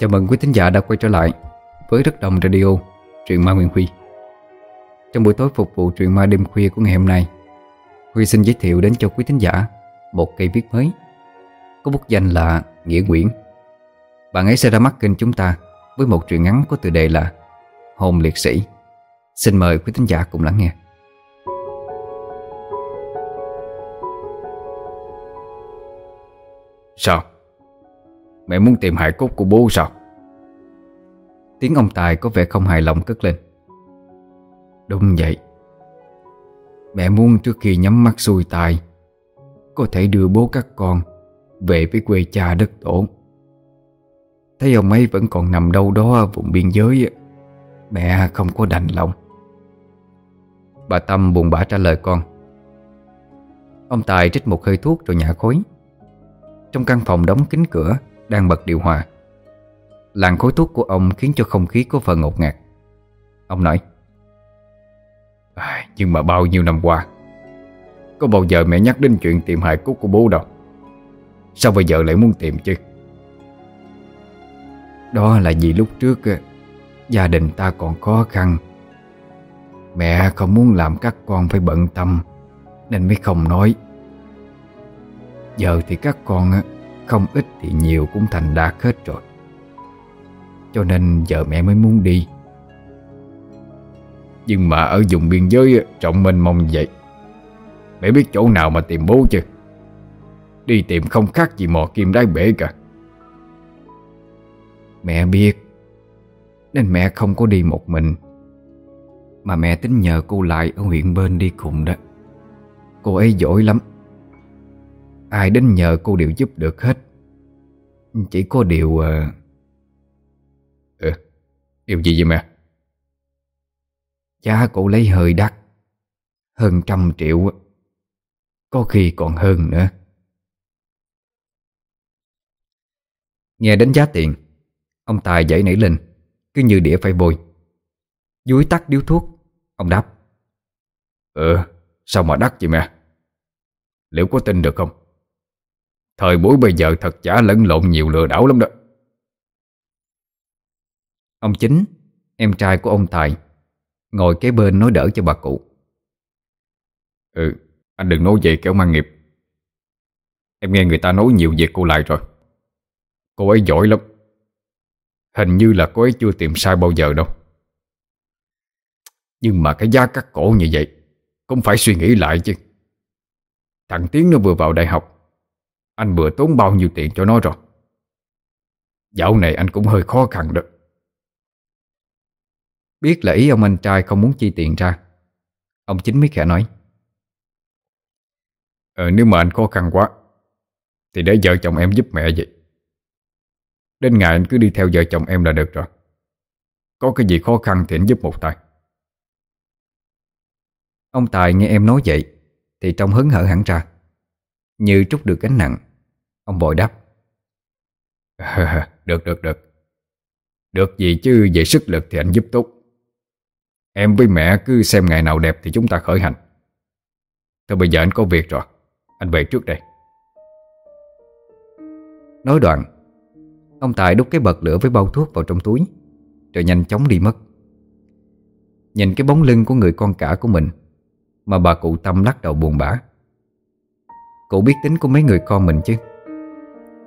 Chào mừng quý thính giả đã quay trở lại với Đất Đồng Radio, truyện ma Nguyên Huy. Trong buổi tối phục vụ truyện ma đêm khuya của ngày hôm nay, Huy xin giới thiệu đến cho quý thính giả một cây viết mới có bút danh là Nghĩa Nguyễn. Bạn ấy sẽ ra mắt kênh chúng ta với một truyện ngắn có tựa đề là Hồn Liệt Sĩ. Xin mời quý thính giả cùng lắng nghe. Sao? Mẹ muốn tìm hại cốt của bố sao? Tiếng ông Tài có vẻ không hài lòng cất lên. Đúng vậy. Mẹ muốn trước khi nhắm mắt xuôi tài, Có thể đưa bố các con Về với quê cha đất tổ. Thấy ông ấy vẫn còn nằm đâu đó ở vùng biên giới Mẹ không có đành lòng. Bà Tâm buồn bã trả lời con. Ông Tài trích một hơi thuốc rồi nhả khối Trong căn phòng đóng kín cửa Đang bật điều hòa. Làn khối thuốc của ông khiến cho không khí có phần ngột ngạt. Ông nói à, Nhưng mà bao nhiêu năm qua Có bao giờ mẹ nhắc đến chuyện tìm hài cốt của bố đâu? Sao bây giờ lại muốn tìm chứ? Đó là vì lúc trước Gia đình ta còn khó khăn. Mẹ không muốn làm các con phải bận tâm Nên mới không nói. Giờ thì các con Không ít thì nhiều cũng thành đạt hết rồi cho nên giờ mẹ mới muốn đi. Nhưng mà ở vùng biên giới Trọng mênh mông vậy. Mẹ biết chỗ nào mà tìm bố chứ? Đi tìm không khác gì mò kim đáy bể cả. Mẹ biết Nên mẹ không có đi một mình. Mà mẹ tính nhờ cô lại ở huyện bên đi cùng đó. Cô ấy giỏi lắm. Ai đến nhờ cô đều giúp được hết. Chỉ có điều uh, điều gì vậy mẹ? Cha cậu lấy hơi đắt Hơn trăm triệu Có khi còn hơn nữa Nghe đến giá tiền Ông Tài dậy nảy lên Cứ như đĩa phải bôi Dúi tắt điếu thuốc Ông đáp Ừ, sao mà đắt vậy mẹ? Liệu có tin được không? Thời buổi bây giờ thật giả lẫn lộn nhiều lừa đảo lắm đó Ông Chính, em trai của ông Tài Ngồi kế bên nói đỡ cho bà cụ. Ừ, anh đừng nói vậy kéo mang nghiệp. Em nghe người ta nói nhiều về cô lại rồi. Cô ấy giỏi lắm. Hình như là cô ấy chưa tìm sai bao giờ đâu. Nhưng mà cái giá cắt cổ như vậy Cũng phải suy nghĩ lại chứ. Thằng Tiến nó vừa vào đại học Anh vừa tốn bao nhiêu tiền cho nó rồi. Dạo này anh cũng hơi khó khăn đó. Biết là ý ông anh trai không muốn chi tiền ra. Ông chính mới khẽ nói. Ờ nếu mà anh khó khăn quá Thì để vợ chồng em giúp mẹ vậy. Đến ngày anh cứ đi theo vợ chồng em là được rồi. Có cái gì khó khăn thì anh giúp một tay. Ông Tài nghe em nói vậy Thì trông hứng hở hẳn ra. Như trút được gánh nặng Ông vội đáp. Được được được. Được gì chứ về sức lực thì anh giúp tốt Em với mẹ cứ xem ngày nào đẹp thì chúng ta khởi hành. Thôi bây giờ anh có việc rồi, Anh về trước đây. Nói đoạn, Ông Tài đút cái bật lửa với bao thuốc vào trong túi, Rồi nhanh chóng đi mất. Nhìn cái bóng lưng của người con cả của mình, Mà bà cụ Tâm lắc đầu buồn bã. Cụ biết tính của mấy người con mình chứ?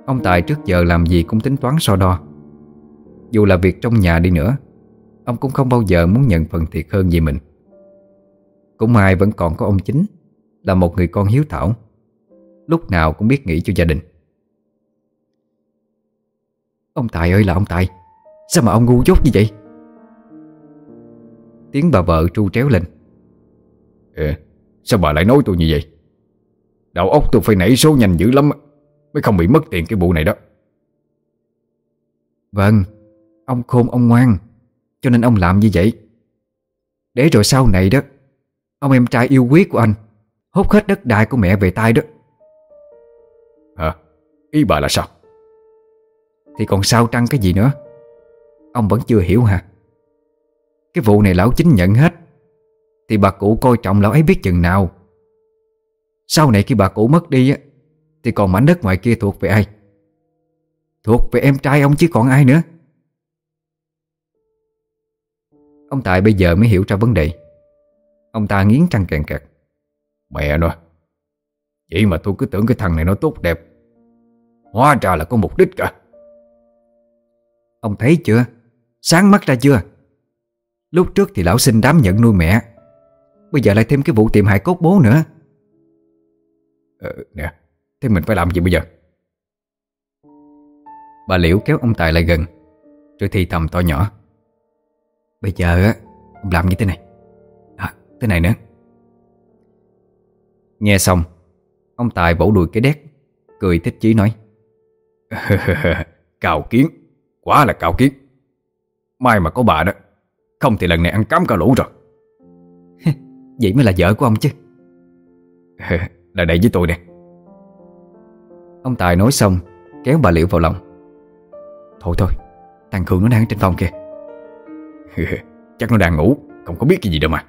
Ông Tài trước giờ làm gì cũng tính toán so đo. Dù là việc trong nhà đi nữa Ông cũng không bao giờ muốn nhận phần thiệt hơn gì mình. Cũng may vẫn còn có ông chính Là một người con hiếu thảo. Lúc nào cũng biết nghĩ cho gia đình. Ông Tài ơi là ông Tài Sao mà ông ngu dốt như vậy? Tiếng bà vợ tru tréo lên. Ừ, sao bà lại nói tôi như vậy? Đầu óc tôi phải nảy số nhanh dữ lắm Mới không bị mất tiền cái vụ này đó. Vâng Ông khôn ông ngoan cho nên ông làm như vậy. Để rồi sau này đó Ông em trai yêu quý của anh Hút hết đất đai của mẹ về tay đó. Hả? Ý bà là sao? Thì còn sao trăng cái gì nữa? Ông vẫn chưa hiểu hả? Cái vụ này lão chính nhận hết. Thì bà cụ coi trọng lão ấy biết chừng nào. Sau này khi bà cụ mất đi á Thì còn mảnh đất ngoài kia thuộc về ai? Thuộc về em trai ông chứ còn ai nữa Ông Tài bây giờ mới hiểu ra vấn đề. Ông ta nghiến răng kèn kẹt. Mẹ nó Vậy mà tôi cứ tưởng cái thằng này nó tốt đẹp. Hóa ra là có mục đích cả. Ông thấy chưa? Sáng mắt ra chưa? Lúc trước thì lão sinh đám nhận nuôi mẹ. Bây giờ lại thêm cái vụ tìm hại cốt bố nữa. Ờ, Nè Thế mình phải làm gì bây giờ? Bà Liễu kéo ông Tài lại gần Rồi thì thầm to nhỏ Bây giờ á Ông làm như thế này. À thế này nữa Nghe xong Ông Tài vỗ đùi cái đét Cười thích chí nói. Cào kiến Quá là cào kiến. Mai mà có bà đó Không thì lần này ăn cắm cả lũ rồi. Vậy mới là vợ của ông chứ. Là đây với tôi nè. Ông Tài nói xong Kéo bà Liễu vào lòng. Thôi thôi Thằng Khương nó đang trên phòng kìa Chắc nó đang ngủ, Không có biết cái gì đâu mà.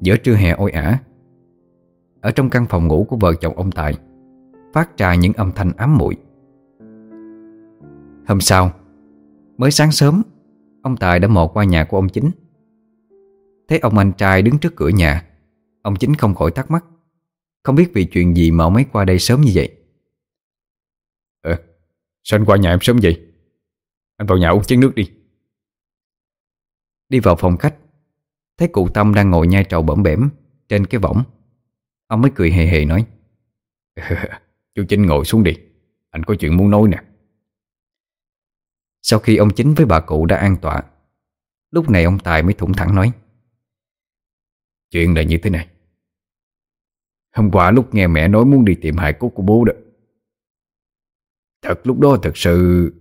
Giữa trưa hè ôi ả, Ở trong căn phòng ngủ của vợ chồng ông Tài, Phát ra những âm thanh ám muội. Hôm sau, Mới sáng sớm, Ông Tài đã mò qua nhà của ông Chính. Thấy ông anh trai đứng trước cửa nhà, Ông Chính không khỏi thắc mắc, Không biết vì chuyện gì mà ông ấy qua đây sớm như vậy. Ờ Sao anh qua nhà em sớm vậy? Anh vào nhà uống chén nước đi. Đi vào phòng khách. Thấy cụ Tâm đang ngồi nhai trầu bẩm bẻm Trên cái võng, Ông mới cười hề hề nói, Chú Chính ngồi xuống đi, Anh có chuyện muốn nói nè. Sau khi ông Chính với bà cụ đã an tọa, Lúc này ông Tài mới thủng thẳng nói, Chuyện là như thế này. Hôm qua lúc nghe mẹ nói muốn đi tìm hài cốt của bố đó, Thật lúc đó thật sự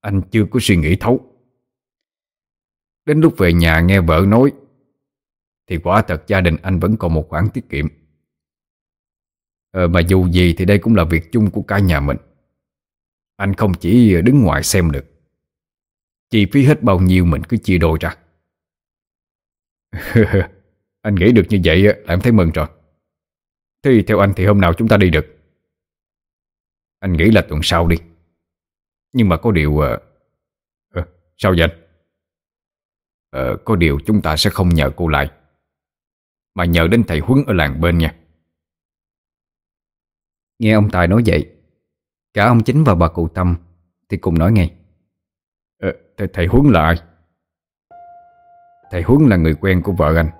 Anh chưa có suy nghĩ thấu. Đến lúc về nhà nghe vợ nói Thì quả thật gia đình anh vẫn còn một khoản tiết kiệm. Ờ, Mà dù gì thì đây cũng là việc chung của cả nhà mình. Anh không chỉ đứng ngoài xem được. Chi phí hết bao nhiêu mình cứ chia đôi ra. Anh nghĩ được như vậy là em thấy mừng rồi. Thế theo anh thì hôm nào chúng ta đi được? Anh nghĩ là tuần sau đi. Nhưng mà có điều. À, sao vậy anh? Ờ, có điều chúng ta sẽ không nhờ cô lại. Mà nhờ đến thầy Huấn ở làng bên nha. Nghe ông Tài nói vậy Cả ông Chính và bà cụ Tâm Thì cùng nói ngay. Ờ, thầy, thầy Huấn là ai? Thầy Huấn là người quen của vợ anh.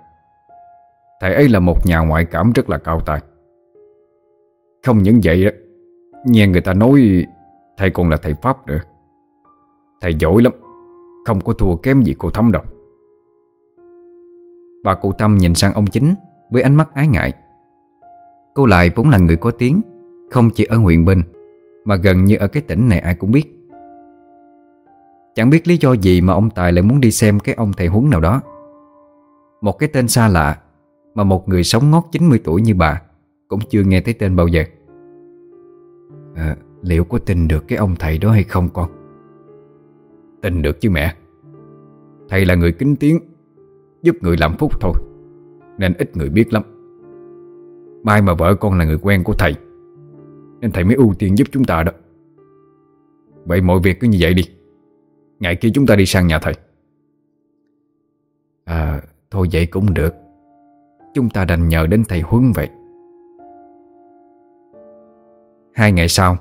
Thầy ấy là một nhà ngoại cảm rất là cao tài. Không những vậy Nghe người ta nói Thầy còn là thầy Pháp nữa. Thầy giỏi lắm Không có thua kém gì cô Thắm đâu Bà cụ Tâm nhìn sang ông Chính Với ánh mắt ái ngại. Cô lại vốn là người có tiếng Không chỉ ở huyện Bình Mà gần như ở cái tỉnh này ai cũng biết. Chẳng biết lý do gì mà ông Tài lại muốn đi xem cái ông thầy huấn nào đó. Một cái tên xa lạ Mà một người sống ngót 90 tuổi như bà Cũng chưa nghe thấy tên bao giờ. À, Liệu có tin được cái ông thầy đó hay không con? Tin được chứ mẹ. Thầy là người kính tiếng. Giúp người làm phúc thôi. Nên ít người biết lắm. Mai mà vợ con là người quen của thầy, Nên thầy mới ưu tiên giúp chúng ta đó. Vậy mọi việc cứ như vậy đi. Ngày kia chúng ta đi sang nhà thầy. À thôi vậy cũng được. Chúng ta đành nhờ đến thầy Huấn vậy. Hai ngày sau,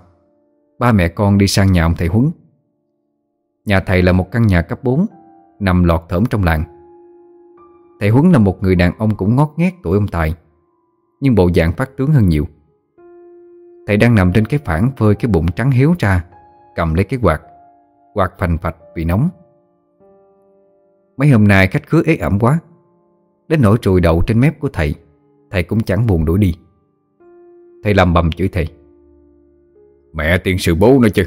Ba mẹ con đi sang nhà ông thầy Huấn. Nhà thầy là một căn nhà cấp 4 Nằm lọt thởm trong làng. Thầy Huấn là một người đàn ông cũng ngót nghét tuổi ông Tài, Nhưng bộ dạng phát tướng hơn nhiều. Thầy đang nằm trên cái phản phơi cái bụng trắng hiếu ra, Cầm lấy cái quạt Quạt phành phạch vì nóng. Mấy hôm nay khách khứa ế ẩm quá, Đến nỗi trùi đầu trên mép của thầy Thầy cũng chẳng buồn đuổi đi. Thầy lầm bầm chửi thầy. Mẹ tiên sự bố nữa chứ,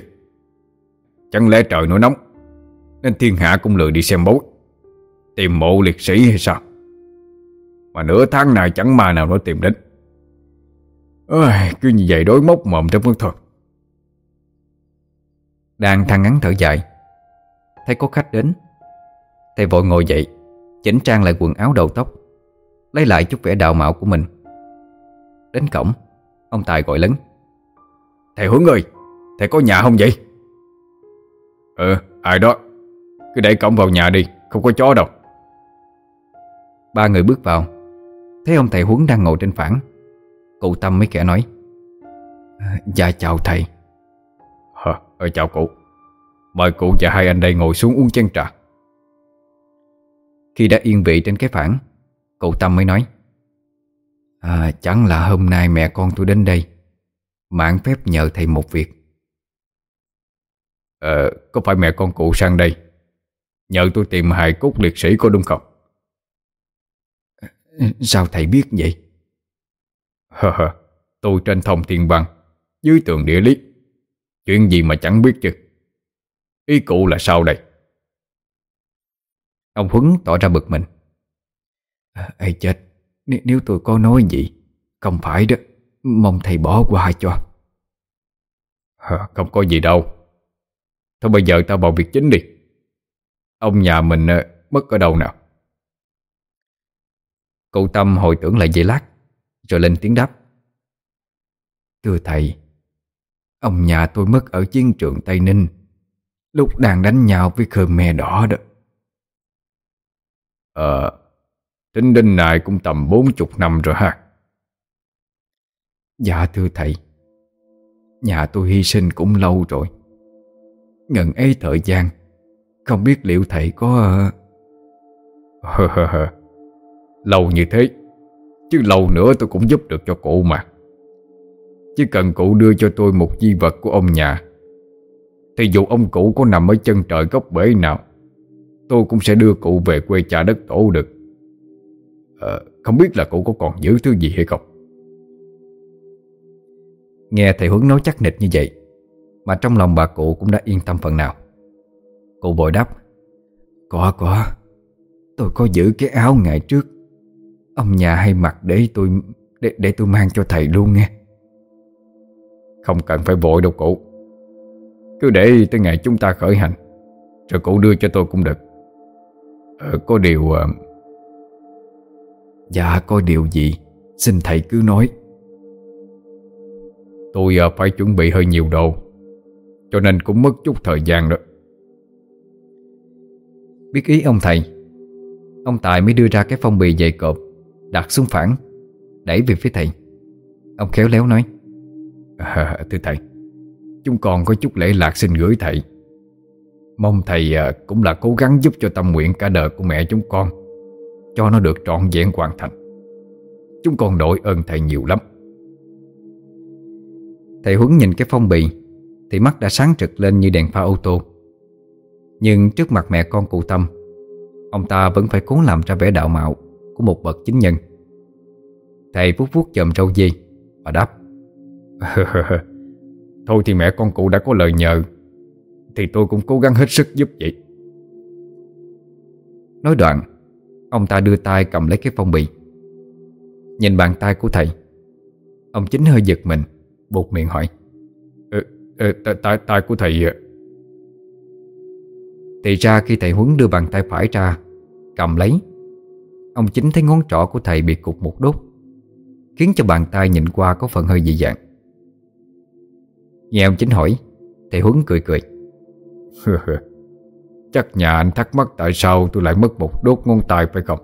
Chẳng lẽ trời nổi nóng, Nên thiên hạ cũng lười đi xem bố Tìm mộ liệt sĩ hay sao? Mà nửa tháng này chẳng ma nào nó tìm đến. Ôi, Cứ như vậy đối mốc mồm trong mức thôi. Đang thăng ngắn thở dài Thấy có khách đến. Thầy vội ngồi dậy Chỉnh trang lại quần áo đầu tóc Lấy lại chút vẻ đào mạo của mình. Đến cổng Ông Tài gọi lớn. Thầy Huấn ơi Thầy có nhà không vậy? Ừ ai đó. Cứ để cổng vào nhà đi không có chó đâu. Ba người bước vào. Thấy ông thầy Huấn đang ngồi trên phản. Cụ Tâm mới kẻ nói Dạ chào thầy. Hờ, ờ, chào cụ. Mời cụ và hai anh đây ngồi xuống uống chén trà. Khi đã yên vị trên cái phản Cụ Tâm mới nói À chẳng là hôm nay mẹ con tôi đến đây Mạng phép nhờ thầy một việc. Ờ, có phải mẹ con cụ sang đây Nhờ tôi tìm hài cốt liệt sĩ có đúng không? Sao thầy biết vậy? Hờ hờ, tôi trên thông thiên văn Dưới tường địa lý. Chuyện gì mà chẳng biết chứ? Ý cụ là sao đây? Ông Huấn tỏ ra bực mình. À, Ê chết. Nếu, nếu tôi có nói gì Không phải đó Mong thầy bỏ qua cho. À, Không có gì đâu. Thôi bây giờ tao vào việc chính đi. Ông nhà mình uh, mất ở đâu nào Cụ Tâm hồi tưởng lại giây lát Rồi lên tiếng đáp. Thưa thầy Ông nhà tôi mất ở chiến trường Tây Ninh Lúc đang đánh nhau với Khmer đỏ đó. Ờ Tính đến nay cũng tầm bốn chục năm rồi ha. Dạ thưa thầy. Nhà tôi hy sinh cũng lâu rồi. Ngần ấy thời gian Không biết liệu thầy có hơ Lâu như thế. Chứ lâu nữa tôi cũng giúp được cho cụ mà. Chỉ cần cụ đưa cho tôi một di vật của ông nhà Thì dù ông cụ có nằm ở chân trời góc bể nào Tôi cũng sẽ đưa cụ về quê cha đất tổ được. À, Không biết là cụ có còn giữ thứ gì hay không? Nghe thầy Huấn nói chắc nịch như vậy Mà trong lòng bà cụ cũng đã yên tâm phần nào. Cụ vội đáp Có có Tôi có giữ cái áo ngày trước Ông nhà hay mặc để tôi để, để tôi mang cho thầy luôn nghe. Không cần phải vội đâu cụ. Cứ để tới ngày chúng ta khởi hành Rồi cụ đưa cho tôi cũng được. Ờ, Có điều uh, Dạ có điều gì? Xin thầy cứ nói. Tôi uh, phải chuẩn bị hơi nhiều đồ Cho nên cũng mất chút thời gian đó. Biết ý ông thầy. Ông Tài mới đưa ra cái phong bì dày cộp Đặt xuống phẳng Đẩy về phía thầy. Ông khéo léo nói à, Thưa thầy Chúng con có chút lễ lạc xin gửi thầy. Mong thầy ờ, cũng là cố gắng giúp cho tâm nguyện cả đời của mẹ chúng con Cho nó được trọn vẹn hoàn thành. Chúng con đội ơn thầy nhiều lắm. Thầy Huấn nhìn cái phong bì Thì mắt đã sáng trực lên như đèn pha ô tô. Nhưng trước mặt mẹ con cụ Tâm Ông ta vẫn phải cố làm ra vẻ đạo mạo. Của một bậc chính nhân. Thầy vuốt vuốt chòm râu dê Và đáp Thôi thì mẹ con cụ đã có lời nhờ Thì tôi cũng cố gắng hết sức giúp vậy. Nói đoạn Ông ta đưa tay cầm lấy cái phong bì. Nhìn bàn tay của thầy Ông chính hơi giật mình Buộc miệng hỏi ờ, ờ, tay, tay của thầy Thì ra khi thầy Huấn đưa bàn tay phải ra Cầm lấy Ông chính thấy ngón trỏ của thầy bị cục một đốt, Khiến cho bàn tay nhìn qua có phần hơi dị dạng Nghe ông chính hỏi, Thầy Huấn cười cười. Chắc nhà anh thắc mắc tại sao tôi lại mất một đốt ngón tay phải không?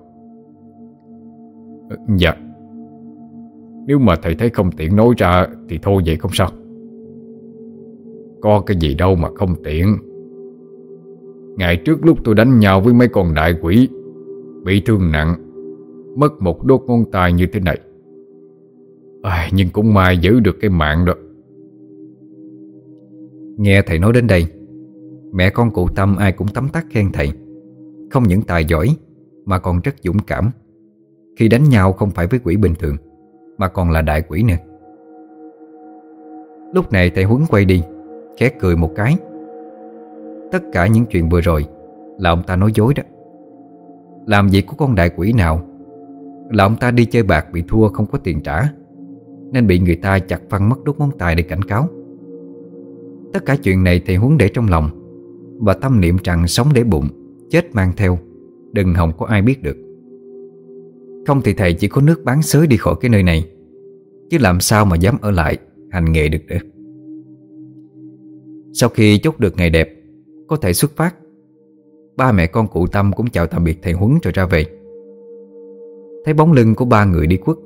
Dạ Nếu mà thầy thấy không tiện nói ra Thì thôi vậy không sao Có cái gì đâu mà không tiện Ngày trước lúc tôi đánh nhau với mấy con đại quỷ, Bị thương nặng Mất một đốt ngón tay như thế này. À, Nhưng cũng may giữ được cái mạng đó. Nghe thầy nói đến đây Mẹ con cụ Tâm ai cũng tấm tắc khen thầy. Không những tài giỏi Mà còn rất dũng cảm. Khi đánh nhau không phải với quỷ bình thường Mà còn là đại quỷ nữa. Lúc này thầy Huấn quay đi Khẽ cười một cái. Tất cả những chuyện vừa rồi Là ông ta nói dối đó. Làm gì có con đại quỷ nào là ông ta đi chơi bạc bị thua không có tiền trả, Nên bị người ta chặt phăng mất đốt móng tay để cảnh cáo. Tất cả chuyện này thầy Huấn để trong lòng, Và tâm niệm rằng sống để bụng, Chết mang theo, Đừng hòng có ai biết được. Không thì thầy chỉ có nước bán xới đi khỏi cái nơi này, Chứ làm sao mà dám ở lại Hành nghề được nữa. Sau khi chốt được ngày đẹp, Có thể xuất phát. Ba mẹ con cụ Tâm cũng chào tạm biệt thầy Huấn rồi ra về. Thấy bóng lưng của ba người đi quất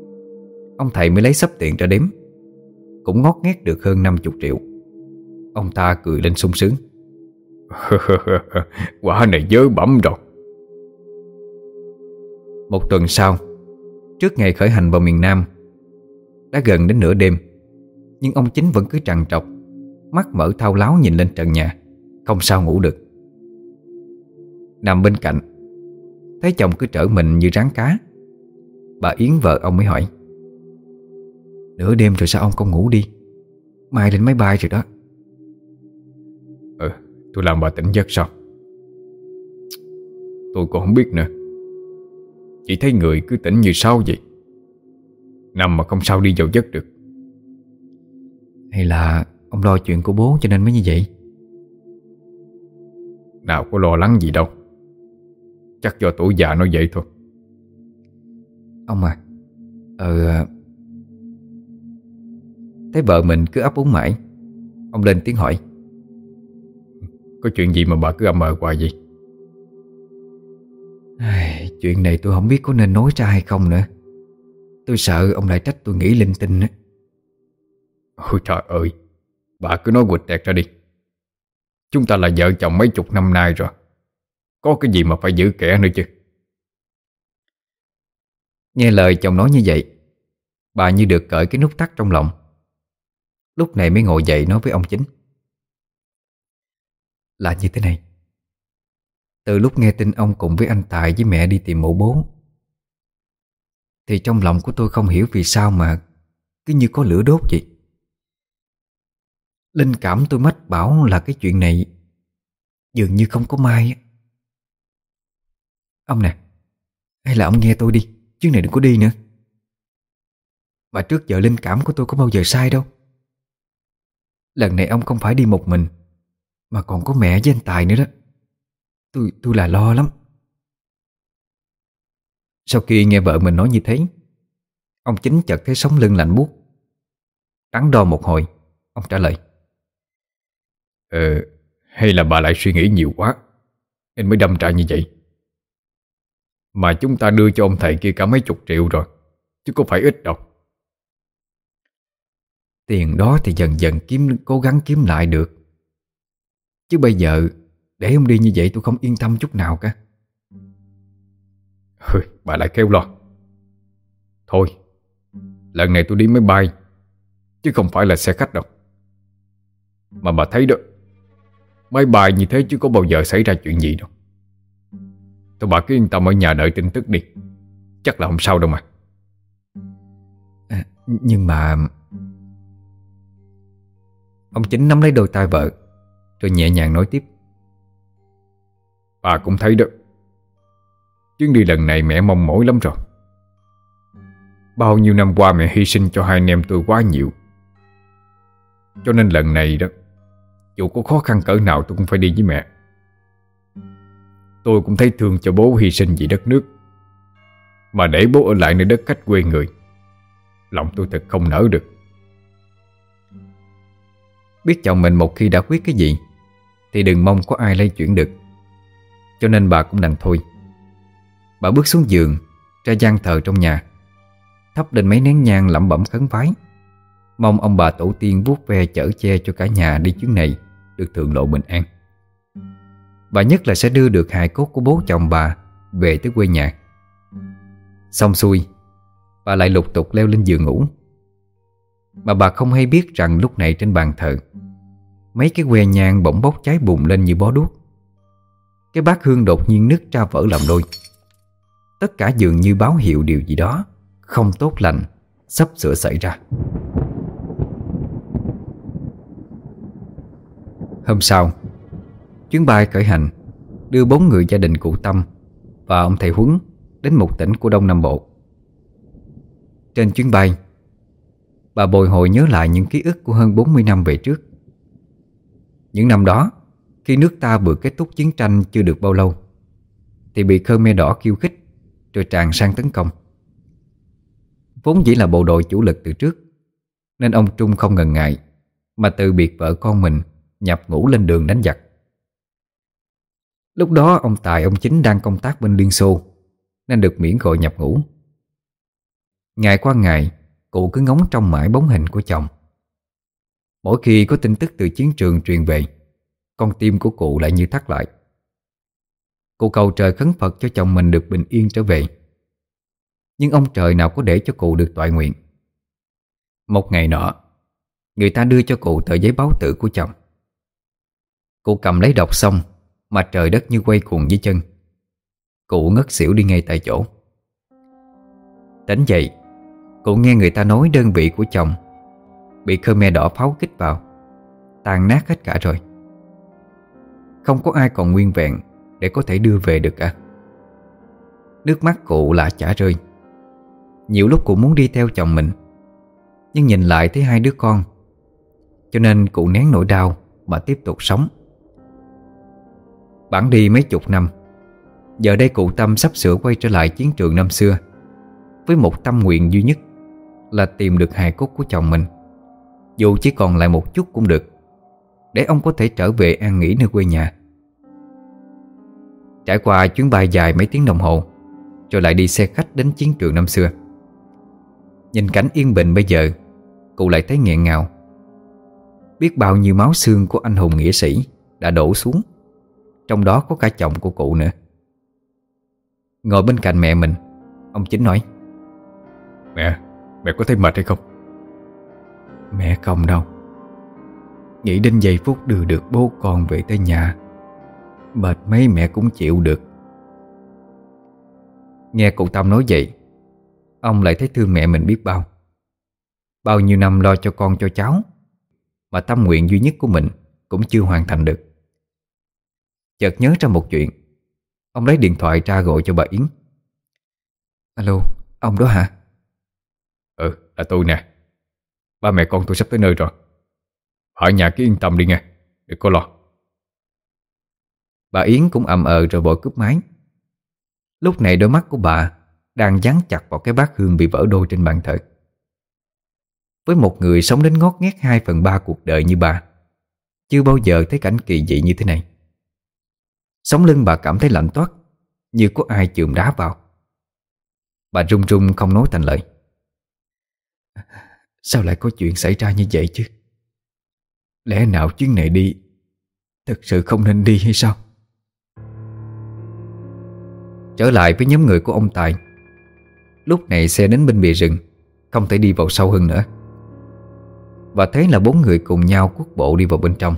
Ông thầy mới lấy sắp tiền ra đếm. Cũng ngót nghét được hơn 50 triệu. Ông ta cười lên sung sướng. Quả này dớ bẩm rồi. Một tuần sau Trước ngày khởi hành vào miền Nam Đã gần đến nửa đêm Nhưng ông chính vẫn cứ trằn trọc Mắt mở thao láo nhìn lên trần nhà Không sao ngủ được. Nằm bên cạnh Thấy chồng cứ trở mình như rắn cá Bà Yến vợ ông mới hỏi. Nửa đêm rồi sao ông không ngủ đi? Mai lên máy bay rồi đó. Ừ tôi làm bà tỉnh giấc sao? Tôi còn không biết nữa. Chỉ thấy người cứ tỉnh như sao vậy? Nằm mà không sao đi vào giấc được. Hay là ông lo chuyện của bố cho nên mới như vậy? Nào có lo lắng gì đâu. Chắc do tuổi già nó vậy thôi Ông à Ờ Thấy vợ mình cứ ấp úng mãi. Ông lên tiếng hỏi Có chuyện gì mà bà cứ âm mờ hoài vậy? Ai, Chuyện này tôi không biết có nên nói ra hay không nữa. Tôi sợ ông lại trách tôi nghĩ linh tinh á. Ôi trời ơi Bà cứ nói quịch tẹt ra đi. Chúng ta là vợ chồng mấy chục năm nay rồi Có cái gì mà phải giữ kẻ nữa chứ? Nghe lời chồng nói như vậy, Bà như được cởi cái nút thắt trong lòng. Lúc này mới ngồi dậy nói với ông chính. Là như thế này. Từ lúc nghe tin ông cùng với anh Tài với mẹ đi tìm mộ bố, Thì trong lòng của tôi không hiểu vì sao mà Cứ như có lửa đốt vậy. Linh cảm tôi mách bảo là cái chuyện này Dường như không có mai Ông nè, Hay là ông nghe tôi đi. Chuyến này đừng có đi nữa. Mà trước giờ linh cảm của tôi có bao giờ sai đâu. Lần này ông không phải đi một mình, Mà còn có mẹ với anh Tài nữa đó. Tôi tôi là lo lắm. Sau khi nghe vợ mình nói như thế, Ông chính chợt thấy sống lưng lạnh buốt. Đắn đo một hồi, Ông trả lời. Ờ Hay là bà lại suy nghĩ nhiều quá, Nên mới đâm tra như vậy? Mà chúng ta đưa cho ông thầy kia cả mấy chục triệu rồi Chứ có phải ít đâu. Tiền đó thì dần dần kiếm cố gắng kiếm lại được. Chứ bây giờ Để ông đi như vậy tôi không yên tâm chút nào cả. Hừ, bà lại kêu lo Thôi Lần này tôi đi máy bay Chứ không phải là xe khách đâu. Mà bà thấy đó Máy bay như thế chứ có bao giờ xảy ra chuyện gì đâu. Thôi bà cứ yên tâm ở nhà đợi tin tức đi. Chắc là không sao đâu mà. À, Nhưng mà Ông chính nắm lấy đôi tay vợ Rồi nhẹ nhàng nói tiếp. Bà cũng thấy đó. Chuyến đi lần này mẹ mong mỏi lắm rồi. Bao nhiêu năm qua mẹ hy sinh cho hai anh em tôi quá nhiều. Cho nên lần này đó Dù có khó khăn cỡ nào tôi cũng phải đi với mẹ Tôi cũng thấy thương cho bố hy sinh vì đất nước. Mà để bố ở lại nơi đất khách quê người, Lòng tôi thật không nỡ được. Biết chồng mình một khi đã quyết cái gì, Thì đừng mong có ai lay chuyển được. Cho nên bà cũng đành thôi. Bà bước xuống giường, Ra gian thờ trong nhà, Thắp lên mấy nén nhang lẩm bẩm khấn vái. Mong ông bà tổ tiên vuốt ve chở che cho cả nhà đi chuyến này Được thượng lộ bình an. Và nhất là sẽ đưa được hài cốt của bố chồng bà Về tới quê nhà. Xong xuôi, Bà lại lục tục leo lên giường ngủ. Mà bà không hay biết rằng lúc này trên bàn thờ, Mấy cái que nhang bỗng bốc cháy bùng lên như bó đuốc. Cái bát hương đột nhiên nứt ra vỡ làm đôi. Tất cả dường như báo hiệu điều gì đó Không tốt lành Sắp sửa xảy ra. Hôm sau Chuyến bay khởi hành Đưa bốn người gia đình cụ Tâm Và ông thầy Huấn Đến một tỉnh của Đông Nam Bộ. Trên chuyến bay, Bà bồi hồi nhớ lại những ký ức của hơn 40 năm về trước. Những năm đó, Khi nước ta vừa kết thúc chiến tranh chưa được bao lâu, Thì bị Khmer Đỏ khiêu khích Rồi tràn sang tấn công. Vốn dĩ là bộ đội chủ lực từ trước, Nên ông Trung không ngần ngại Mà từ biệt vợ con mình Nhập ngũ lên đường đánh giặc. Lúc đó, ông Tài, ông Chính đang công tác bên Liên Xô, Nên được miễn gọi nhập ngũ. Ngày qua ngày, Cụ cứ ngóng trong mãi bóng hình của chồng. Mỗi khi có tin tức từ chiến trường truyền về, Con tim của cụ lại như thắt lại. Cụ cầu trời khấn Phật cho chồng mình được bình yên trở về. Nhưng ông trời nào có để cho cụ được toại nguyện? Một ngày nọ, Người ta đưa cho cụ tờ giấy báo tử của chồng. Cụ cầm lấy đọc xong mà trời đất như quay cuồng dưới chân. Cụ ngất xỉu đi ngay tại chỗ. Tỉnh dậy, Cụ nghe người ta nói đơn vị của chồng Bị Khmer đỏ pháo kích vào Tàn nát hết cả rồi. Không có ai còn nguyên vẹn Để có thể đưa về được cả. Nước mắt cụ lạ chả rơi. Nhiều lúc cụ muốn đi theo chồng mình, Nhưng nhìn lại thấy hai đứa con, Cho nên cụ nén nỗi đau Mà tiếp tục sống. Bản đi mấy chục năm. Giờ đây cụ Tâm sắp sửa quay trở lại chiến trường năm xưa. Với một tâm nguyện duy nhất Là tìm được hài cốt của chồng mình. Dù chỉ còn lại một chút cũng được, Để ông có thể trở về an nghỉ nơi quê nhà. Trải qua chuyến bay dài mấy tiếng đồng hồ, Rồi lại đi xe khách đến chiến trường năm xưa. Nhìn cảnh yên bình bây giờ, Cụ lại thấy nghẹn ngào. Biết bao nhiêu máu xương của anh hùng nghĩa sĩ Đã đổ xuống. Trong đó có cả chồng của cụ nữa. Ngồi bên cạnh mẹ mình Ông Chính nói Mẹ, mẹ có thấy mệt hay không? Mẹ không đâu. Nghĩ đến giây phút đưa được bố con về tới nhà Mệt mấy mẹ cũng chịu được. Nghe cụ Tâm nói vậy Ông lại thấy thương mẹ mình biết bao. Bao nhiêu năm lo cho con cho cháu Mà tâm nguyện duy nhất của mình Cũng chưa hoàn thành được Chợt nhớ ra một chuyện. Ông lấy điện thoại ra gọi cho bà Yến. Alo, ông đó hả? Ừ, là tôi nè. Ba mẹ con tôi sắp tới nơi rồi. Ở nhà cứ yên tâm đi nghe Đừng có lo. Bà Yến cũng ầm ờ rồi bội cúp máy. Lúc này đôi mắt của bà Đang dán chặt vào cái bát hương bị vỡ đôi trên bàn thờ. Với một người sống đến ngót nghét 2 phần 3 cuộc đời như bà Chưa bao giờ thấy cảnh kỳ dị như thế này Sống lưng bà cảm thấy lạnh toát, Như có ai chườm đá vào. Bà run run không nói thành lời. Sao lại có chuyện xảy ra như vậy chứ? Lẽ nào chuyến này đi Thật sự không nên đi hay sao? Trở lại với nhóm người của ông Tài. Lúc này xe đến bên bìa rừng, Không thể đi vào sâu hơn nữa. Và thế là bốn người cùng nhau quốc bộ đi vào bên trong.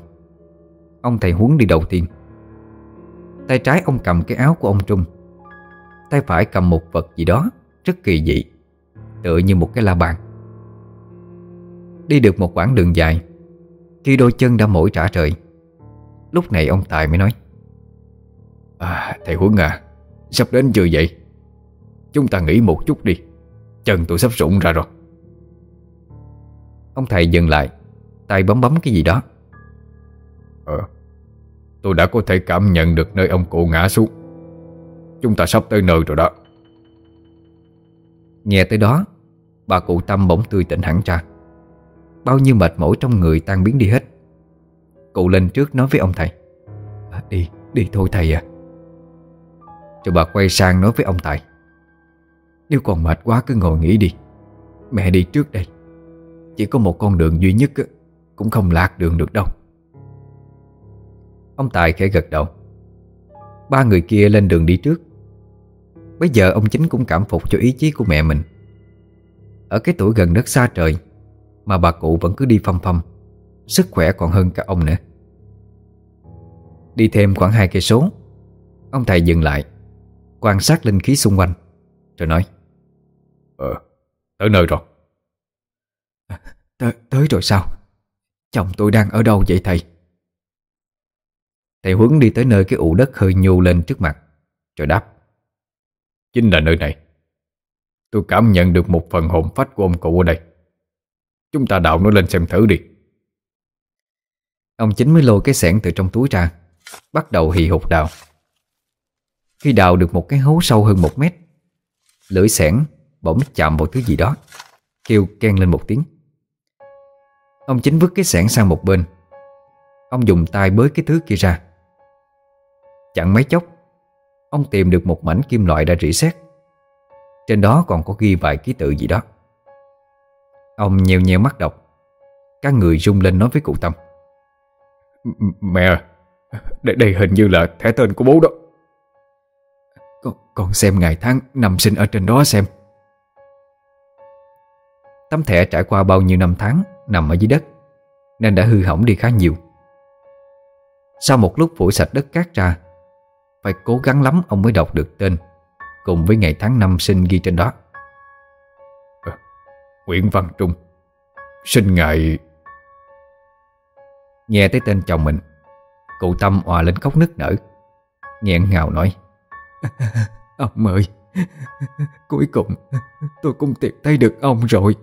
Ông thầy huấn đi đầu tiên. Tay trái ông cầm cái áo của ông Trung. Tay phải cầm một vật gì đó Rất kỳ dị Tựa như một cái la bàn. Đi được một quãng đường dài Khi đôi chân đã mỏi trả trời Lúc này ông Tài mới nói à, Thầy Huấn à Sắp đến chưa vậy? Chúng ta nghỉ một chút đi Chân tôi sắp rụng ra rồi. Ông thầy dừng lại Tay bấm bấm cái gì đó. Ờ Tôi đã có thể cảm nhận được nơi ông cụ ngã xuống. Chúng ta sắp tới nơi rồi đó. Nghe tới đó Bà cụ Tâm bỗng tươi tỉnh hẳn ra. Bao nhiêu mệt mỏi trong người tan biến đi hết. Cụ lên trước nói với ông thầy. À, Đi, đi thôi thầy à Rồi bà quay sang nói với ông Tài. Nếu còn mệt quá cứ ngồi nghỉ đi. Mẹ đi trước đây. Chỉ có một con đường duy nhất Cũng không lạc đường được đâu Ông Tài khẽ gật đầu. Ba người kia lên đường đi trước. Bây giờ ông chính cũng cảm phục cho ý chí của mẹ mình. Ở cái tuổi gần đất xa trời Mà bà cụ vẫn cứ đi phăm phăm Sức khỏe còn hơn cả ông nữa. Đi thêm khoảng hai cây số Ông thầy dừng lại Quan sát linh khí xung quanh Rồi nói Ờ, tới nơi rồi. Tới, tới rồi sao? Chồng tôi đang ở đâu vậy thầy Thầy Huấn đi tới nơi cái ụ đất hơi nhô lên trước mặt Rồi đáp. Chính là nơi này. Tôi cảm nhận được một phần hồn phách của ông cụ ở đây. Chúng ta đạo nó lên xem thử đi. Ông chính mới lôi cái sẻn từ trong túi ra Bắt đầu hì hục đào. Khi đào được một cái hố sâu hơn một mét Lưỡi sẻn bỗng chạm vào thứ gì đó Kêu ken lên một tiếng. Ông chính vứt cái sẻn sang một bên. Ông dùng tay bới cái thứ kia ra Chẳng mấy chốc Ông tìm được một mảnh kim loại đã rỉ sét. Trên đó còn có ghi vài ký tự gì đó. Ông nheo nheo mắt đọc. Các người rung lên nói với cụ Tâm. Mẹ đây, đây hình như là thẻ tên của bố đó. Con, con xem ngày tháng năm sinh ở trên đó xem. Tấm thẻ trải qua bao nhiêu năm tháng Nằm ở dưới đất Nên đã hư hỏng đi khá nhiều. Sau một lúc phủ sạch đất cát ra Phải cố gắng lắm ông mới đọc được tên. Cùng với ngày tháng năm sinh ghi trên đó. À, Nguyễn Văn Trung. Sinh ngày Nghe tới tên chồng mình Cụ Tâm òa lên khóc nức nở nghẹn ngào nói. Ông ơi Cuối cùng tôi cũng tìm thấy được ông rồi.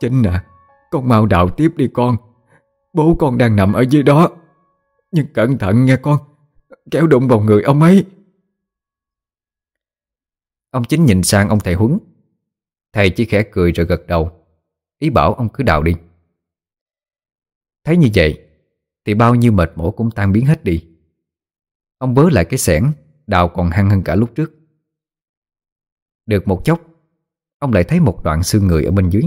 Chính à Con mau đào tiếp đi con. Bố con đang nằm ở dưới đó. Nhưng cẩn thận nghe con Kéo đụng vào người ông ấy. Ông chính nhìn sang ông thầy Huấn. Thầy chỉ khẽ cười rồi gật đầu. Ý bảo ông cứ đào đi. Thấy như vậy, Thì bao nhiêu mệt mỏi cũng tan biến hết đi. Ông bớ lại cái xẻng Đào còn hăng hơn cả lúc trước. Được một chốc, Ông lại thấy một đoạn xương người ở bên dưới.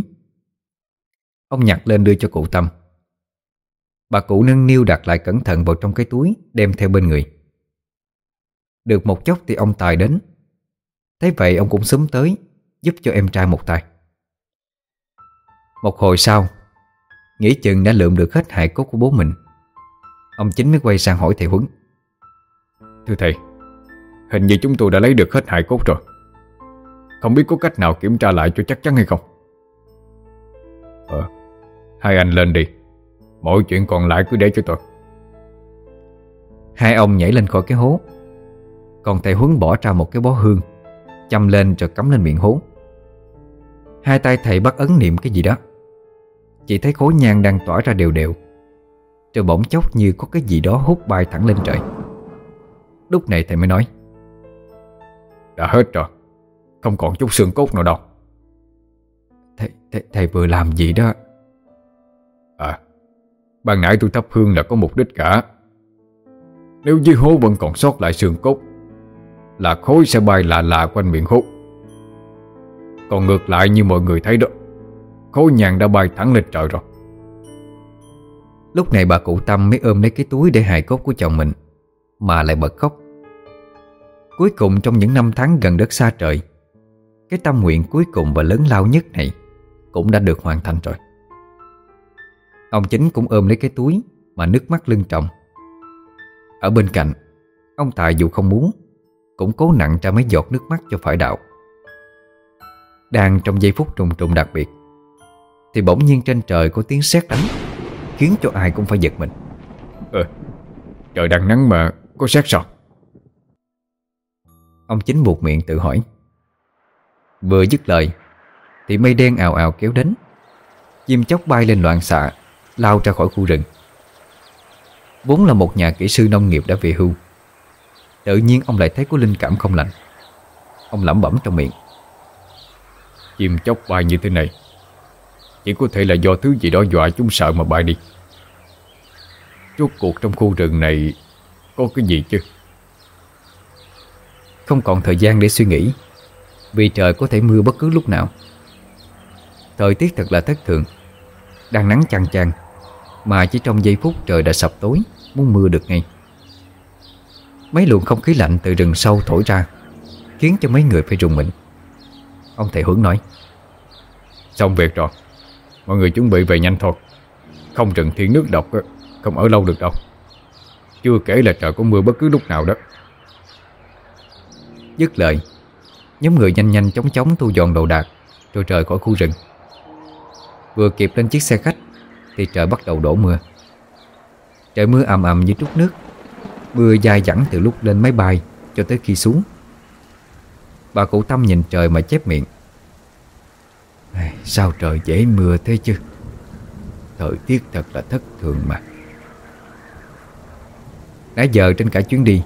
Ông nhặt lên đưa cho cụ Tâm. Bà cụ nâng niu đặt lại cẩn thận vào trong cái túi, Đem theo bên người. Được một chốc thì ông Tài đến. Thấy vậy ông cũng sớm tới Giúp cho em trai một tay. Một hồi sau Nghĩ chừng đã lượm được hết hại cốt của bố mình. Ông chính mới quay sang hỏi thầy Huấn. Thưa thầy Hình như chúng tôi đã lấy được hết hại cốt rồi. Không biết có cách nào kiểm tra lại cho chắc chắn hay không? Ờ Hai anh lên đi. Mọi chuyện còn lại cứ để cho tôi. Hai ông nhảy lên khỏi cái hố còn thầy Huấn bỏ ra một cái bó hương Châm lên rồi cắm lên miệng hố. Hai tay thầy bắt ấn niệm cái gì đó. Chỉ thấy khối nhang đang tỏa ra đều đều. Rồi bỗng chốc như có cái gì đó hút bay thẳng lên trời. Lúc này thầy mới nói Đã hết rồi Không còn chút xương cốt nào đâu. Thầy, thầy, thầy vừa làm gì đó? À Ban nãy tôi thắp hương là có mục đích cả. Nếu dưới hố vẫn còn sót lại xương cốt là khối sẽ bay lạ lạ quanh miệng hút Còn ngược lại như mọi người thấy đó, Khối nhàn đã bay thẳng lên trời rồi. Lúc này bà cụ Tâm mới ôm lấy cái túi để hài cốt của chồng mình, Mà lại bật khóc. Cuối cùng trong những năm tháng gần đất xa trời, Cái tâm nguyện cuối cùng và lớn lao nhất này Cũng đã được hoàn thành rồi. Ông chính cũng ôm lấy cái túi Mà nước mắt lưng trọng Ở bên cạnh, Ông Tài dù không muốn cũng cố nặng ra mấy giọt nước mắt cho phải đạo. Đang trong giây phút trùng trùng đặc biệt Thì bỗng nhiên trên trời có tiếng sét đánh Khiến cho ai cũng phải giật mình. Ờ Trời đang nắng mà có sét sao? Ông chính buộc miệng tự hỏi. Vừa dứt lời Thì mây đen ào ào kéo đến Chim chóc bay lên loạn xạ Lao ra khỏi khu rừng. Vốn là một nhà kỹ sư nông nghiệp đã về hưu Tự nhiên ông lại thấy có linh cảm không lành. Ông lẩm bẩm trong miệng. Chim chóc bay như thế này Chỉ có thể là do thứ gì đó dọa chúng sợ mà bay đi. Rốt cuộc trong khu rừng này Có cái gì chứ? Không còn thời gian để suy nghĩ Vì trời có thể mưa bất cứ lúc nào. Thời tiết thật là thất thường Đang nắng chang chang Mà chỉ trong giây phút trời đã sập tối Muốn mưa được ngay Mấy luồng không khí lạnh từ rừng sâu thổi ra Khiến cho mấy người phải rùng mình. Ông thầy Huấn nói Xong việc rồi. Mọi người chuẩn bị về nhanh thôi. Không rừng thiên nước độc Không ở lâu được đâu. Chưa kể là trời có mưa bất cứ lúc nào đó. Dứt lời Nhóm người nhanh nhanh chóng chóng thu dọn đồ đạc Rồi rời khỏi khu rừng. Vừa kịp lên chiếc xe khách Thì trời bắt đầu đổ mưa. Trời mưa ầm ầm như trút nước Mưa dài dẳng từ lúc lên máy bay Cho tới khi xuống. Bà cụ Tâm nhìn trời mà chép miệng. Sao trời dễ mưa thế chứ? Thời tiết thật là thất thường mà. Nãy giờ trên cả chuyến đi,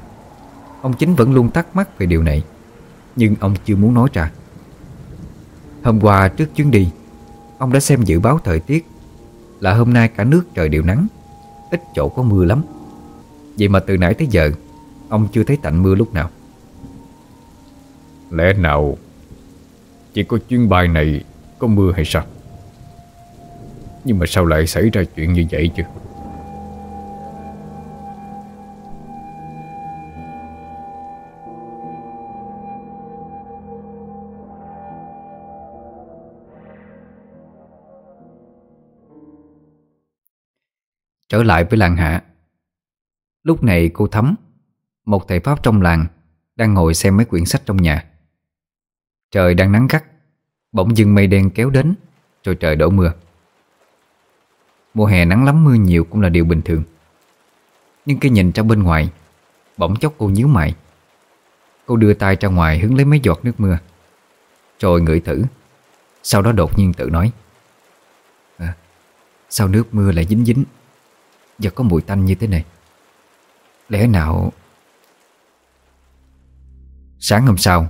Ông chính vẫn luôn thắc mắc về điều này, Nhưng ông chưa muốn nói ra. Hôm qua trước chuyến đi, Ông đã xem dự báo thời tiết Là hôm nay cả nước trời đều nắng, Ít chỗ có mưa lắm. Vậy mà từ nãy tới giờ Ông chưa thấy tạnh mưa lúc nào. Lẽ nào Chỉ có chuyến bay này Có mưa hay sao? Nhưng mà sao lại xảy ra chuyện như vậy chứ? Trở lại với làng hạ Lúc này cô Thắm Một thầy Pháp trong làng Đang ngồi xem mấy quyển sách trong nhà. Trời đang nắng gắt Bỗng dưng mây đen kéo đến Rồi trời đổ mưa. Mùa hè nắng lắm mưa nhiều cũng là điều bình thường. Nhưng khi nhìn ra bên ngoài Bỗng chốc cô nhíu mày. Cô đưa tay ra ngoài hứng lấy mấy giọt nước mưa. Rồi ngửi thử Sau đó đột nhiên tự nói à, Sao nước mưa lại dính dính? Và có mùi tanh như thế này. Lẽ nào Sáng hôm sau,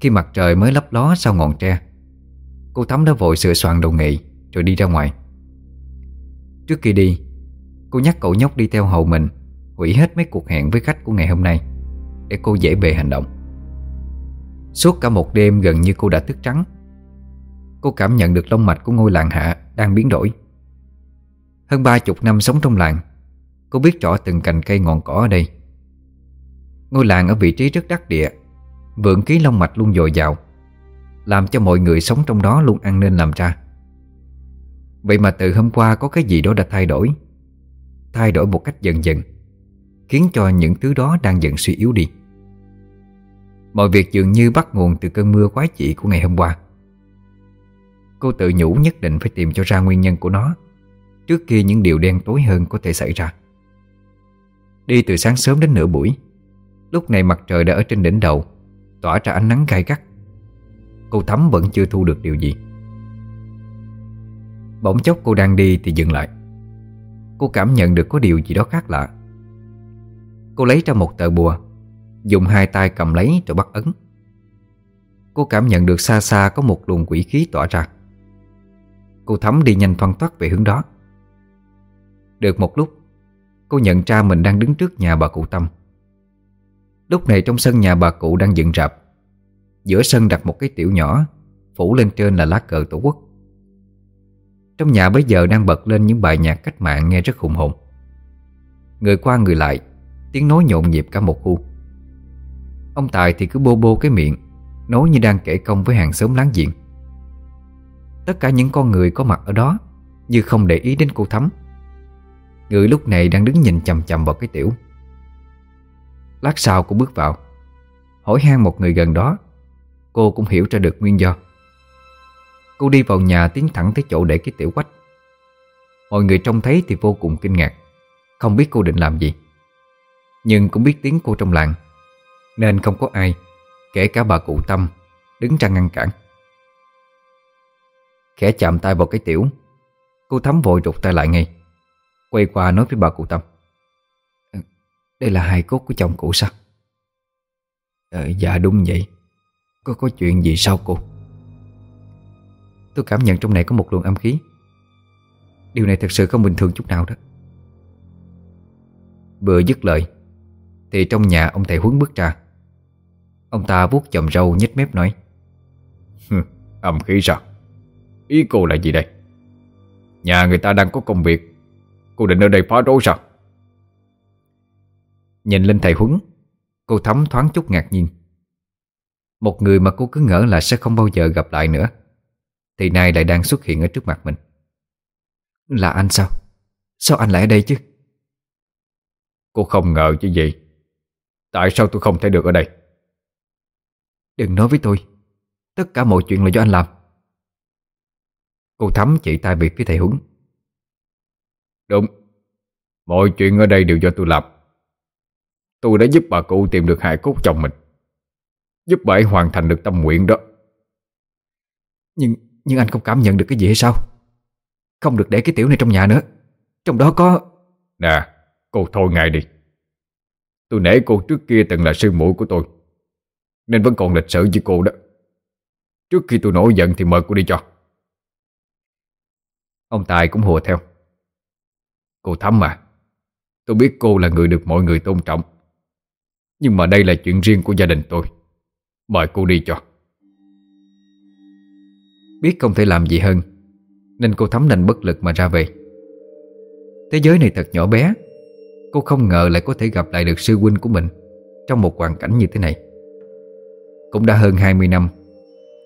Khi mặt trời mới lấp ló sau ngọn tre, Cô Thắm đã vội sửa soạn đồ nghị Rồi đi ra ngoài. Trước khi đi, Cô nhắc cậu nhóc đi theo hầu mình, Hủy hết mấy cuộc hẹn với khách của ngày hôm nay, Để cô dễ bề hành động. Suốt cả một đêm gần như cô đã thức trắng. Cô cảm nhận được lông mạch của ngôi làng hạ Đang biến đổi. Hơn ba chục năm sống trong làng Cô biết rõ từng cành cây ngọn cỏ ở đây. Ngôi làng ở vị trí rất đắc địa, Vượng ký long mạch luôn dồi dào, Làm cho mọi người sống trong đó luôn ăn nên làm ra. Vậy mà từ hôm qua có cái gì đó đã thay đổi Thay đổi một cách dần dần, Khiến cho những thứ đó đang dần suy yếu đi. Mọi việc dường như bắt nguồn từ cơn mưa quái dị của ngày hôm qua. Cô tự nhủ nhất định phải tìm cho ra nguyên nhân của nó, Trước khi những điều đen tối hơn có thể xảy ra. Đi từ sáng sớm đến nửa buổi. Lúc này mặt trời đã ở trên đỉnh đầu, Tỏa ra ánh nắng gai gắt. Cô Thắm vẫn chưa thu được điều gì. Bỗng chốc cô đang đi thì dừng lại. Cô cảm nhận được có điều gì đó khác lạ. Cô lấy ra một tờ bùa, Dùng hai tay cầm lấy rồi bắt ấn. Cô cảm nhận được xa xa có một luồng quỷ khí tỏa ra. Cô Thắm đi nhanh thoăn thoắt về hướng đó. Được một lúc Cô nhận ra mình đang đứng trước nhà bà cụ Tâm. Lúc này trong sân nhà bà cụ đang dựng rạp. Giữa sân đặt một cái tiểu nhỏ, Phủ lên trên là lá cờ tổ quốc. Trong nhà bây giờ đang bật lên những bài nhạc cách mạng nghe rất hùng hồn. Người qua người lại, Tiếng nói nhộn nhịp cả một khu. Ông Tài thì cứ bô bô cái miệng, Nói như đang kể công với hàng xóm láng giềng. Tất cả những con người có mặt ở đó Như không để ý đến cô Thắm. Người lúc này đang đứng nhìn chầm chầm vào cái tiểu. Lát sau cô bước vào, Hỏi han một người gần đó. Cô cũng hiểu ra được nguyên do. Cô đi vào nhà tiến thẳng tới chỗ để cái tiểu quách. Mọi người trông thấy thì vô cùng kinh ngạc, Không biết cô định làm gì. Nhưng cũng biết tiếng cô trong làng, Nên không có ai, Kể cả bà cụ Tâm, Đứng ra ngăn cản. Khẽ chạm tay vào cái tiểu, Cô thấm vội rụt tay lại ngay. Quay qua nói với bà cụ Tâm. Ừ, đây là hài cốt của chồng cụ sao? Ờ, Dạ đúng vậy. Có có chuyện gì sao cô? Tôi cảm nhận trong này có một luồng âm khí. Điều này thật sự không bình thường chút nào đó. Vừa dứt lời Thì trong nhà ông thầy huấn bước ra. Ông ta vuốt chầm râu nhếch mép nói Âm khí sao? Ý cô là gì đây? Nhà người ta đang có công việc Cô định ở đây phá rối sao? Nhìn lên thầy Huấn Cô thấm thoáng chút ngạc nhiên. Một người mà cô cứ ngỡ là sẽ không bao giờ gặp lại nữa. Thì nay lại đang xuất hiện ở trước mặt mình. Là anh sao? Sao anh lại ở đây chứ? Cô không ngờ chứ gì. Tại sao tôi không thể được ở đây? Đừng nói với tôi. Tất cả mọi chuyện là do anh làm. Cô Thắm chỉ tay biệt với thầy Huấn Đúng. Mọi chuyện ở đây đều do tôi làm. Tôi đã giúp bà cụ tìm được hài cốt chồng mình. Giúp bà ấy hoàn thành được tâm nguyện đó. Nhưng nhưng anh không cảm nhận được cái gì hay sao? Không được để cái tiểu này trong nhà nữa. Trong đó có Nè cô thôi ngay đi. Tôi nể cô trước kia từng là sư muội của tôi Nên vẫn còn lịch sự với cô đó. Trước khi tôi nổi giận thì mời cô đi cho. Ông Tài cũng hùa theo Cô Thắm mà Tôi biết cô là người được mọi người tôn trọng. Nhưng mà đây là chuyện riêng của gia đình tôi. Mời cô đi cho. Biết không thể làm gì hơn, Nên cô thắm đành bất lực mà ra về. Thế giới này thật nhỏ bé, Cô không ngờ lại có thể gặp lại được sư huynh của mình Trong một hoàn cảnh như thế này. Cũng đã hơn 20 năm,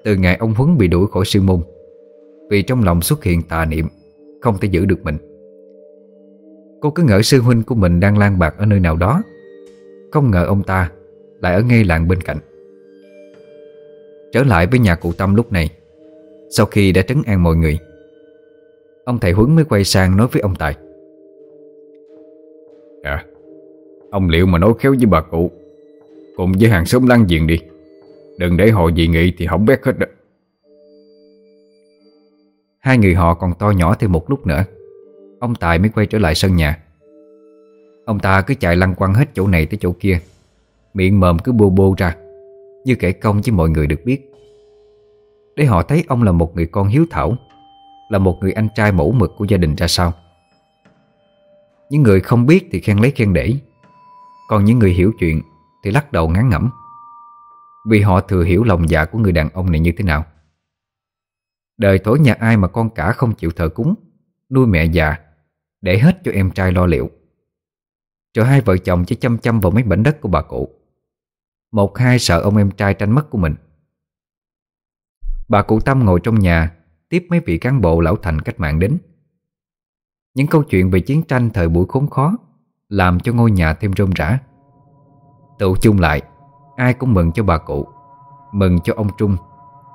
Từ ngày ông Huấn bị đuổi khỏi sư môn, Vì trong lòng xuất hiện tà niệm Không thể giữ được mình. Cô cứ ngỡ sư huynh của mình đang lang bạc ở nơi nào đó. Không ngờ ông ta Lại ở ngay làng bên cạnh. Trở lại với nhà cụ Tâm lúc này Sau khi đã trấn an mọi người Ông thầy Huấn mới quay sang nói với ông Tài. Dạ Ông liệu mà nói khéo với bà cụ Cùng với hàng xóm láng giềng đi. Đừng để họ dị nghị thì hỏng bét hết đó. Hai người họ còn to nhỏ thêm một lúc nữa Ông Tài mới quay trở lại sân nhà. Ông ta cứ chạy lăn quăng hết chỗ này tới chỗ kia, Miệng mồm cứ bô bô ra, Như kể công với mọi người được biết. Để họ thấy ông là một người con hiếu thảo, Là một người anh trai mẫu mực của gia đình ra sao. Những người không biết thì khen lấy khen để, Còn những người hiểu chuyện Thì lắc đầu ngán ngẩm. Vì họ thừa hiểu lòng dạ của người đàn ông này như thế nào. Đời tối nhà ai mà con cả không chịu thờ cúng, Nuôi mẹ già để hết cho em trai lo liệu. Rồi hai vợ chồng chỉ chăm chăm vào mấy mảnh đất của bà cụ. Một hai sợ ông em trai tranh mất của mình. Bà cụ Tâm ngồi trong nhà, Tiếp mấy vị cán bộ lão thành cách mạng đến. Những câu chuyện về chiến tranh thời buổi khốn khó Làm cho ngôi nhà thêm rôm rã. Tụ chung lại, Ai cũng mừng cho bà cụ, Mừng cho ông Trung,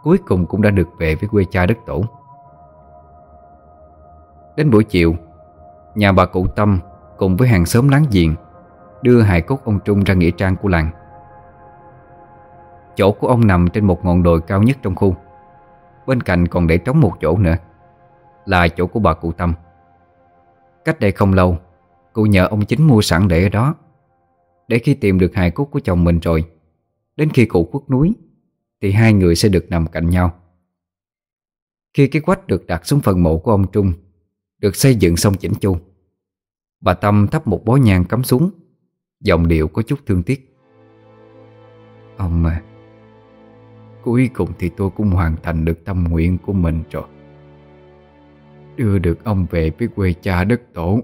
Cuối cùng cũng đã được về với quê cha đất tổ. Đến buổi chiều Nhà bà cụ Tâm cùng với hàng xóm láng giềng Đưa hài cốt ông Trung ra nghĩa trang của làng. Chỗ của ông nằm trên một ngọn đồi cao nhất trong khu. Bên cạnh còn để trống một chỗ nữa, Là chỗ của bà cụ Tâm. Cách đây không lâu, Cụ nhờ ông chính mua sẵn để ở đó, Để khi tìm được hài cốt của chồng mình rồi, Đến khi cụ khuất núi, Thì hai người sẽ được nằm cạnh nhau. Khi cái quách được đặt xuống phần mộ của ông Trung được xây dựng xong chỉnh chu. Bà Tâm thắp một bó nhang cắm xuống. Giọng điệu có chút thương tiếc. Ông à Cuối cùng thì tôi cũng hoàn thành được tâm nguyện của mình rồi. Đưa được ông về với quê cha đất tổ.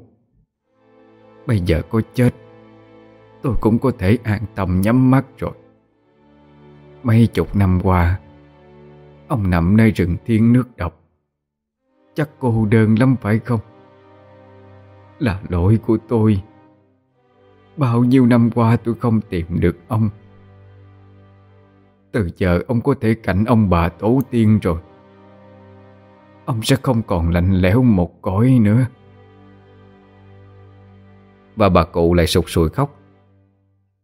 Bây giờ có chết, Tôi cũng có thể an tâm nhắm mắt rồi. Mấy chục năm qua, Ông nằm nơi rừng thiên nước độc. Chắc cô đơn lắm phải không? Là lỗi của tôi. Bao nhiêu năm qua tôi không tìm được ông. Từ giờ ông có thể cạnh ông bà tổ tiên rồi. Ông sẽ không còn lạnh lẽo một cõi nữa. Và bà cụ lại sụt sùi khóc.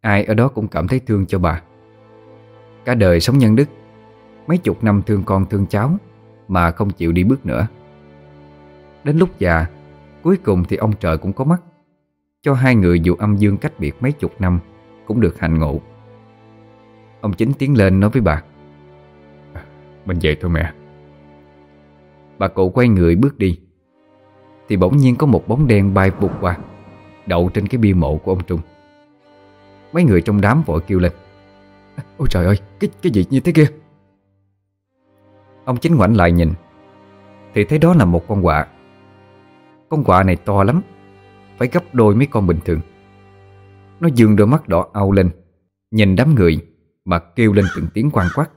Ai ở đó cũng cảm thấy thương cho bà. Cả đời sống nhân đức. Mấy chục năm thương con thương cháu Mà không chịu đi bước nữa. Đến lúc già Cuối cùng thì ông trời cũng có mắt. Cho hai người dù âm dương cách biệt mấy chục năm Cũng được hạnh ngộ. Ông chính tiến lên nói với bà. Mình về thôi mẹ. Bà cụ quay người bước đi. Thì bỗng nhiên có một bóng đen bay vụt qua Đậu trên cái bia mộ của ông Trung. Mấy người trong đám vội kêu lên. Ôi trời ơi Cái cái gì như thế kia? Ông chính ngoảnh lại nhìn. Thì thấy đó là một con quạ con quạ này to lắm, Phải gấp đôi mấy con bình thường. Nó dường đôi mắt đỏ au lên, Nhìn đám người Mà kêu lên từng tiếng quang quát.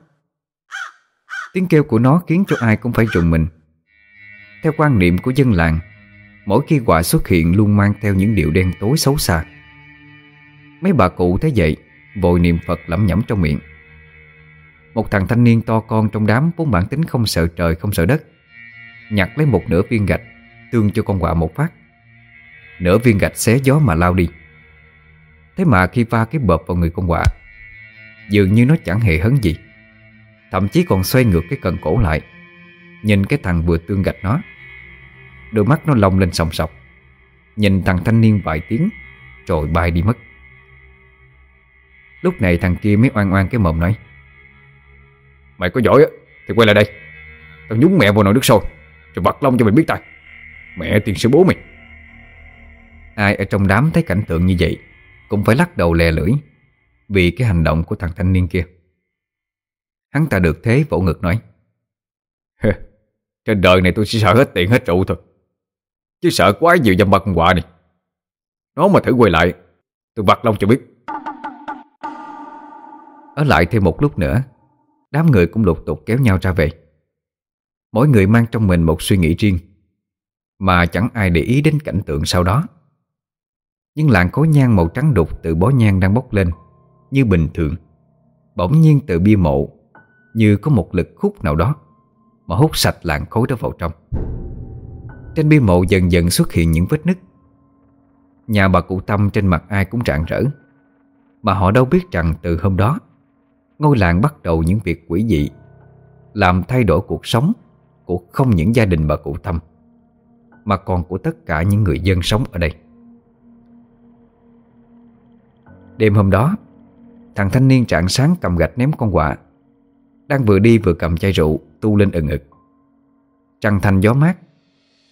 Tiếng kêu của nó khiến cho ai cũng phải rùng mình. Theo quan niệm của dân làng, Mỗi khi quạ xuất hiện luôn mang theo những điệu đen tối xấu xa. Mấy bà cụ thấy vậy, Vội niệm Phật lẩm nhẩm trong miệng. Một thằng thanh niên to con trong đám Vốn bản tính không sợ trời, không sợ đất, Nhặt lấy một nửa viên gạch Thương cho con quạ một phát. Nửa viên gạch xé gió mà lao đi. Thế mà khi va cái bợp vào người con quạ, Dường như nó chẳng hề hấn gì. Thậm chí còn xoay ngược cái cần cổ lại, Nhìn cái thằng vừa tương gạch nó. Đôi mắt nó lông lên sòng sọc, Nhìn thằng thanh niên vài tiếng, Rồi bay đi mất. Lúc này thằng kia mới oan oan cái mồm nói, Mày có giỏi á, Thì quay lại đây. Tao nhúng mẹ vào nồi nước sôi Rồi bật lông cho mày biết tay. Mẹ tiền sư bố mày. Ai ở trong đám thấy cảnh tượng như vậy, Cũng phải lắc đầu lè lưỡi Vì cái hành động của thằng thanh niên kia. Hắn ta được thế vỗ ngực nói Trên đời này tôi chỉ sợ hết tiền hết trụ thôi. Chứ sợ quá nhiều dâm bật quạ này. Nó mà thử quay lại, Tôi vặt lông cho biết. Ở lại thêm một lúc nữa, Đám người cũng lục tục kéo nhau ra về. Mỗi người mang trong mình một suy nghĩ riêng. Mà chẳng ai để ý đến cảnh tượng sau đó. Nhưng làn khói nhang màu trắng đục từ bó nhang đang bốc lên, Như bình thường. Bỗng nhiên từ bia mộ, Như có một lực hút nào đó, Mà hút sạch làn khói đó vào trong. Trên bia mộ dần dần xuất hiện những vết nứt. Nhà bà cụ Tâm trên mặt ai cũng rạng rỡ, Mà họ đâu biết rằng từ hôm đó, Ngôi làng bắt đầu những việc quỷ dị, Làm thay đổi cuộc sống Của không những gia đình bà cụ Tâm. Mà còn của tất cả những người dân sống ở đây. Đêm hôm đó Thằng thanh niên trạng sáng cầm gạch ném con quạ Đang vừa đi vừa cầm chai rượu Tu lên ừng ực. Trăng thanh gió mát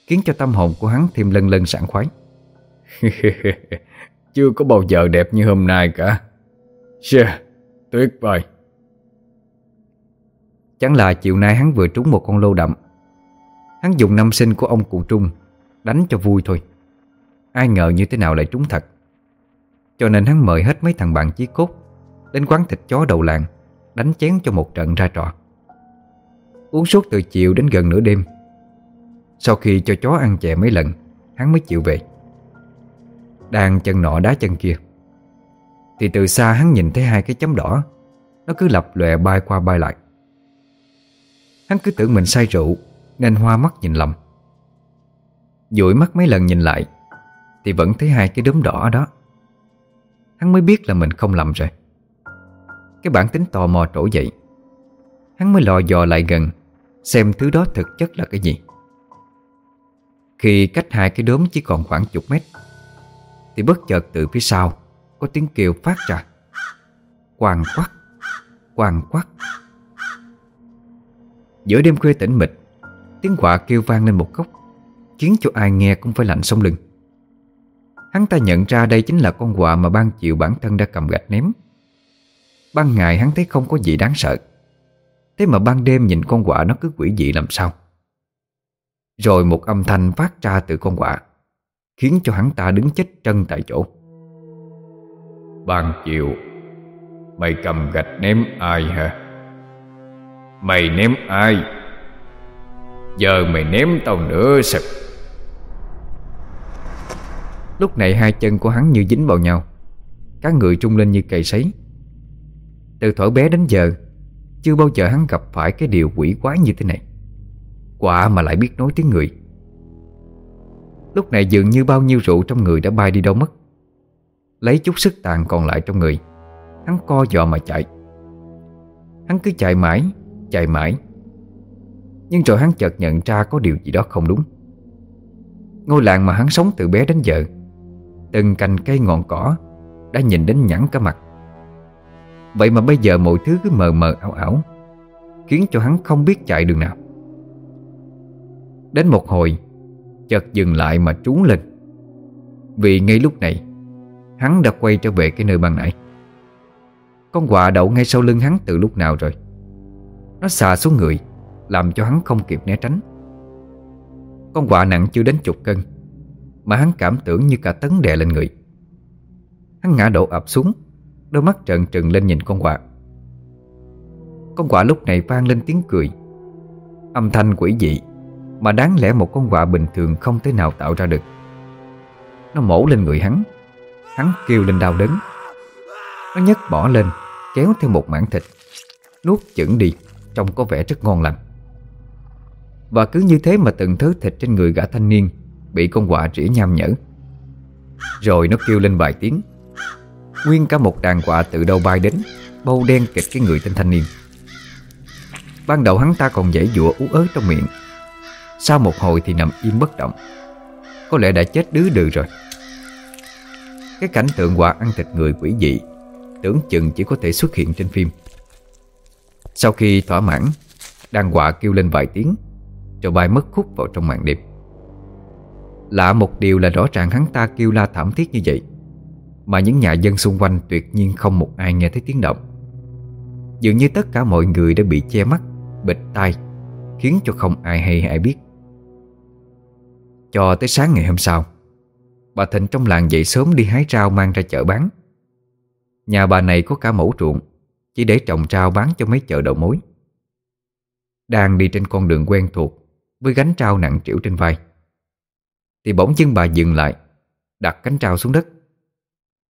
Khiến cho tâm hồn của hắn thêm lân lân sảng khoái. Chưa có bao giờ đẹp như hôm nay cả. Yeah, tuyệt vời. Chẳng là chiều nay hắn vừa trúng một con lô đậm. Hắn dùng năm sinh của ông cụ Trung Đánh cho vui thôi. Ai ngờ như thế nào lại trúng thật. Cho nên hắn mời hết mấy thằng bạn chí cốt Đến quán thịt chó đầu làng, Đánh chén cho một trận ra trò. Uống suốt từ chiều đến gần nửa đêm. Sau khi cho chó ăn chè mấy lần, Hắn mới chịu về. Đang chân nọ đá chân kia, Thì từ xa hắn nhìn thấy hai cái chấm đỏ. Nó cứ lập lòe bay qua bay lại. Hắn cứ tưởng mình say rượu, Nên hoa mắt nhìn lầm. Dụi mắt mấy lần nhìn lại, Thì vẫn thấy hai cái đốm đỏ đó. Hắn mới biết là mình không lầm rồi. Cái bản tính tò mò trỗi dậy. Hắn mới lò dò lại gần, Xem thứ đó thực chất là cái gì. Khi cách hai cái đốm chỉ còn khoảng chục mét, Thì bất chợt từ phía sau Có tiếng kêu phát ra. Quàng quắc Quàng quắc. Giữa đêm khuya tĩnh mịch, Tiếng quạ kêu vang lên một góc. Khiến cho ai nghe cũng phải lạnh sống lưng. Hắn ta nhận ra đây chính là con quạ Mà ban chiều bản thân đã cầm gạch ném. Ban ngày hắn thấy không có gì đáng sợ. Thế mà ban đêm nhìn con quạ nó cứ quỷ dị làm sao? Rồi một âm thanh phát ra từ con quạ, Khiến cho hắn ta đứng chết chân tại chỗ. Ban chiều, Mày cầm gạch ném ai hả? Mày ném ai? Giờ mày ném tao nữa sực Lúc này hai chân của hắn như dính vào nhau. Các người trung lên như cày sấy. Từ thổi bé đến giờ, Chưa bao giờ hắn gặp phải cái điều quỷ quái như thế này. Quả mà lại biết nói tiếng người. Lúc này dường như bao nhiêu rượu trong người đã bay đi đâu mất. Lấy chút sức tàn còn lại trong người, Hắn co giò mà chạy. Hắn cứ chạy mãi Chạy mãi nhưng rồi hắn chợt nhận ra có điều gì đó không đúng. Ngôi làng mà hắn sống từ bé đến giờ, Từng cành cây ngọn cỏ Đã nhìn đến nhẵn cả mặt. Vậy mà bây giờ mọi thứ cứ mờ mờ ảo ảo, Khiến cho hắn không biết chạy đường nào. Đến một hồi, Chợt dừng lại mà trú lên. Vì ngay lúc này, Hắn đã quay trở về cái nơi ban nãy. Con quạ đậu ngay sau lưng hắn từ lúc nào rồi? Nó xà xuống người. Làm cho hắn không kịp né tránh. Con quạ nặng chưa đến chục cân, Mà hắn cảm tưởng như cả tấn đè lên người. Hắn ngã đổ ập xuống, Đôi mắt trợn trừng lên nhìn con quạ. Con quạ lúc này vang lên tiếng cười, Âm thanh quỷ dị Mà đáng lẽ một con quạ bình thường không thể nào tạo ra được. Nó mổ lên người hắn Hắn kêu lên đau đớn. Nó nhấc bỏ lên, Kéo theo một mảng thịt, Nuốt chửng đi, Trông có vẻ rất ngon lành. Và cứ như thế mà từng thớ thịt trên người gã thanh niên Bị con quạ rỉa nham nhở. Rồi nó kêu lên vài tiếng. Nguyên cả một đàn quạ từ đâu bay đến, Bâu đen kịch cái người tên thanh niên. Ban đầu hắn ta còn dãy dụa ú ớ trong miệng. Sau một hồi thì nằm im bất động. Có lẽ đã chết đứ đừ rồi. Cái cảnh tượng quạ ăn thịt người quỷ dị, Tưởng chừng chỉ có thể xuất hiện trên phim. Sau khi thỏa mãn, Đàn quạ kêu lên vài tiếng. Rồi bay mất khúc vào trong màn đêm. Lạ một điều là rõ ràng hắn ta kêu la thảm thiết như vậy, Mà những nhà dân xung quanh tuyệt nhiên không một ai nghe thấy tiếng động. Dường như tất cả mọi người đã bị che mắt, Bịt tai, Khiến cho không ai hay ai biết. Cho tới sáng ngày hôm sau, Bà Thịnh trong làng dậy sớm đi hái rau mang ra chợ bán. Nhà bà này có cả mẫu ruộng, Chỉ để trồng rau bán cho mấy chợ đầu mối. Đang đi trên con đường quen thuộc với gánh trao nặng trĩu trên vai. Thì bỗng chân bà dừng lại Đặt cánh trao xuống đất.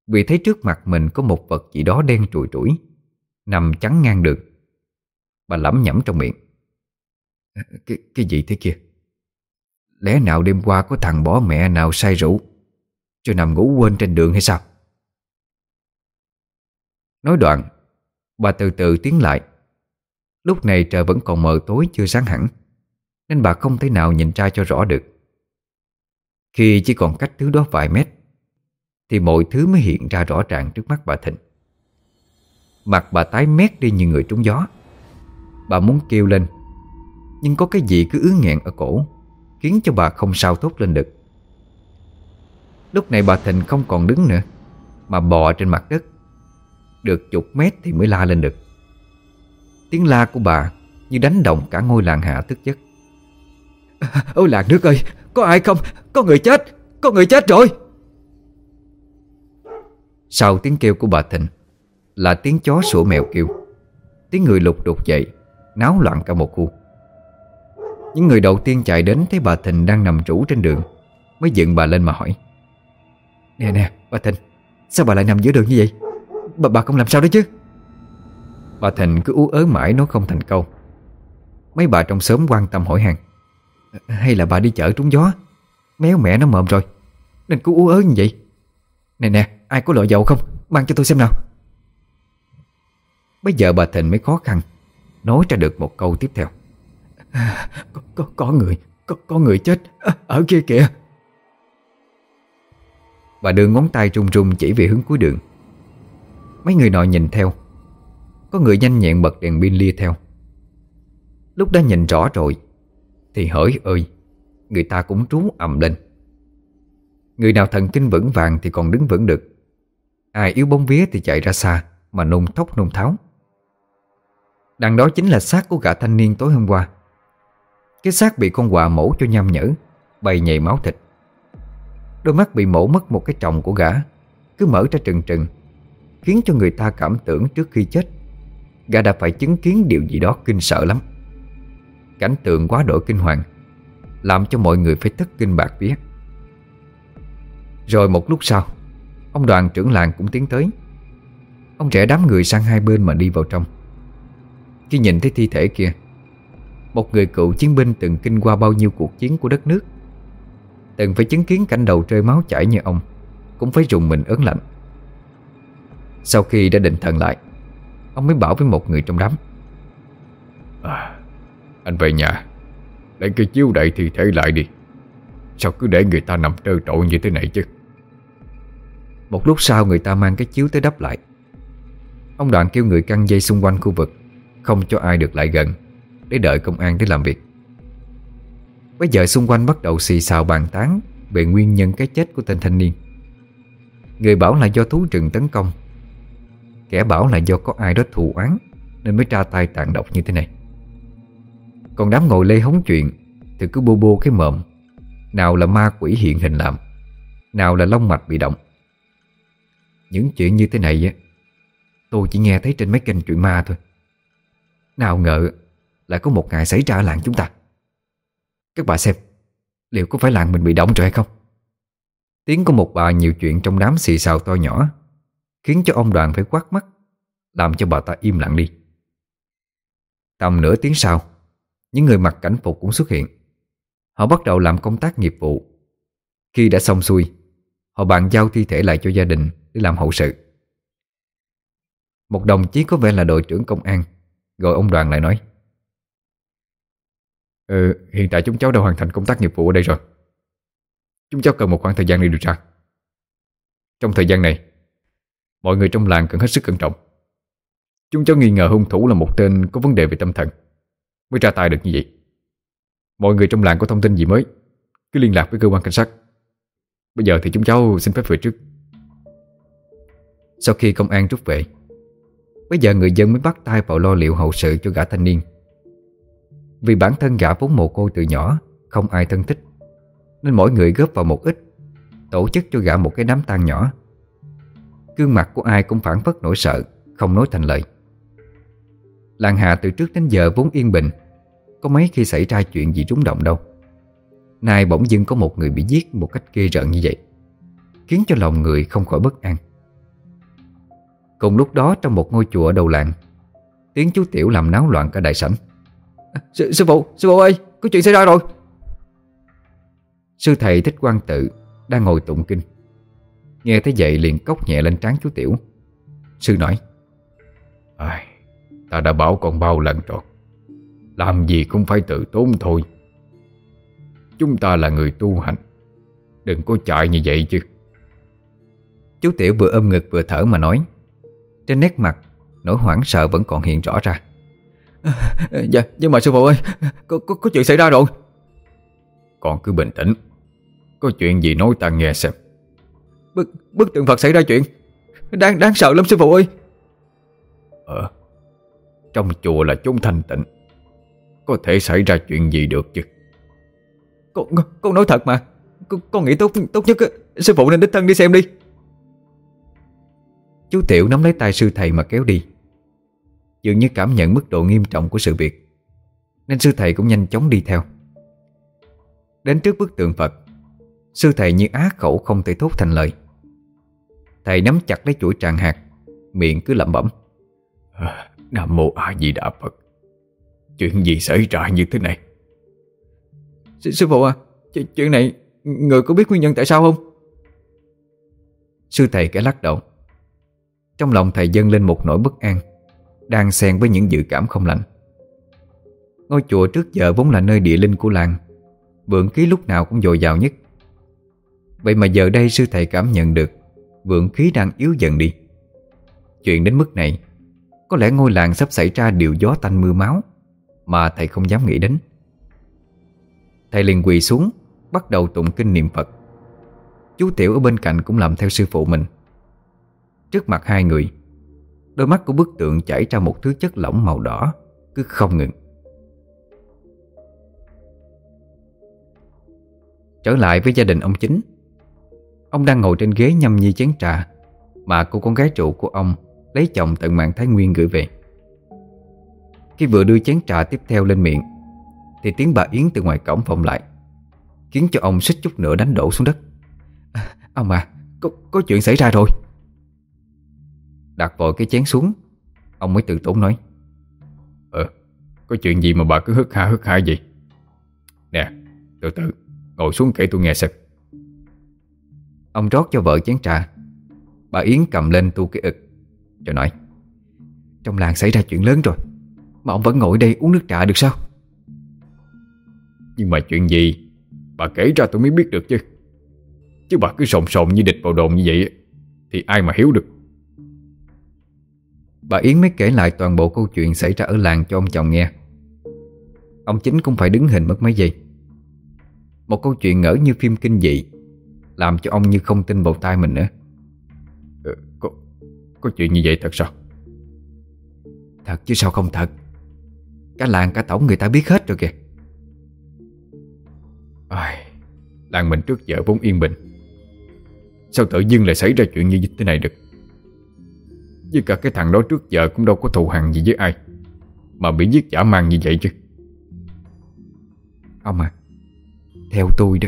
Vì thấy trước mặt mình có một vật gì đó đen trùi trũi Nằm chắn ngang đường. Bà lẩm nhẩm trong miệng. Cái, cái gì thế kia? Lẽ nào đêm qua có thằng bỏ mẹ nào say rượu Cho nằm ngủ quên trên đường hay sao? Nói đoạn Bà từ từ tiến lại. Lúc này trời vẫn còn mờ tối chưa sáng hẳn. Nên bà không thể nào nhìn ra cho rõ được. Khi chỉ còn cách thứ đó vài mét, Thì mọi thứ mới hiện ra rõ ràng trước mắt bà Thịnh. Mặt bà tái mét đi như người trúng gió. Bà muốn kêu lên, Nhưng có cái gì cứ ứ nghẹn ở cổ, Khiến cho bà không sao thốt lên được. Lúc này bà Thịnh không còn đứng nữa, Mà bò trên mặt đất. Được chục mét thì mới la lên được. Tiếng la của bà Như đánh động cả ngôi làng hạ tức giấc. Ôi làng nước ơi Có ai không? Có người chết Có người chết rồi. Sau tiếng kêu của bà Thịnh Là tiếng chó sủa mèo kêu. Tiếng người lục đục dậy Náo loạn cả một khu. Những người đầu tiên chạy đến Thấy bà Thịnh đang nằm trũ trên đường Mới dựng bà lên mà hỏi. Nè nè bà Thịnh Sao bà lại nằm giữa đường như vậy? Bà, bà không làm sao đó chứ? Bà Thịnh cứ ú ớ mãi nói không thành câu. Mấy bà trong xóm quan tâm hỏi hàng. Hay là bà đi chợ trúng gió. Méo mẹ nó mồm rồi. Nên cứ ú ớ như vậy. Nè nè ai có loại dầu không? Mang cho tôi xem nào. Bây giờ bà Thịnh mới khó khăn Nói ra được một câu tiếp theo. À, có, có, có người có, có người chết Ở kia kìa. Bà đưa ngón tay run run chỉ về hướng cuối đường. Mấy người nọ nhìn theo. Có người nhanh nhẹn bật đèn pin lia theo. Lúc đã nhìn rõ rồi thì hỡi ơi, Người ta cũng trú ầm lên. Người nào thần kinh vững vàng Thì còn đứng vững được. Ai yếu bóng vía thì chạy ra xa, Mà nôn thốc nôn tháo. Đằng đó chính là xác của gã thanh niên tối hôm qua. Cái xác bị con quà mổ cho nham nhở, Bày nhầy máu thịt. Đôi mắt bị mổ mất một cái tròng của gã, Cứ mở ra trừng trừng, Khiến cho người ta cảm tưởng trước khi chết, Gã đã phải chứng kiến điều gì đó kinh sợ lắm. Cảnh tượng quá đổi kinh hoàng Làm cho mọi người phải thất kinh bạc vía. Rồi một lúc sau Ông đoàn trưởng làng cũng tiến tới. Ông trẻ đám người sang hai bên mà đi vào trong. Khi nhìn thấy thi thể kia Một người cựu chiến binh từng kinh qua bao nhiêu cuộc chiến của đất nước Từng phải chứng kiến cảnh đầu rơi máu chảy như ông Cũng phải rùng mình ớn lạnh. Sau khi đã định thần lại Ông mới bảo với một người trong đám. À, anh về nhà. Lấy cái chiếu đậy thi thể lại đi. Sao cứ để người ta nằm trơ trội như thế này chứ? Một lúc sau người ta mang cái chiếu tới đắp lại. Ông đoạn kêu người căng dây xung quanh khu vực, Không cho ai được lại gần, Để đợi công an để làm việc. Bây giờ xung quanh bắt đầu xì xào bàn tán Về nguyên nhân cái chết của tên thanh niên. Người bảo là do thú rừng tấn công. Kẻ bảo là do có ai đó thù oán, Nên mới tra tay tàn độc như thế này. Còn đám ngồi lê hóng chuyện, Thì cứ bô bô cái mộm Nào là ma quỷ hiện hình làm, Nào là lông mạch bị động. Những chuyện như thế này á, Tôi chỉ nghe thấy trên mấy kênh chuyện ma thôi. Nào ngờ Lại có một ngày xảy ra ở làng chúng ta. Các bà xem, Liệu có phải làng mình bị động rồi hay không? Tiếng của một bà nhiều chuyện trong đám xì xào to nhỏ, Khiến cho ông đoàn phải quát mắt, Làm cho bà ta im lặng đi. Tầm nửa tiếng sau những người mặc cảnh phục cũng xuất hiện. Họ bắt đầu làm công tác nghiệp vụ. Khi đã xong xuôi Họ bàn giao thi thể lại cho gia đình Để làm hậu sự. Một đồng chí có vẻ là đội trưởng công an Gọi ông đoàn lại nói Ừ, hiện tại chúng cháu đã hoàn thành công tác nghiệp vụ ở đây rồi. Chúng cháu cần một khoảng thời gian để điều tra. Trong thời gian này Mọi người trong làng cần hết sức cẩn trọng. Chúng cháu nghi ngờ hung thủ là một tên có vấn đề về tâm thần. Mới ra tay được như vậy. Mọi người trong làng có thông tin gì mới, Cứ liên lạc với cơ quan cảnh sát. Bây giờ thì chúng cháu xin phép về trước. Sau khi công an rút về Bây giờ người dân mới bắt tay vào lo liệu hậu sự cho gã thanh niên. Vì bản thân gã vốn mồ côi từ nhỏ, Không ai thân thích, Nên mỗi người góp vào một ít, Tổ chức cho gã một cái đám tang nhỏ. Gương mặt của ai cũng phản phất nỗi sợ, Không nói thành lời. Làng Hà từ trước đến giờ vốn yên bình có mấy khi xảy ra chuyện gì rúng động đâu. Nay bỗng dưng có một người bị giết Một cách ghê rợn như vậy Khiến cho lòng người không khỏi bất an. Cùng lúc đó trong một ngôi chùa ở đầu làng Tiếng chú Tiểu làm náo loạn cả đại sảnh. À, sư, sư phụ, sư phụ ơi Có chuyện xảy ra rồi. Sư thầy thích quan tự Đang ngồi tụng kinh. Nghe thấy vậy liền cốc nhẹ lên trán chú Tiểu. Sư nói Ai, Ta đã bảo con bao lần rồi. Làm gì cũng phải tự tốn thôi. Chúng ta là người tu hành. Đừng có chạy như vậy chứ. Chú Tiểu vừa ôm ngực vừa thở mà nói. Trên nét mặt Nỗi hoảng sợ vẫn còn hiện rõ ra. Dạ nhưng mà sư phụ ơi có, có, có chuyện xảy ra rồi. Con cứ bình tĩnh. Có chuyện gì nói ta nghe xem. Bức, bức tượng Phật xảy ra chuyện. Đáng đáng sợ lắm sư phụ ơi. Ờ Trong chùa là chốn thanh tịnh Có thể xảy ra chuyện gì được chứ? Con, con, con nói thật mà. Con, con nghĩ tốt tốt nhất Sư phụ nên đích thân đi xem đi. Chú Tiểu nắm lấy tay sư thầy mà kéo đi. Dường như cảm nhận mức độ nghiêm trọng của sự việc Nên sư thầy cũng nhanh chóng đi theo. Đến trước bức tượng Phật Sư thầy như á khẩu không thể thốt thành lời. Thầy nắm chặt lấy chuỗi tràng hạt Miệng cứ lẩm bẩm. Nam mô A Di Đà Phật Chuyện gì xảy ra như thế này? S Sư phụ à Chuyện này Người có biết nguyên nhân tại sao không? Sư thầy kẻ lắc đầu. Trong lòng thầy dâng lên một nỗi bất an Đang xen với những dự cảm không lành. Ngôi chùa trước giờ vốn là nơi địa linh của làng Vượng khí lúc nào cũng dồi dào nhất. Vậy mà giờ đây sư thầy cảm nhận được Vượng khí đang yếu dần đi. Chuyện đến mức này Có lẽ ngôi làng sắp xảy ra điều gió tanh mưa máu mà thầy không dám nghĩ đến. Thầy liền quỳ xuống, Bắt đầu tụng kinh niệm Phật. Chú Tiểu ở bên cạnh cũng làm theo sư phụ mình. Trước mặt hai người, Đôi mắt của bức tượng chảy ra một thứ chất lỏng màu đỏ, Cứ không ngừng. Trở lại với gia đình ông chính, Ông đang ngồi trên ghế nhâm nhi chén trà Mà cô con gái trụ của ông Lấy chồng tận mạng Thái Nguyên gửi về. Khi vừa đưa chén trà tiếp theo lên miệng Thì tiếng bà Yến từ ngoài cổng vọng lại Khiến cho ông xích chút nữa đánh đổ xuống đất. À, Ông à có, có chuyện xảy ra rồi. Đặt vội cái chén xuống Ông mới tự tốn nói. Ờ Có chuyện gì mà bà cứ hức ha hức ha gì Nè từ từ Ngồi xuống kể tôi nghe xem. Ông rót cho vợ chén trà. Bà Yến cầm lên tu cái ực Rồi nói Trong làng xảy ra chuyện lớn rồi Mà ông vẫn ngồi đây uống nước trà được sao? Nhưng mà chuyện gì? Bà kể ra tôi mới biết được chứ. Chứ bà cứ sồn sồn như địch vào đồn như vậy Thì ai mà hiếu được? Bà Yến mới kể lại toàn bộ câu chuyện xảy ra ở làng cho ông chồng nghe. Ông chính cũng phải đứng hình mất mấy giây. Một câu chuyện ngỡ như phim kinh dị Làm cho ông như không tin vào tai mình nữa. Ừ, có, có chuyện như vậy thật sao? Thật chứ sao không thật Cả làng cả tổng người ta biết hết rồi kìa. Ai, Làng mình trước giờ vốn yên bình. Sao tự dưng lại xảy ra chuyện như thế này được? Với cả cái thằng đó trước giờ cũng đâu có thù hằn gì với ai Mà bị giết giả mang như vậy chứ. Ông à Theo tôi đó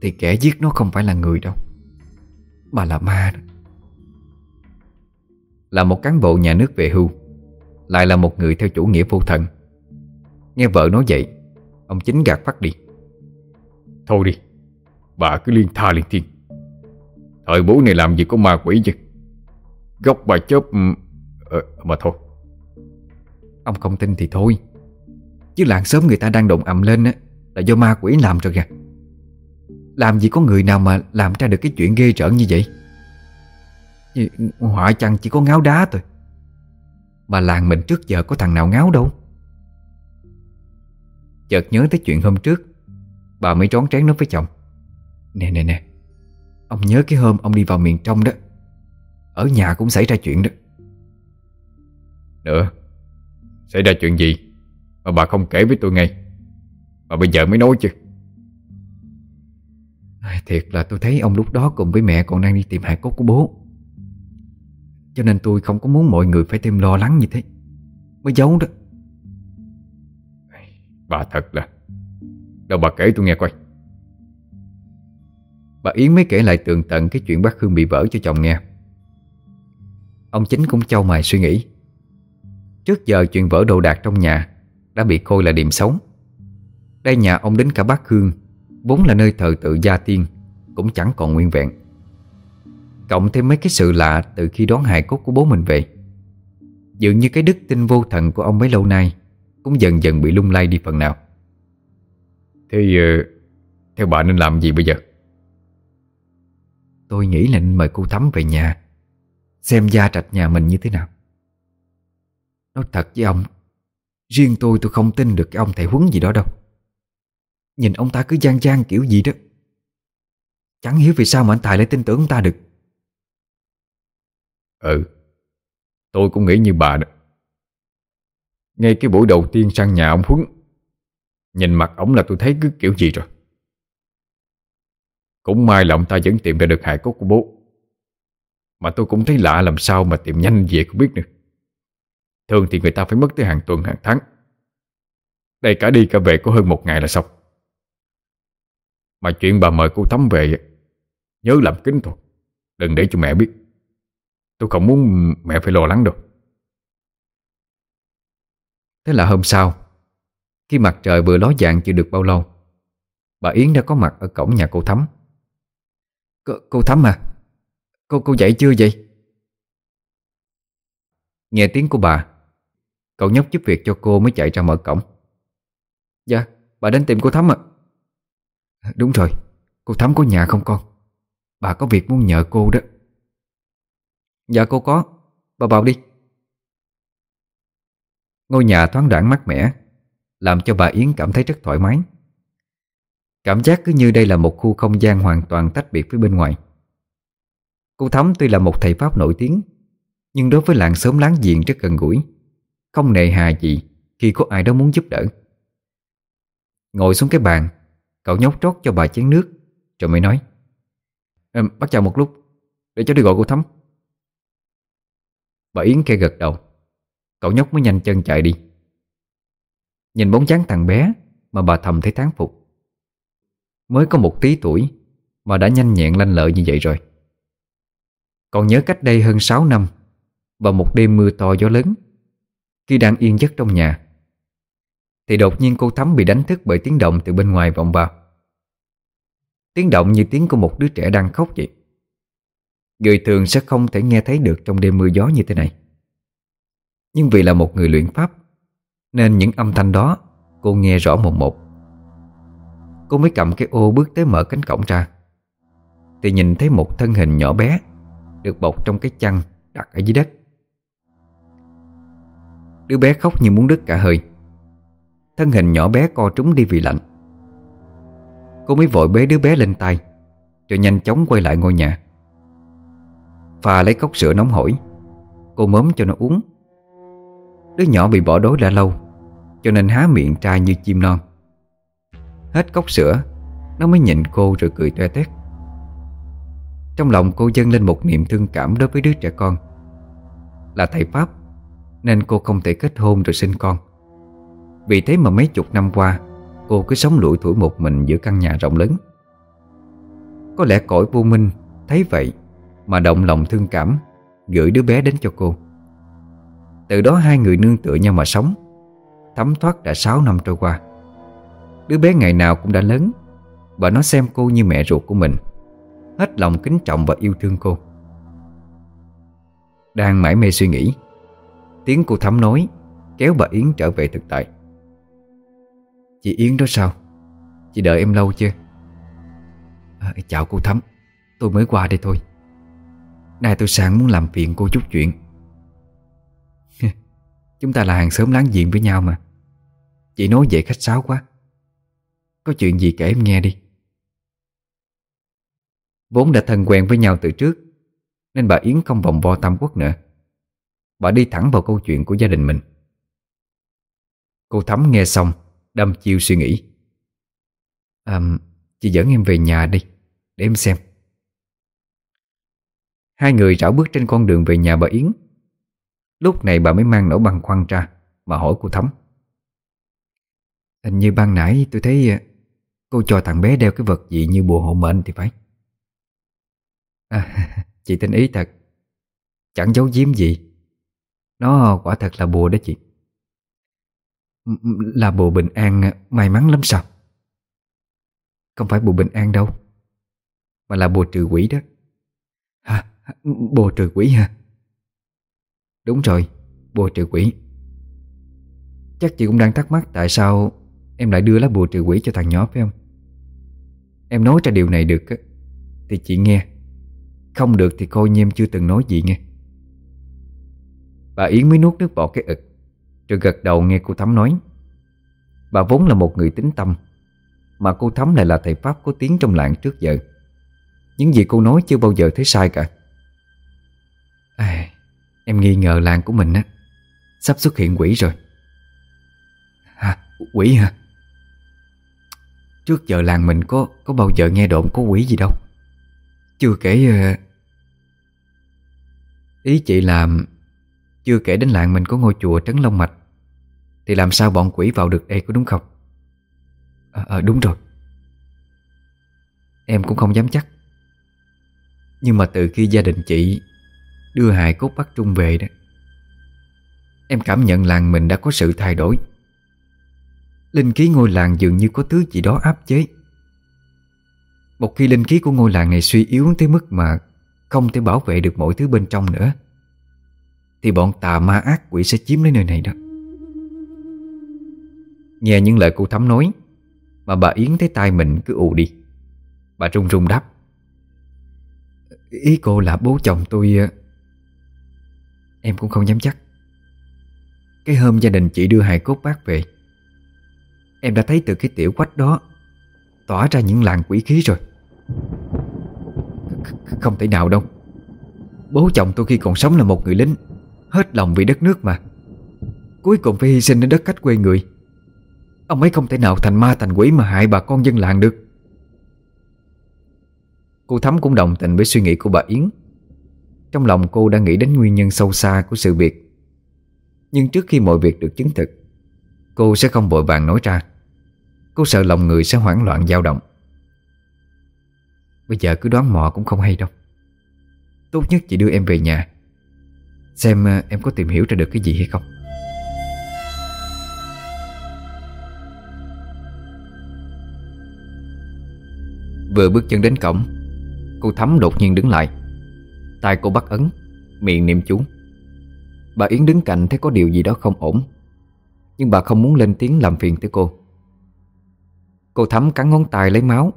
Thì kẻ giết nó không phải là người đâu Mà là ma đó. Là một cán bộ nhà nước về hưu Lại là một người theo chủ nghĩa vô thần. Nghe vợ nói vậy Ông chính gạt phát đi. Thôi đi Bà cứ liên tha liên thiên. Thời bố này làm gì có ma quỷ chứ? Góc bà chớp ờ, Mà thôi. Ông không tin thì thôi. Chứ làng sớm người ta đang động ầm lên á Là do ma quỷ làm rồi kìa. Làm gì có người nào mà làm ra được cái chuyện ghê rợn như vậy? Họa chăng chỉ có ngáo đá thôi Mà làng mình trước giờ có thằng nào ngáo đâu. Chợt nhớ tới chuyện hôm trước Bà mới trón trén nói với chồng. Nè nè nè Ông nhớ cái hôm ông đi vào miền trong đó Ở nhà cũng xảy ra chuyện đó. Nữa Xảy ra chuyện gì Mà bà không kể với tôi ngay? Mà bây giờ mới nói chứ. Thiệt là tôi thấy ông lúc đó cùng với mẹ còn đang đi tìm hài cốt của bố Cho nên tôi không có muốn mọi người phải thêm lo lắng như thế. Mới giấu đó. Bà thật là. Đâu bà kể tôi nghe coi. Bà Yến mới kể lại tường tận cái chuyện bác Hương bị vỡ cho chồng nghe. Ông chính cũng châu mày suy nghĩ. Trước giờ chuyện vỡ đồ đạc trong nhà Đã bị khôi là điểm xấu Đây nhà ông đến cả bác Hương Vốn là nơi thờ tự gia tiên Cũng chẳng còn nguyên vẹn Cộng thêm mấy cái sự lạ Từ khi đón hài cốt của bố mình về. Dường như cái đức tin vô thần của ông mấy lâu nay Cũng dần dần bị lung lay đi phần nào. Thế uh, Theo bà nên làm gì bây giờ? Tôi nghĩ là nên mời cô Thắm về nhà Xem gia trạch nhà mình như thế nào. Nói thật với ông Riêng tôi tôi không tin được cái ông thầy huấn gì đó đâu. Nhìn ông ta cứ gian gian kiểu gì đó. Chẳng hiểu vì sao mà anh Tài lại tin tưởng ông ta được Ừ Tôi cũng nghĩ như bà đó. Ngay cái buổi đầu tiên sang nhà ông Huấn, Nhìn mặt ổng là tôi thấy cứ kiểu gì rồi. Cũng may là ông ta vẫn tìm ra được hài cốt của bố. Mà tôi cũng thấy lạ làm sao mà tìm nhanh về không biết nữa. Thường thì người ta phải mất tới hàng tuần, hàng tháng. Đây cả đi cả về có hơn một ngày là xong. Mà chuyện bà mời cô Thắm về Nhớ làm kính thôi, Đừng để cho mẹ biết. Tôi không muốn mẹ phải lo lắng đâu. Thế là hôm sau Khi mặt trời vừa ló dạng chưa được bao lâu Bà Yến đã có mặt ở cổng nhà cô Thắm. Cô, cô Thắm à Cô cô dậy chưa vậy? Nghe tiếng của bà Cậu nhóc giúp việc cho cô mới chạy ra mở cổng. Dạ Bà đến tìm cô Thắm à Đúng rồi Cô Thắm có nhà không con? Bà có việc muốn nhờ cô đó. Dạ cô có. Bà vào đi. Ngôi nhà thoáng đẳng mát mẻ, Làm cho bà Yến cảm thấy rất thoải mái. Cảm giác cứ như đây là một khu không gian hoàn toàn tách biệt với bên ngoài. Cô Thắm tuy là một thầy Pháp nổi tiếng, Nhưng đối với làng xóm láng giềng rất gần gũi, Không nề hà gì khi có ai đó muốn giúp đỡ. Ngồi xuống cái bàn, Cậu nhóc trót cho bà chén nước, Rồi mới nói Bắt chào một lúc, Để cháu đi gọi cô Thắm. Bà Yến khe gật đầu. Cậu nhóc mới nhanh chân chạy đi. Nhìn bóng dáng thằng bé Mà bà thầm thấy thán phục. Mới có một tí tuổi Mà đã nhanh nhẹn lanh lợi như vậy rồi. Còn nhớ cách đây hơn 6 năm Vào một đêm mưa to gió lớn, Khi đang yên giấc trong nhà, Thì đột nhiên cô Thắm bị đánh thức Bởi tiếng động từ bên ngoài vọng vào. Tiếng động như tiếng của một đứa trẻ đang khóc vậy. Người thường sẽ không thể nghe thấy được Trong đêm mưa gió như thế này. Nhưng vì là một người luyện pháp, Nên những âm thanh đó Cô nghe rõ một một. Cô mới cầm cái ô bước tới mở cánh cổng ra, Thì nhìn thấy một thân hình nhỏ bé Được bọc trong cái chăn Đặt ở dưới đất. Đứa bé khóc như muốn đứt cả hơi. Thân hình nhỏ bé co trúng đi vì lạnh. Cô mới vội bế đứa bé lên tay, Rồi nhanh chóng quay lại ngôi nhà. Pha lấy cốc sữa nóng hổi. Cô mớm cho nó uống. Đứa nhỏ bị bỏ đói đã lâu, Cho nên há miệng trai như chim non. Hết cốc sữa, Nó mới nhìn cô rồi cười toe tét Trong lòng cô dâng lên một niềm thương cảm đối với đứa trẻ con. Là thầy Pháp, Nên cô không thể kết hôn rồi sinh con. Vì thế mà mấy chục năm qua, Cô cứ sống lủi thủi một mình giữa căn nhà rộng lớn. Có lẽ cõi vô minh Thấy vậy mà động lòng thương cảm Gửi đứa bé đến cho cô. Từ đó hai người nương tựa nhau mà sống. Thấm thoát đã 6 năm trôi qua. Đứa bé ngày nào cũng đã lớn Và nó xem cô như mẹ ruột của mình. Hết lòng kính trọng và yêu thương cô. Đang mải mê suy nghĩ Tiếng cô thắm nói Kéo bà Yến trở về thực tại. Chị Yến đó sao? Chị đợi em lâu chưa? À, Chào cô Thắm Tôi mới qua đây thôi. Nay tôi sẵn muốn làm phiền cô chút chuyện. Chúng ta là hàng xóm láng giềng với nhau mà. Chị nói vậy khách sáo quá. Có chuyện gì kể em nghe đi. Vốn đã thân quen với nhau từ trước, Nên bà Yến không vòng vo Tam Quốc nữa. Bà đi thẳng vào câu chuyện của gia đình mình. Cô Thắm nghe xong, Đâm chiêu suy nghĩ. À Chị dẫn em về nhà đi, Để em xem. Hai người rảo bước trên con đường về nhà bà Yến. Lúc này bà mới mang nỗi băng khoăn ra Mà hỏi cô Thắm. Hình như ban nãy tôi thấy ờ, Cô cho thằng bé đeo cái vật gì như bùa hộ mệnh thì phải. À, Chị tin ý thật. Chẳng giấu giếm gì. Nó quả thật là bùa đó chị. Là bùa bình an ờ, May mắn lắm sao? Không phải bùa bình an đâu Mà là bùa trừ quỷ đó. Hả? Bùa trừ quỷ hả? Đúng rồi, bùa trừ quỷ. Chắc chị cũng đang thắc mắc tại sao Em lại đưa lá bùa trừ quỷ cho thằng nhỏ phải không? Em nói ra điều này được Thì chị nghe. Không được thì coi như em chưa từng nói gì nghe. Bà Yến mới nuốt nước bọt cái ực Rồi gật đầu nghe cô Thắm nói. Bà vốn là một người tính tâm Mà cô Thắm lại là thầy Pháp có tiếng trong làng trước giờ. Những gì cô nói chưa bao giờ thấy sai cả à, Em nghi ngờ làng của mình á Sắp xuất hiện quỷ rồi. Hả? Quỷ hả? Trước giờ làng mình có có bao giờ nghe đồn có quỷ gì đâu. Chưa kể uh... Ý chị là Chưa kể đến làng mình có ngôi chùa Trấn Long Mạch Thì làm sao bọn quỷ vào được đây có đúng không? Ờ à, à, đúng rồi. Em cũng không dám chắc. Nhưng mà từ khi gia đình chị Đưa hài cốt bắt Trung về đó. Em cảm nhận làng mình đã có sự thay đổi. Linh khí ngôi làng dường như có thứ gì đó áp chế. Một khi linh khí của ngôi làng này suy yếu tới mức mà Không thể bảo vệ được mọi thứ bên trong nữa, Thì bọn tà ma ác quỷ sẽ chiếm lấy nơi này đó. Nghe những lời cô Thắm nói, Mà bà Yến thấy tai mình cứ ù đi. Bà run run đáp, Ý cô là bố chồng tôi Em cũng không dám chắc. Cái hôm gia đình chị đưa hài cốt bác về, Em đã thấy từ cái tiểu quách đó Tỏa ra những làn quỷ khí rồi. Không thể nào đâu. Bố chồng tôi khi còn sống là một người lính, Hết lòng vì đất nước mà. Cuối cùng phải hy sinh đến đất cách quê người. Ông ấy không thể nào thành ma thành quỷ Mà hại bà con dân làng được. Cô Thắm cũng đồng tình với suy nghĩ của bà Yến. Trong lòng cô đã nghĩ đến nguyên nhân sâu xa của sự việc. Nhưng trước khi mọi việc được chứng thực, Cô sẽ không vội vàng nói ra. Cô sợ lòng người sẽ hoảng loạn dao động. Bây giờ cứ đoán mò cũng không hay đâu. Tốt nhất chị đưa em về nhà. Xem ờ, em có tìm hiểu ra được cái gì hay không. Vừa bước chân đến cổng, Cô Thắm đột nhiên đứng lại tay cô bắt ấn, Miệng niệm chú. Bà Yến đứng cạnh thấy có điều gì đó không ổn, Nhưng bà không muốn lên tiếng làm phiền tới cô. Cô Thắm cắn ngón tay lấy máu,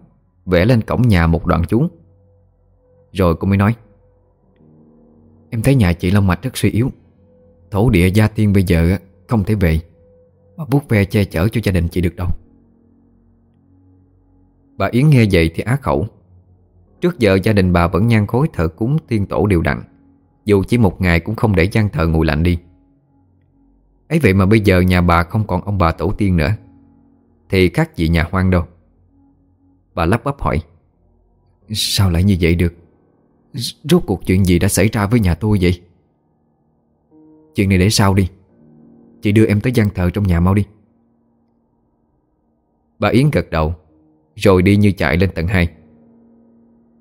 Vẽ lên cổng nhà một đoạn chú. Rồi cô mới nói, Em thấy nhà chị Long Mạch rất suy yếu. Thổ địa gia tiên bây giờ không thể về, Mà bút ve che chở cho gia đình chị được đâu. Bà Yến nghe vậy thì á khẩu. Trước giờ gia đình bà vẫn nhan khối thờ cúng tiên tổ đều đặn. Dù chỉ một ngày cũng không để gian thờ nguội lạnh đi. Ấy vậy mà bây giờ nhà bà không còn ông bà tổ tiên nữa. Thì khác gì nhà hoang đâu. Bà lắp bắp hỏi. Sao lại như vậy được? Rốt cuộc chuyện gì đã xảy ra với nhà tôi vậy? Chuyện này để sau đi. Chị đưa em tới gian thờ trong nhà mau đi. Bà Yến gật đầu, Rồi đi như chạy lên tầng 2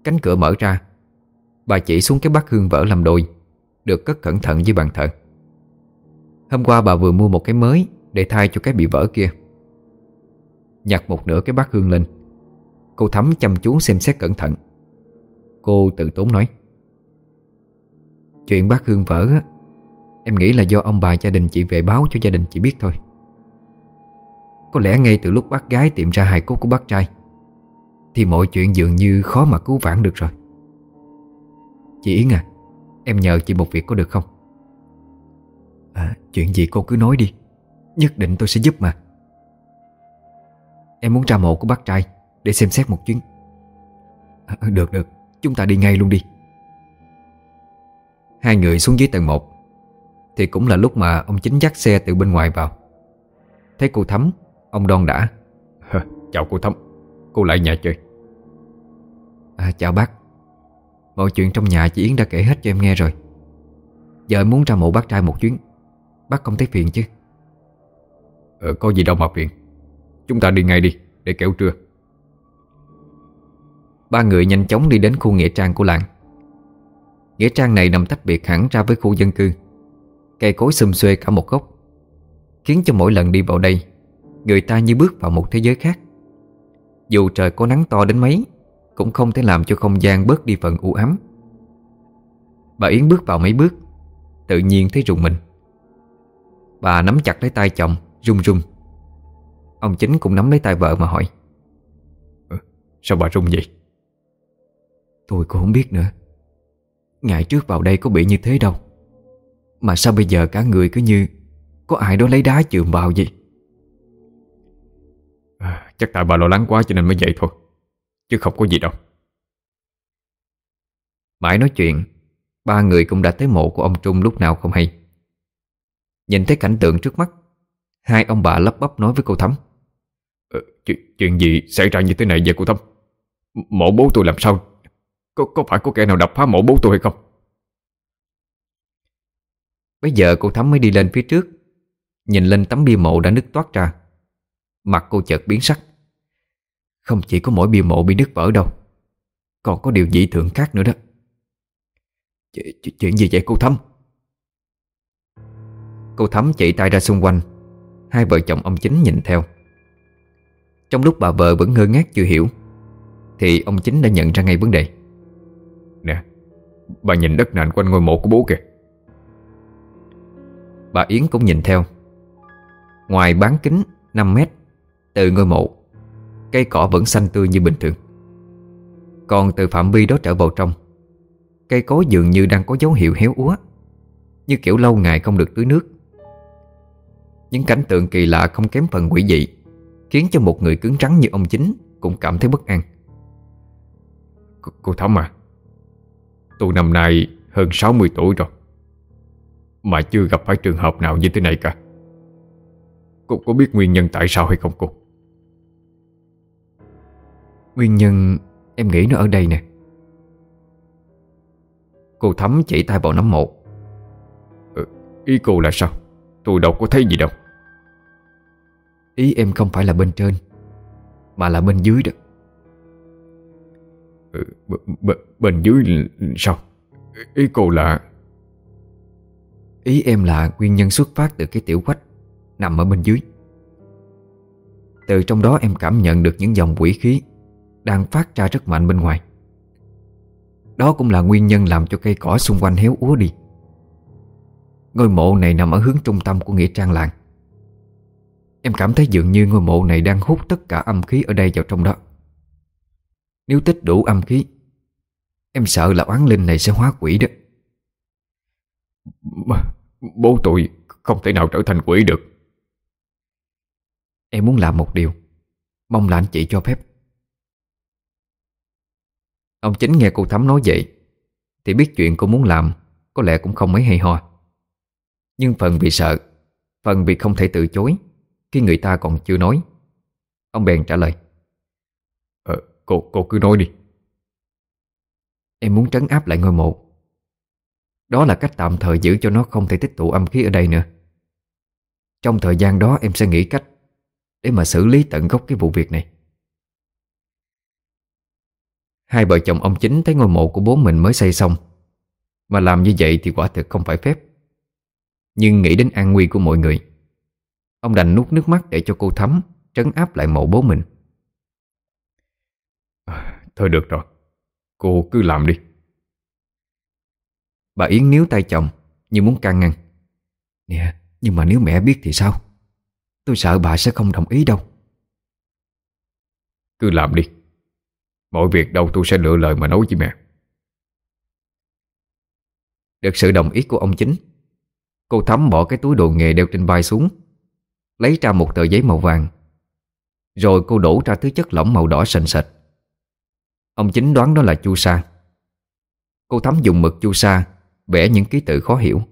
Cánh cửa mở ra. Bà chỉ xuống cái bát hương vỡ làm đôi, Được cất cẩn thận dưới bàn thờ. Hôm qua bà vừa mua một cái mới Để thay cho cái bị vỡ kia. Nhặt một nửa cái bát hương lên. Cô Thắm chăm chú xem xét cẩn thận. Cô tự tốn nói, Chuyện bát hương vỡ á, Em nghĩ là do ông bà gia đình chị về báo cho gia đình chị biết thôi. Có lẽ ngay từ lúc bác gái tìm ra hài cốt của bác trai thì mọi chuyện dường như khó mà cứu vãn được rồi. Chị Yến à Em nhờ chị một việc có được không? À, Chuyện gì cô cứ nói đi. Nhất định tôi sẽ giúp mà. Em muốn ra mộ của bác trai Để xem xét một chuyến. À, à, Được được. Chúng ta đi ngay luôn đi. Hai người xuống dưới tầng 1 Thì cũng là lúc mà ông chính dắt xe từ bên ngoài vào. Thấy cô Thắm Ông đoan đã. Chào cô Thắm. Cô lại nhà chơi à, Chào bác. Mọi chuyện trong nhà chị Yến đã kể hết cho em nghe rồi. Giờ muốn ra mộ bác trai một chuyến. Bác không thấy phiền chứ? Ờ có gì đâu mà phiền. Chúng ta đi ngay đi để kéo trưa. Ba người nhanh chóng đi đến khu nghĩa trang của làng. Nghĩa trang này nằm tách biệt hẳn ra với khu dân cư. Cây cối xum xuê cả một góc Khiến cho mỗi lần đi vào đây Người ta như bước vào một thế giới khác. Dù trời có nắng to đến mấy cũng không thể làm cho không gian bớt đi phần u ám. Bà Yến bước vào mấy bước Tự nhiên thấy rùng mình. Bà nắm chặt lấy tay chồng Run run. Ông chính cũng nắm lấy tay vợ mà hỏi ừ, Sao bà run vậy? Tôi cũng không biết nữa. Ngày trước vào đây có bị như thế đâu. Mà sao bây giờ cả người cứ như Có ai đó lấy đá chườm vào vậy? À, Chắc tại bà lo lắng quá cho nên mới vậy thôi. Chứ không có gì đâu. Mãi nói chuyện Ba người cũng đã tới mộ của ông Trung lúc nào không hay. Nhìn thấy cảnh tượng trước mắt Hai ông bà lắp bắp nói với cô Thắm. Ờ, chuyện, chuyện gì xảy ra như thế này vậy cô Thắm? Mộ bố tôi làm sao? Có, có phải có kẻ nào đập phá mộ bố tôi hay không? Bây giờ cô Thắm mới đi lên phía trước Nhìn lên tấm bia mộ đã nứt toát ra. Mặt cô chợt biến sắc không chỉ có mỗi bia mộ bị đứt vỡ đâu, Còn có điều dị thường khác nữa đó. Ch Chuyện gì vậy, cô Thắm? Cô Thắm chạy tay ra xung quanh. Hai vợ chồng ông chính nhìn theo. Trong lúc bà vợ vẫn ngơ ngác chưa hiểu, Thì ông chính đã nhận ra ngay vấn đề. Nè, Bà nhìn đất nền quanh ngôi mộ của bố kìa. Bà Yến cũng nhìn theo. Ngoài bán kính 5 mét Từ ngôi mộ Cây cỏ vẫn xanh tươi như bình thường. Còn từ phạm vi đó trở vào trong, Cây cối dường như đang có dấu hiệu héo úa, Như kiểu lâu ngày không được tưới nước. Những cảnh tượng kỳ lạ không kém phần quỷ dị, Khiến cho một người cứng rắn như ông chính Cũng cảm thấy bất an. C Cô Thắm à Tôi năm nay hơn 60 tuổi rồi, Mà chưa gặp phải trường hợp nào như thế này cả. Cô có biết nguyên nhân tại sao hay không cô? Nguyên nhân em nghĩ nó ở đây nè. Cô Thắm chỉ tay vào nấm mộ. Ừ, Ý cô là sao? Tôi đâu có thấy gì đâu. Ý em không phải là bên trên Mà là bên dưới đó. Ừ, Bên dưới sao? Ý cô là Ý em là nguyên nhân xuất phát từ cái tiểu quách Nằm ở bên dưới. Từ trong đó em cảm nhận được những dòng quỷ khí đang phát ra rất mạnh bên ngoài. Đó cũng là nguyên nhân làm cho cây cỏ xung quanh héo úa đi. Ngôi mộ này nằm ở hướng trung tâm của Nghĩa Trang Làng. Em cảm thấy dường như ngôi mộ này đang hút tất cả âm khí ở đây vào trong đó. Nếu tích đủ âm khí Em sợ là oán linh này sẽ hóa quỷ đó. Bố tôi không thể nào trở thành quỷ được. Em muốn làm một điều Mong là anh chị cho phép Ông chính nghe cô Thắm nói vậy Thì biết chuyện cô muốn làm Có lẽ cũng không mấy hay ho. Nhưng phần vì sợ Phần vì không thể từ chối Khi người ta còn chưa nói Ông bèn trả lời. Ờ, cô, cô cứ nói đi. Em muốn trấn áp lại ngôi mộ. Đó là cách tạm thời giữ cho nó không thể tích tụ âm khí ở đây nữa. Trong thời gian đó em sẽ nghĩ cách Để mà xử lý tận gốc cái vụ việc này Hai vợ chồng ông chính thấy ngôi mộ của bố mình mới xây xong. Mà làm như vậy thì quả thực không phải phép. Nhưng nghĩ đến an nguy của mọi người Ông đành nuốt nước mắt để cho cô thấm Trấn áp lại mộ bố mình. À, Thôi được rồi Cô cứ làm đi. Bà Yến níu tay chồng Như muốn can ngăn. Nè nhưng mà nếu mẹ biết thì sao? Tôi sợ bà sẽ không đồng ý đâu. Cứ làm đi Mọi việc đâu tôi sẽ lựa lời mà nói với mẹ. Được sự đồng ý của ông chính, Cô Thắm bỏ cái túi đồ nghề đeo trên vai xuống, Lấy ra một tờ giấy màu vàng. Rồi cô đổ ra thứ chất lỏng màu đỏ sền sệt. Ông chính đoán đó là chu sa. Cô Thắm dùng mực chu sa, Vẽ những ký tự khó hiểu.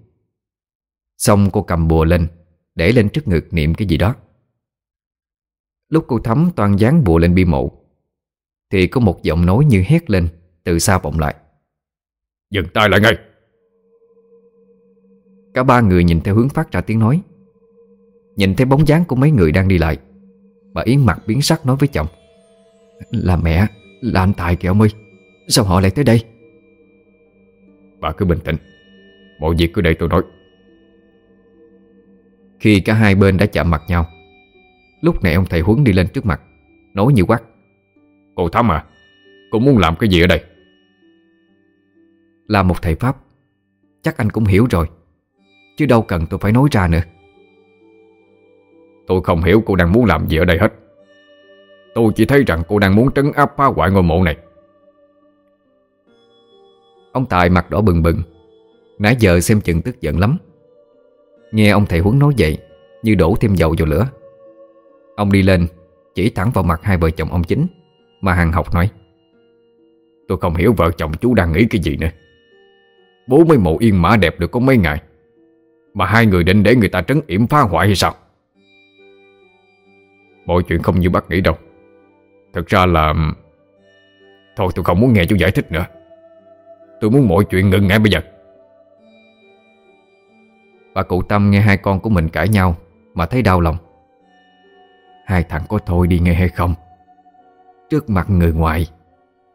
Xong cô cầm bùa lên, Để lên trước ngực niệm cái gì đó. Lúc cô thắm toàn dán bùa lên bi mộ thì có một giọng nói như hét lên Từ xa vọng lại. Dừng tay lại ngay. Cả ba người nhìn theo hướng phát ra tiếng nói. Nhìn thấy bóng dáng của mấy người đang đi lại Bà Yến mặt biến sắc nói với chồng. Là mẹ Là anh Tài kìa ông ơi Sao họ lại tới đây? Bà cứ bình tĩnh Mọi việc cứ để tôi nói. Khi cả hai bên đã chạm mặt nhau Lúc này ông thầy Huấn đi lên trước mặt Nói như quát Cô Thắm à Cô muốn làm cái gì ở đây? Là một thầy Pháp. Chắc anh cũng hiểu rồi. Chứ đâu cần tôi phải nói ra nữa. Tôi không hiểu cô đang muốn làm gì ở đây hết. Tôi chỉ thấy rằng cô đang muốn trấn áp phá hoại ngôi mộ này. Ông Tài mặt đỏ bừng bừng. Nãy giờ xem chừng tức giận lắm. Nghe ông thầy Huấn nói vậy Như đổ thêm dầu vào lửa. Ông đi lên Chỉ thẳng vào mặt hai vợ chồng ông chính mà hàng học nói. Tôi không hiểu vợ chồng chú đang nghĩ cái gì nữa. Bố mới mộ yên mã đẹp được có mấy ngày, Mà hai người định để người ta trấn yểm phá hoại hay sao? Mọi chuyện không như bác nghĩ đâu. Thật ra là, Thôi tôi không muốn nghe chú giải thích nữa. Tôi muốn mọi chuyện ngừng ngay bây giờ. Bà cụ Tâm nghe hai con của mình cãi nhau Mà thấy đau lòng. Hai thằng có thôi đi nghe hay không? Trước mặt người ngoài.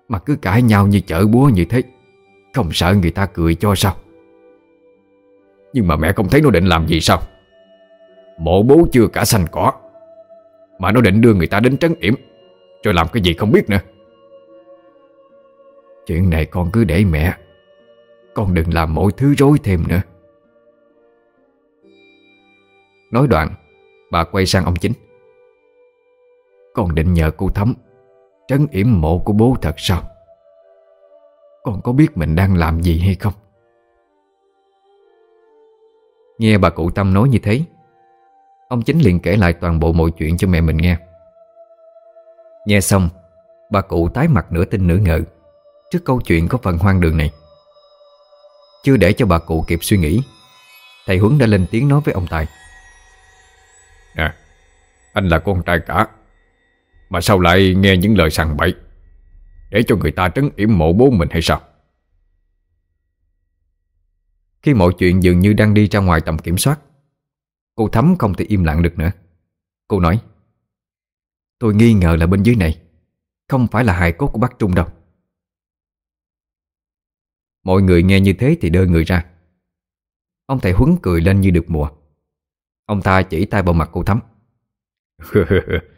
Mà cứ cãi nhau như chợ búa như thế, Không sợ người ta cười cho sao? Nhưng mà mẹ không thấy nó định làm gì sao? Mộ bố chưa cả xanh cỏ, Mà nó định đưa người ta đến trấn yểm, Rồi làm cái gì không biết nữa. Chuyện này con cứ để mẹ, Con đừng làm mọi thứ rối thêm nữa. Nói đoạn, Bà quay sang ông chính. Con định nhờ cô thấm. Trấn yểm mộ của bố thật sao? Con có biết mình đang làm gì hay không? Nghe bà cụ Tâm nói như thế, Ông chính liền kể lại toàn bộ mọi chuyện cho mẹ mình nghe. Nghe xong, Bà cụ tái mặt nửa tin nửa ngờ Trước câu chuyện có phần hoang đường này. Chưa để cho bà cụ kịp suy nghĩ, Thầy Huấn đã lên tiếng nói với ông Tài. Nè Anh là con trai cả. Mà sao lại nghe những lời sằng bậy? Để cho người ta trấn yểm mộ bố mình hay sao? Khi mọi chuyện dường như đang đi ra ngoài tầm kiểm soát, Cô Thắm không thể im lặng được nữa. Cô nói, Tôi nghi ngờ là bên dưới này, Không phải là hài cốt của bác Trung đâu. Mọi người nghe như thế thì đơ người ra. Ông thầy Huấn cười lên như được mùa. Ông ta chỉ tay vào mặt cô Thắm.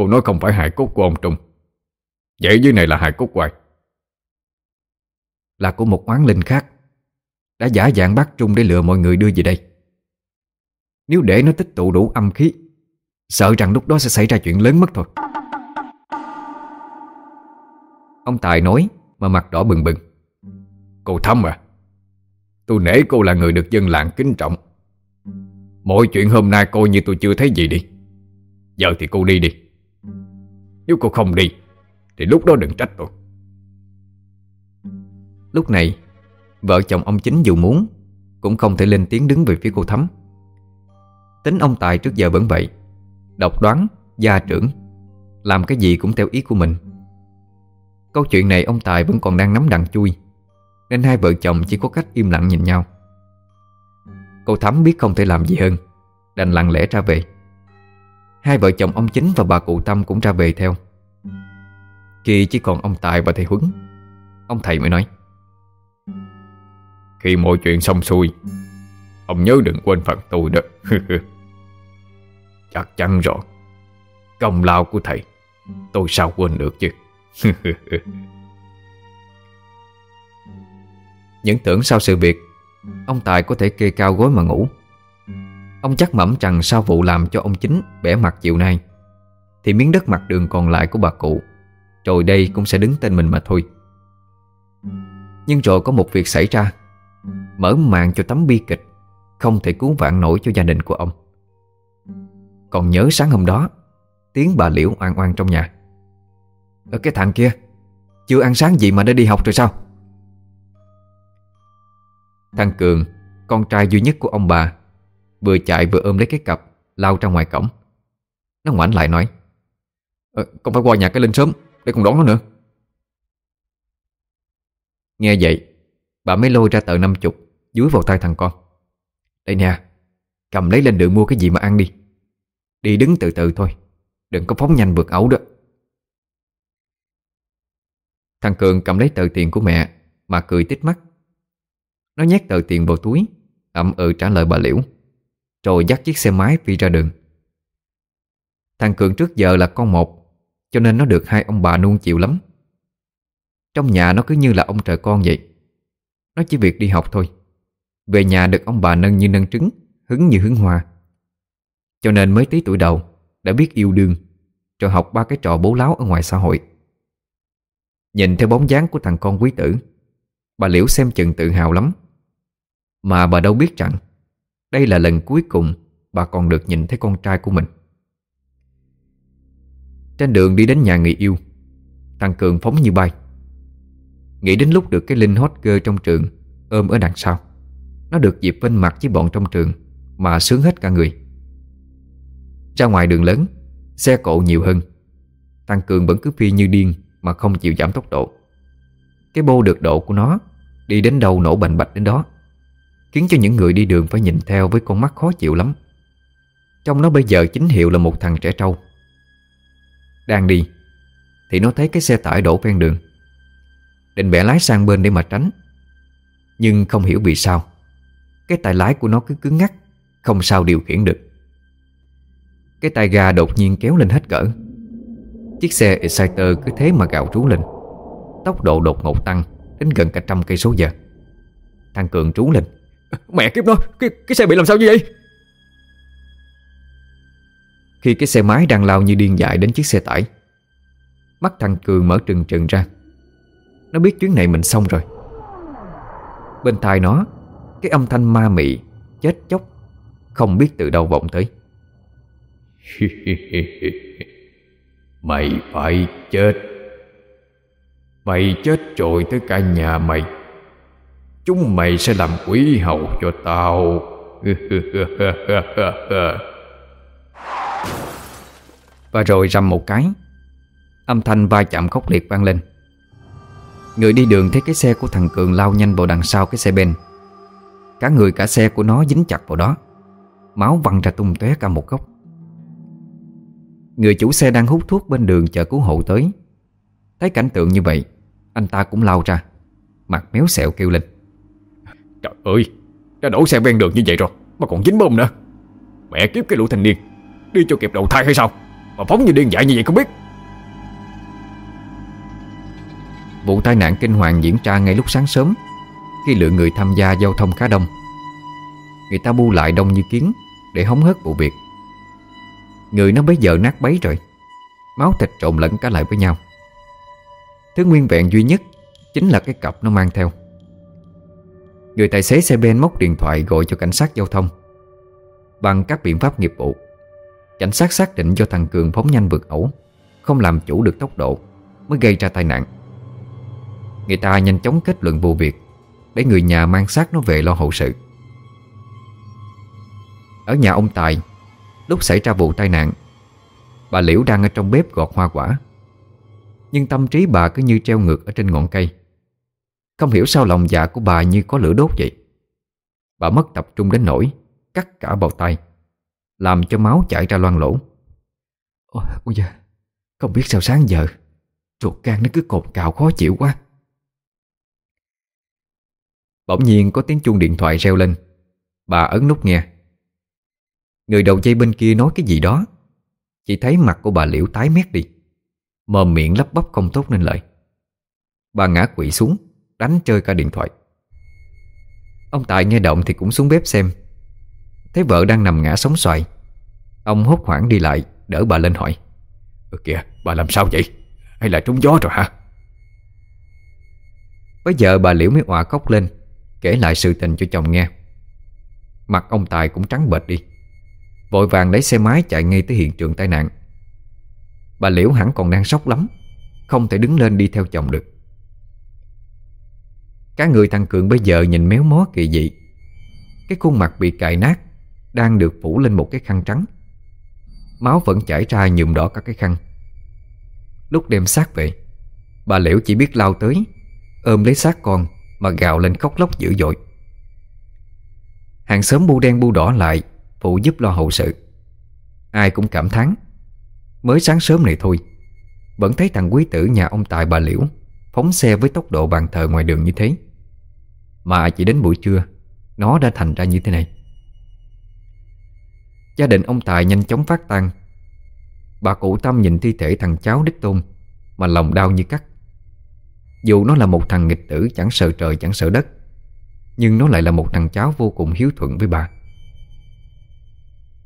Cô nói không phải hài cốt của ông Trung. Vậy dưới này là hài cốt hoài Là của một oán linh khác. Đã giả dạng bắt Trung để lừa mọi người đưa về đây. Nếu để nó tích tụ đủ âm khí Sợ rằng lúc đó sẽ xảy ra chuyện lớn mất thôi. Ông Tài nói Mà mặt đỏ bừng bừng. Cô Thắm à? Tôi nể cô là người được dân làng kính trọng. Mọi chuyện hôm nay coi như tôi chưa thấy gì đi. Giờ thì cô đi đi nếu cô không đi Thì lúc đó đừng trách tôi. Lúc này Vợ chồng ông chính dù muốn Cũng không thể lên tiếng đứng về phía cô Thắm. Tính ông Tài trước giờ vẫn vậy Độc đoán, gia trưởng Làm cái gì cũng theo ý của mình. Câu chuyện này ông Tài vẫn còn đang nắm đằng chui Nên hai vợ chồng chỉ có cách im lặng nhìn nhau. Cô Thắm biết không thể làm gì hơn Đành lặng lẽ ra về. Hai vợ chồng ông Chính và bà cụ Tâm cũng ra về theo. Khi chỉ còn ông Tài và thầy Huấn, Ông thầy mới nói, Khi mọi chuyện xong xuôi, Ông nhớ đừng quên phần tôi đó. Chắc chắn rồi. Công lao của thầy, Tôi sao quên được chứ? Những tưởng sau sự việc, Ông Tài có thể kê cao gối mà ngủ. Ông chắc mẩm rằng sau vụ làm cho ông chính bẻ mặt chiều nay, Thì miếng đất mặt đường còn lại của bà cụ, Rồi đây cũng sẽ đứng tên mình mà thôi. Nhưng rồi có một việc xảy ra, Mở màn cho tấm bi kịch, Không thể cứu vãn nổi cho gia đình của ông. Còn nhớ sáng hôm đó, Tiếng bà Liễu oan oan trong nhà. Ở cái thằng kia, Chưa ăn sáng gì mà đã đi học rồi sao? Thằng Cường, Con trai duy nhất của ông bà Vừa chạy vừa ôm lấy cái cặp, Lao ra ngoài cổng. Nó ngoảnh lại nói ờ, Con phải qua nhà cái Linh sớm, Để con đón nó nữa. Nghe vậy, Bà mới lôi ra tờ năm chục, Dúi vào tay thằng con. Đây nè, Cầm lấy lên đường mua cái gì mà ăn đi. Đi đứng từ từ thôi, Đừng có phóng nhanh vượt ẩu đó. Thằng Cường cầm lấy tờ tiền của mẹ Mà cười tít mắt. Nó nhét tờ tiền vào túi, ậm ừ trả lời bà Liễu. Rồi dắt chiếc xe máy phi ra đường. Thằng Cường trước giờ là con một, Cho nên nó được hai ông bà nuông chịu lắm. Trong nhà nó cứ như là ông trời con vậy. Nó chỉ việc đi học thôi. Về nhà được ông bà nâng như nâng trứng, Hứng như hứng hoa. Cho nên mới tí tuổi đầu, Đã biết yêu đương Rồi học ba cái trò bố láo ở ngoài xã hội. Nhìn theo bóng dáng của thằng con quý tử, Bà Liễu xem chừng tự hào lắm. Mà bà đâu biết rằng đây là lần cuối cùng Bà còn được nhìn thấy con trai của mình. Trên đường đi đến nhà người yêu, Thằng Cường phóng như bay. Nghĩ đến lúc được cái linh hot girl trong trường Ôm ở đằng sau, Nó được dịp vinh mặt với bọn trong trường Mà sướng hết cả người. Ra ngoài đường lớn, Xe cộ nhiều hơn. Thằng Cường vẫn cứ phi như điên mà không chịu giảm tốc độ. Cái bô được độ của nó Đi đến đâu nổ bành bạch đến đó. Khiến cho những người đi đường phải nhìn theo Với con mắt khó chịu lắm. Trong nó bây giờ chính hiệu là một thằng trẻ trâu. Đang đi, Thì nó thấy cái xe tải đổ ven đường. Định bẻ lái sang bên để mà tránh, Nhưng không hiểu vì sao. Cái tay lái của nó cứ cứng ngắc, Không sao điều khiển được. Cái tay ga đột nhiên kéo lên hết cỡ. Chiếc xe Exciter cứ thế mà gạo trú lên. Tốc độ đột ngột tăng Đến gần cả trăm cây số giờ. Thằng Cường trú lên. Mẹ kiếp nó, cái, cái xe bị làm sao như vậy? Khi cái xe máy đang lao như điên dại đến chiếc xe tải Mắt thằng Cường mở trừng trừng ra. Nó biết chuyến này mình xong rồi. Bên tai nó Cái âm thanh ma mị Chết chóc Không biết từ đâu vọng tới. Mày phải chết. Mày chết rồi tới cả nhà mày Chúng mày sẽ làm quý hầu cho tao. Và rồi rầm một cái, Âm thanh va chạm khốc liệt vang lên. Người đi đường thấy cái xe của thằng Cường lao nhanh vào đằng sau cái xe ben. Cả người cả xe của nó dính chặt vào đó. Máu văng ra tung tóe cả một góc. Người chủ xe đang hút thuốc bên đường chờ cứu hộ tới. Thấy cảnh tượng như vậy, Anh ta cũng lao ra, Mặt méo xẹo kêu lên. Trời ơi, Đã đổ xe ven đường như vậy rồi, Mà còn dính bơm nữa. Mẹ kiếp cái lũ thanh niên, Đi cho kịp đầu thai hay sao? Mà phóng như điên dại như vậy không biết. Vụ tai nạn kinh hoàng diễn ra ngay lúc sáng sớm, Khi lượng người tham gia giao thông khá đông. Người ta bu lại đông như kiến Để hóng hớt vụ việc. Người nó bấy giờ nát bấy rồi, Máu thịt trộn lẫn cả lại với nhau. Thứ nguyên vẹn duy nhất Chính là cái cặp nó mang theo. Người tài xế xe ben móc điện thoại gọi cho cảnh sát giao thông. Bằng các biện pháp nghiệp vụ, Cảnh sát xác định do thằng Cường phóng nhanh vượt ẩu, Không làm chủ được tốc độ, Mới gây ra tai nạn. Người ta nhanh chóng kết luận vụ việc, Để người nhà mang xác nó về lo hậu sự. Ở nhà ông Tài, Lúc xảy ra vụ tai nạn, Bà Liễu đang ở trong bếp gọt hoa quả. Nhưng tâm trí bà cứ như treo ngược ở trên ngọn cây. Không hiểu sao lòng dạ của bà như có lửa đốt vậy. Bà mất tập trung đến nỗi Cắt cả bào tay Làm cho máu chảy ra loang lỗ Ôi, ôi da Không biết sao sáng giờ Ruột gan nó cứ cồn cào khó chịu quá. Bỗng nhiên có tiếng chuông điện thoại reo lên. Bà ấn nút nghe. Người đầu dây bên kia nói cái gì đó. Chỉ thấy mặt của bà liễu tái mét đi. Mồm miệng lắp bắp không tốt nên lời. Bà ngã quỵ xuống Đánh chơi cả điện thoại. Ông Tài nghe động thì cũng xuống bếp xem. Thấy vợ đang nằm ngã sóng xoài. Ông hốt hoảng đi lại, Đỡ bà lên hỏi. Ừ kìa, bà làm sao vậy? Hay là trúng gió rồi hả? Bây giờ bà Liễu mới òa khóc lên, Kể lại sự tình cho chồng nghe. Mặt ông Tài cũng trắng bệch đi. Vội vàng lấy xe máy chạy ngay tới hiện trường tai nạn. Bà Liễu hẳn còn đang sốc lắm, Không thể đứng lên đi theo chồng được. Cả người thằng Cường bây giờ nhìn méo mó kỳ dị. Cái khuôn mặt bị cài nát, Đang được phủ lên một cái khăn trắng. Máu vẫn chảy ra nhuộm đỏ các cái khăn. Lúc đem xác về, Bà Liễu chỉ biết lao tới, Ôm lấy xác con Mà gào lên khóc lóc dữ dội. Hàng xóm bu đen bu đỏ lại, Phụ giúp lo hậu sự. Ai cũng cảm thán, Mới sáng sớm này thôi, Vẫn thấy thằng quý tử nhà ông Tài bà Liễu Phóng xe với tốc độ bàn thờ ngoài đường như thế. Mà chỉ đến buổi trưa, Nó đã thành ra như thế này. Gia đình ông Tài nhanh chóng phát tan Bà cụ Tâm nhìn thi thể thằng cháu đích tôn, Mà lòng đau như cắt. Dù nó là một thằng nghịch tử chẳng sợ trời chẳng sợ đất, Nhưng nó lại là một thằng cháu vô cùng hiếu thuận với bà.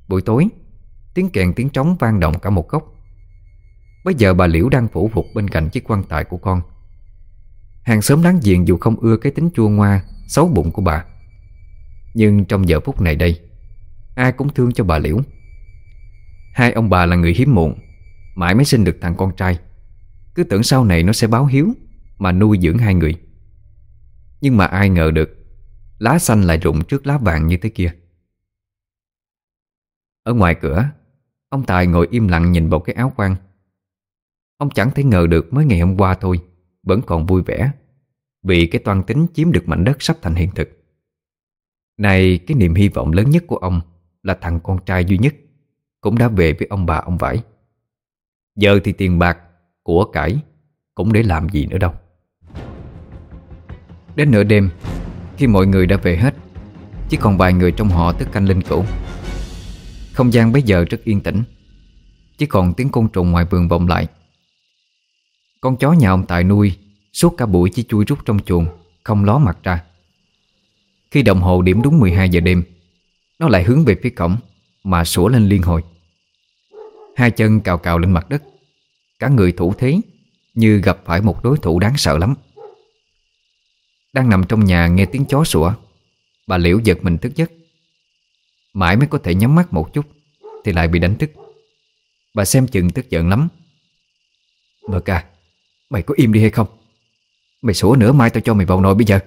Buổi tối, Tiếng kèn tiếng trống vang động cả một góc. Bây giờ bà Liễu đang phủ phục bên cạnh chiếc quan tài của con. Hàng xóm đáng giềng dù không ưa cái tính chua ngoa, Xấu bụng của bà. Nhưng trong giờ phút này đây, Ai cũng thương cho bà Liễu. Hai ông bà là người hiếm muộn, Mãi mới sinh được thằng con trai. Cứ tưởng sau này nó sẽ báo hiếu Mà nuôi dưỡng hai người. Nhưng mà ai ngờ được, Lá xanh lại rụng trước lá vàng như thế kia. Ở ngoài cửa, Ông Tài ngồi im lặng nhìn vào cái áo quan Ông chẳng thể ngờ được mới ngày hôm qua thôi. Vẫn còn vui vẻ Vì cái toan tính chiếm được mảnh đất sắp thành hiện thực. Này, cái niềm hy vọng lớn nhất của ông Là thằng con trai duy nhất, Cũng đã về với ông bà ông vải. Giờ thì tiền bạc Của cải Cũng để làm gì nữa đâu. Đến nửa đêm, Khi mọi người đã về hết, Chỉ còn vài người trong họ tức canh linh cũ Không gian bây giờ rất yên tĩnh, Chỉ còn tiếng côn trùng ngoài vườn vọng lại. Con chó nhà ông Tài nuôi Suốt cả buổi chỉ chui rút trong chuồng, Không ló mặt ra. Khi đồng hồ điểm đúng 12 giờ đêm, Nó lại hướng về phía cổng Mà sủa lên liên hồi. Hai chân cào cào lên mặt đất, Cả người thủ thế Như gặp phải một đối thủ đáng sợ lắm. Đang nằm trong nhà nghe tiếng chó sủa, Bà Liễu giật mình thức giấc. Mãi mới có thể nhắm mắt một chút Thì lại bị đánh thức. Bà xem chừng tức giận lắm. Mơ ca à, Mày có im đi hay không? Mày sủa nữa mai tao cho mày vào nồi bây giờ.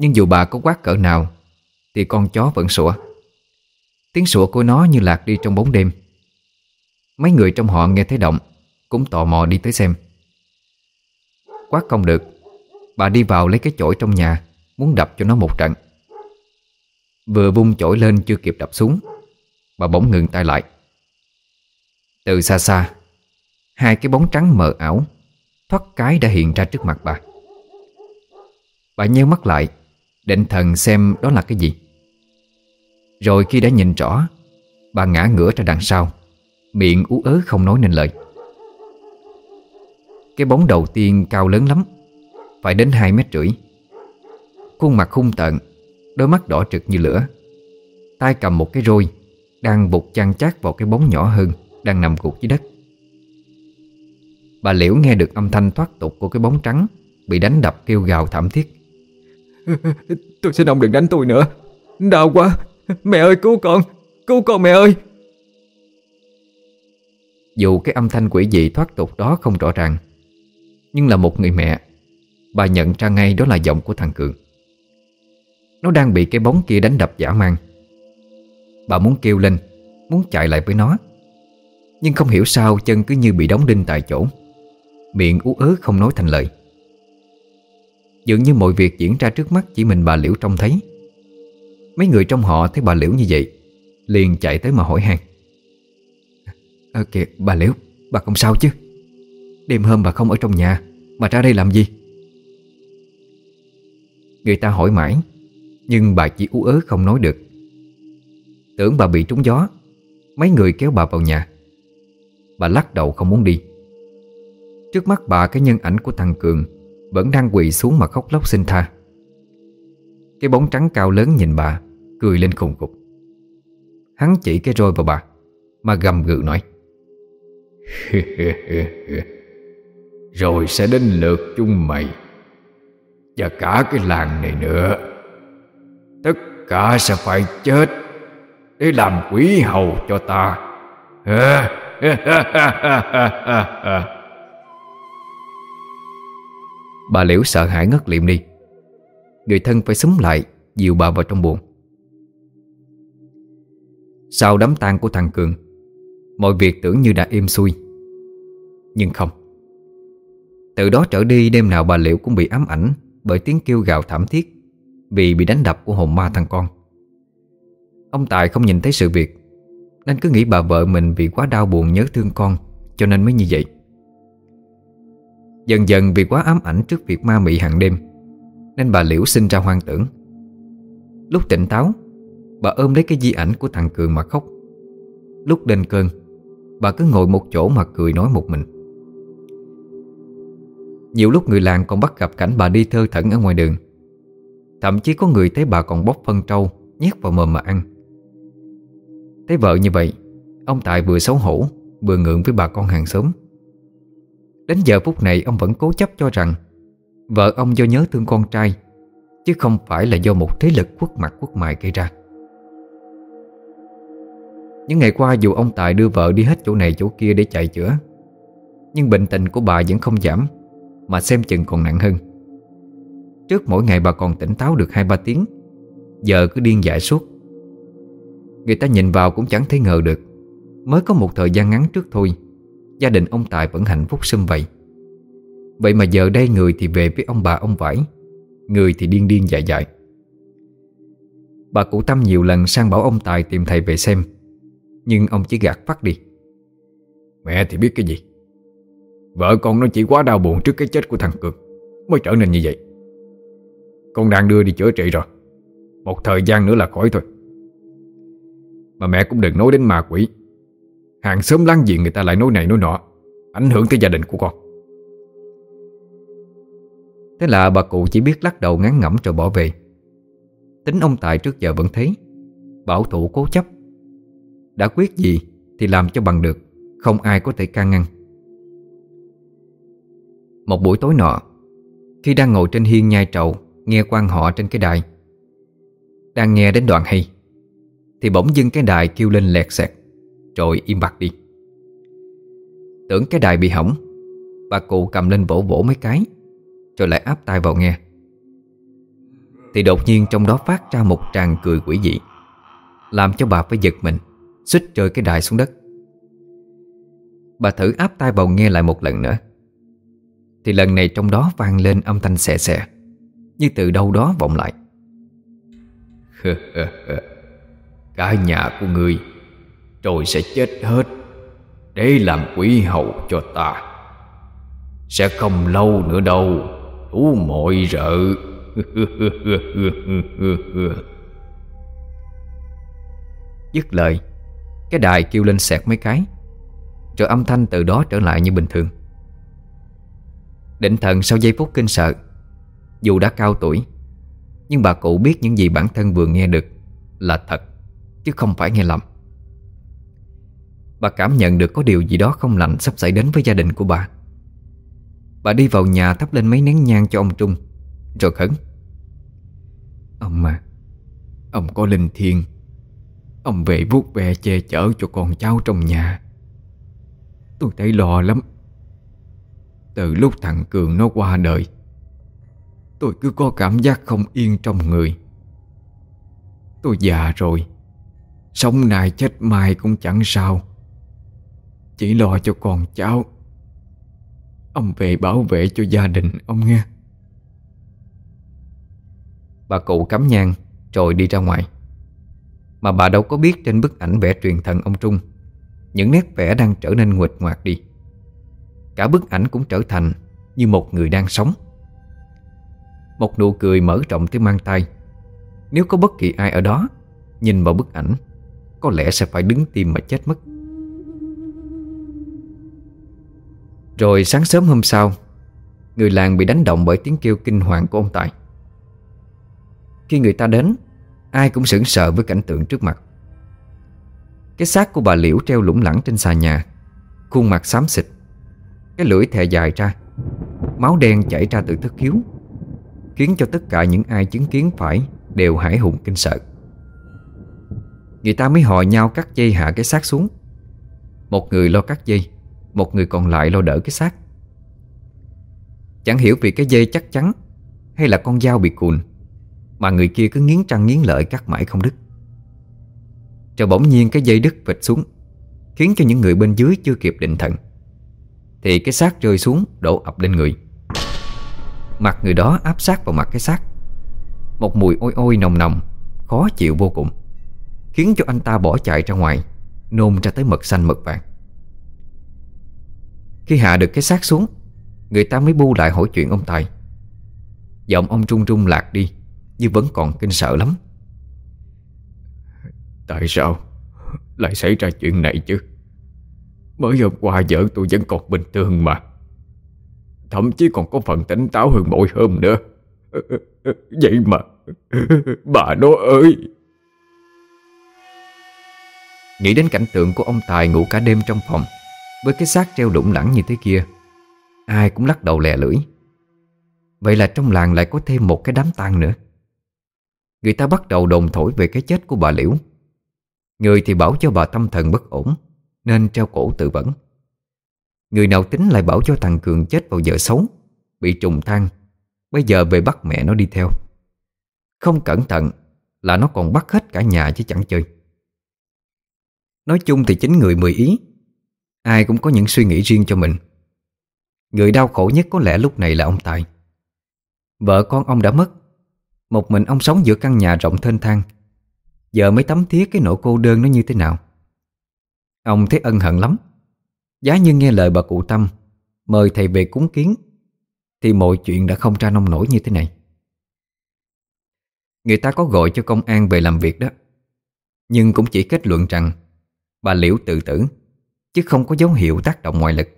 Nhưng dù bà có quát cỡ nào, Thì con chó vẫn sủa. Tiếng sủa của nó như lạc đi trong bóng đêm. Mấy người trong họ nghe thấy động, Cũng tò mò đi tới xem. Quát không được, Bà đi vào lấy cái chổi trong nhà, Muốn đập cho nó một trận. Vừa vung chổi lên chưa kịp đập xuống, Bà bỗng ngừng tay lại. Từ xa xa Hai cái bóng trắng mờ ảo. Thoát cái đã hiện ra trước mặt bà. Bà nheo mắt lại, Định thần xem đó là cái gì. Rồi khi đã nhìn rõ, Bà ngã ngửa ra đằng sau, Miệng ú ớ không nói nên lời. Cái bóng đầu tiên cao lớn lắm, Phải đến 2 mét rưỡi. Khuôn mặt hung tợn, Đôi mắt đỏ trực như lửa. Tay cầm một cái roi, Đang bục chăn chát vào cái bóng nhỏ hơn, Đang nằm gục dưới đất. Bà Liễu nghe được âm thanh thoát tục của cái bóng trắng Bị đánh đập kêu gào thảm thiết. Tôi xin ông đừng đánh tôi nữa. Đau quá. Mẹ ơi cứu con. Cứu con mẹ ơi. Dù cái âm thanh quỷ dị thoát tục đó không rõ ràng Nhưng là một người mẹ Bà nhận ra ngay đó là giọng của thằng Cường. Nó đang bị cái bóng kia đánh đập giả mang. Bà muốn kêu lên Muốn chạy lại với nó Nhưng không hiểu sao chân cứ như bị đóng đinh tại chỗ Miệng ú ớ không nói thành lời. Dường như mọi việc diễn ra trước mắt Chỉ mình bà Liễu trông thấy. Mấy người trong họ thấy bà Liễu như vậy Liền chạy tới mà hỏi han. À, Kìa bà Liễu Bà không sao chứ? Đêm hôm bà không ở trong nhà Mà ra đây làm gì? Người ta hỏi mãi Nhưng bà chỉ ú ớ không nói được. Tưởng bà bị trúng gió Mấy người kéo bà vào nhà. Bà lắc đầu không muốn đi. Trước mắt bà, cái nhân ảnh của thằng Cường Vẫn đang quỳ xuống mà khóc lóc xin tha. Cái bóng trắng cao lớn nhìn bà, Cười lên khùng cục Hắn chỉ cái roi vào bà, Mà gầm gừ nói, Rồi sẽ đến lượt chung mày Và cả cái làng này nữa. Tất cả sẽ phải chết Để làm quỷ hầu cho ta. Bà Liễu sợ hãi ngất liệm đi. Người thân phải súng lại, Dìu bà vào trong buồng. Sau đám tang của thằng Cường, Mọi việc tưởng như đã êm xuôi. Nhưng không. Từ đó trở đi, đêm nào bà Liễu cũng bị ám ảnh Bởi tiếng kêu gào thảm thiết Vì bị đánh đập của hồn ma thằng con. Ông Tài không nhìn thấy sự việc, Nên cứ nghĩ bà vợ mình vì quá đau buồn nhớ thương con Cho nên mới như vậy. Dần dần vì quá ám ảnh trước việc ma mị hàng đêm, Nên bà Liễu sinh ra hoang tưởng. Lúc tỉnh táo, Bà ôm lấy cái di ảnh của thằng Cường mà khóc. Lúc lên cơn, Bà cứ ngồi một chỗ mà cười nói một mình. Nhiều lúc người làng còn bắt gặp cảnh bà đi thơ thẩn ở ngoài đường. Thậm chí có người thấy bà còn bóc phân trâu, Nhét vào mồm mà ăn. Thấy vợ như vậy, Ông Tài vừa xấu hổ, Vừa ngượng với bà con hàng xóm. Đến giờ phút này, ông vẫn cố chấp cho rằng Vợ ông do nhớ thương con trai, Chứ không phải là do một thế lực quốc mặt quốc mại gây ra. Những ngày qua, dù ông Tài đưa vợ đi hết chỗ này chỗ kia để chạy chữa, Nhưng bệnh tình của bà vẫn không giảm, Mà xem chừng còn nặng hơn. Trước mỗi ngày bà còn tỉnh táo được 2-3 tiếng, Giờ cứ điên dại suốt. Người ta nhìn vào cũng chẳng thấy ngờ được, Mới có một thời gian ngắn trước thôi Gia đình ông Tài vẫn hạnh phúc sum vầy. Vậy mà giờ đây người thì về với ông bà ông vải, Người thì điên điên dại dại. Bà cụ Tâm nhiều lần sang bảo ông Tài tìm thầy về xem, Nhưng ông chỉ gạt phát đi. Mẹ thì biết cái gì? Vợ con nó chỉ quá đau buồn trước cái chết của thằng Cường Mới trở nên như vậy. Con đang đưa đi chữa trị rồi, Một thời gian nữa là khỏi thôi. Mà mẹ cũng đừng nói đến ma quỷ. Hàng xóm láng giềng người ta lại nói này nói nọ, Ảnh hưởng tới gia đình của con. Thế là bà cụ chỉ biết lắc đầu ngán ngẩm rồi bỏ về. Tính ông Tài trước giờ vẫn thấy Bảo thủ cố chấp. Đã quyết gì thì làm cho bằng được, Không ai có thể can ngăn. Một buổi tối nọ, Khi đang ngồi trên hiên nhai trầu, Nghe quan họ trên cái đài, Đang nghe đến đoạn hay, Thì bỗng dưng cái đài kêu lên lẹt xẹt. Rồi im bặt đi. Tưởng cái đài bị hỏng, Bà cụ cầm lên vỗ vỗ mấy cái, Rồi lại áp tai vào nghe. Thì đột nhiên trong đó phát ra một tràng cười quỷ dị, Làm cho bà phải giật mình, Xích rơi cái đài xuống đất. Bà thử áp tai vào nghe lại một lần nữa. Thì lần này trong đó vang lên âm thanh xè xè, Như từ đâu đó vọng lại. Cả nhà của ngươi rồi sẽ chết hết. Để làm quỷ hậu cho ta. Sẽ không lâu nữa đâu. Thú mọi rợ. Dứt lời, Cái đài kêu lên sẹt mấy cái, Rồi âm thanh từ đó trở lại như bình thường. Định thần sau giây phút kinh sợ, Dù đã cao tuổi, Nhưng bà cụ biết những gì bản thân vừa nghe được Là thật, Chứ không phải nghe lầm. Bà cảm nhận được có điều gì đó không lành Sắp xảy đến với gia đình của bà. Bà đi vào nhà thắp lên mấy nén nhang cho ông Trung, Rồi khấn. Ông mà, Ông có linh thiêng. Ông về vuốt ve che chở cho con cháu trong nhà. Tôi thấy lo lắm. Từ lúc thằng Cường nó qua đời, Tôi cứ có cảm giác không yên trong người. Tôi già rồi, Sống nay chết mai cũng chẳng sao. Chỉ lo cho con cháu. Ông về bảo vệ cho gia đình ông nghe. Bà cụ cắm nhang, Rồi đi ra ngoài. Mà bà đâu có biết trên bức ảnh vẽ truyền thần ông Trung. Những nét vẽ đang trở nên nguệch ngoạc đi. Cả bức ảnh cũng trở thành Như một người đang sống. Một nụ cười mở rộng tới mang tay Nếu có bất kỳ ai ở đó Nhìn vào bức ảnh, Có lẽ sẽ phải đứng tim mà chết mất. Rồi sáng sớm hôm sau, Người làng bị đánh động bởi tiếng kêu kinh hoàng của ông Tài. Khi người ta đến, Ai cũng sững sờ với cảnh tượng trước mặt. Cái xác của bà Liễu treo lủng lẳng trên xà nhà, Khuôn mặt xám xịt, Cái lưỡi thè dài ra, Máu đen chảy ra từ thất khiếu, Khiến cho tất cả những ai chứng kiến phải Đều hải hùng kinh sợ. Người ta mới hò nhau cắt dây hạ cái xác xuống. Một người lo cắt dây một người còn lại lo đỡ cái xác. Chẳng hiểu vì cái dây chắc chắn Hay là con dao bị cùn Mà người kia cứ nghiến trăng nghiến lợi cắt mãi không đứt. Rồi bỗng nhiên cái dây đứt vệt xuống, Khiến cho những người bên dưới chưa kịp định thần. Thì cái xác rơi xuống, đổ ập lên người. Mặt người đó áp sát vào mặt cái xác. Một mùi ôi ôi nồng nồng, Khó chịu vô cùng, Khiến cho anh ta bỏ chạy ra ngoài, Nôn ra tới mực xanh mực vàng. Khi hạ được cái xác xuống Người ta mới bu lại hỏi chuyện ông Tài. Giọng ông trung trung lạc đi Nhưng vẫn còn kinh sợ lắm. Tại sao Lại xảy ra chuyện này chứ? Mới hôm qua vợ tôi vẫn còn bình thường mà. Thậm chí còn có phần tỉnh táo hơn mỗi hôm nữa. Vậy mà Bà nó ơi! Nghĩ đến cảnh tượng của ông Tài ngủ cả đêm trong phòng với cái xác treo đụng lẳng như thế kia, Ai cũng lắc đầu lè lưỡi. Vậy là trong làng lại có thêm một cái đám tang nữa. Người ta bắt đầu đồn thổi về cái chết của bà Liễu. Người thì bảo cho bà tâm thần bất ổn, Nên treo cổ tự vẫn. Người nào tính lại bảo cho thằng Cường chết vào giờ xấu, Bị trùng thang Bây giờ về bắt mẹ nó đi theo. Không cẩn thận Là nó còn bắt hết cả nhà chứ chẳng chơi. Nói chung thì chính người mười ý Ai cũng có những suy nghĩ riêng cho mình. Người đau khổ nhất có lẽ lúc này là ông Tài. Vợ con ông đã mất. Một mình ông sống giữa căn nhà rộng thênh thang. Giờ mới tấm thiết cái nỗi cô đơn nó như thế nào. Ông thấy ân hận lắm. Giá như nghe lời bà cụ Tâm, Mời thầy về cúng kiến, Thì mọi chuyện đã không ra nông nổi như thế này. Người ta có gọi cho công an về làm việc đó, Nhưng cũng chỉ kết luận rằng Bà Liễu tự tử. Chứ không có dấu hiệu tác động ngoại lực.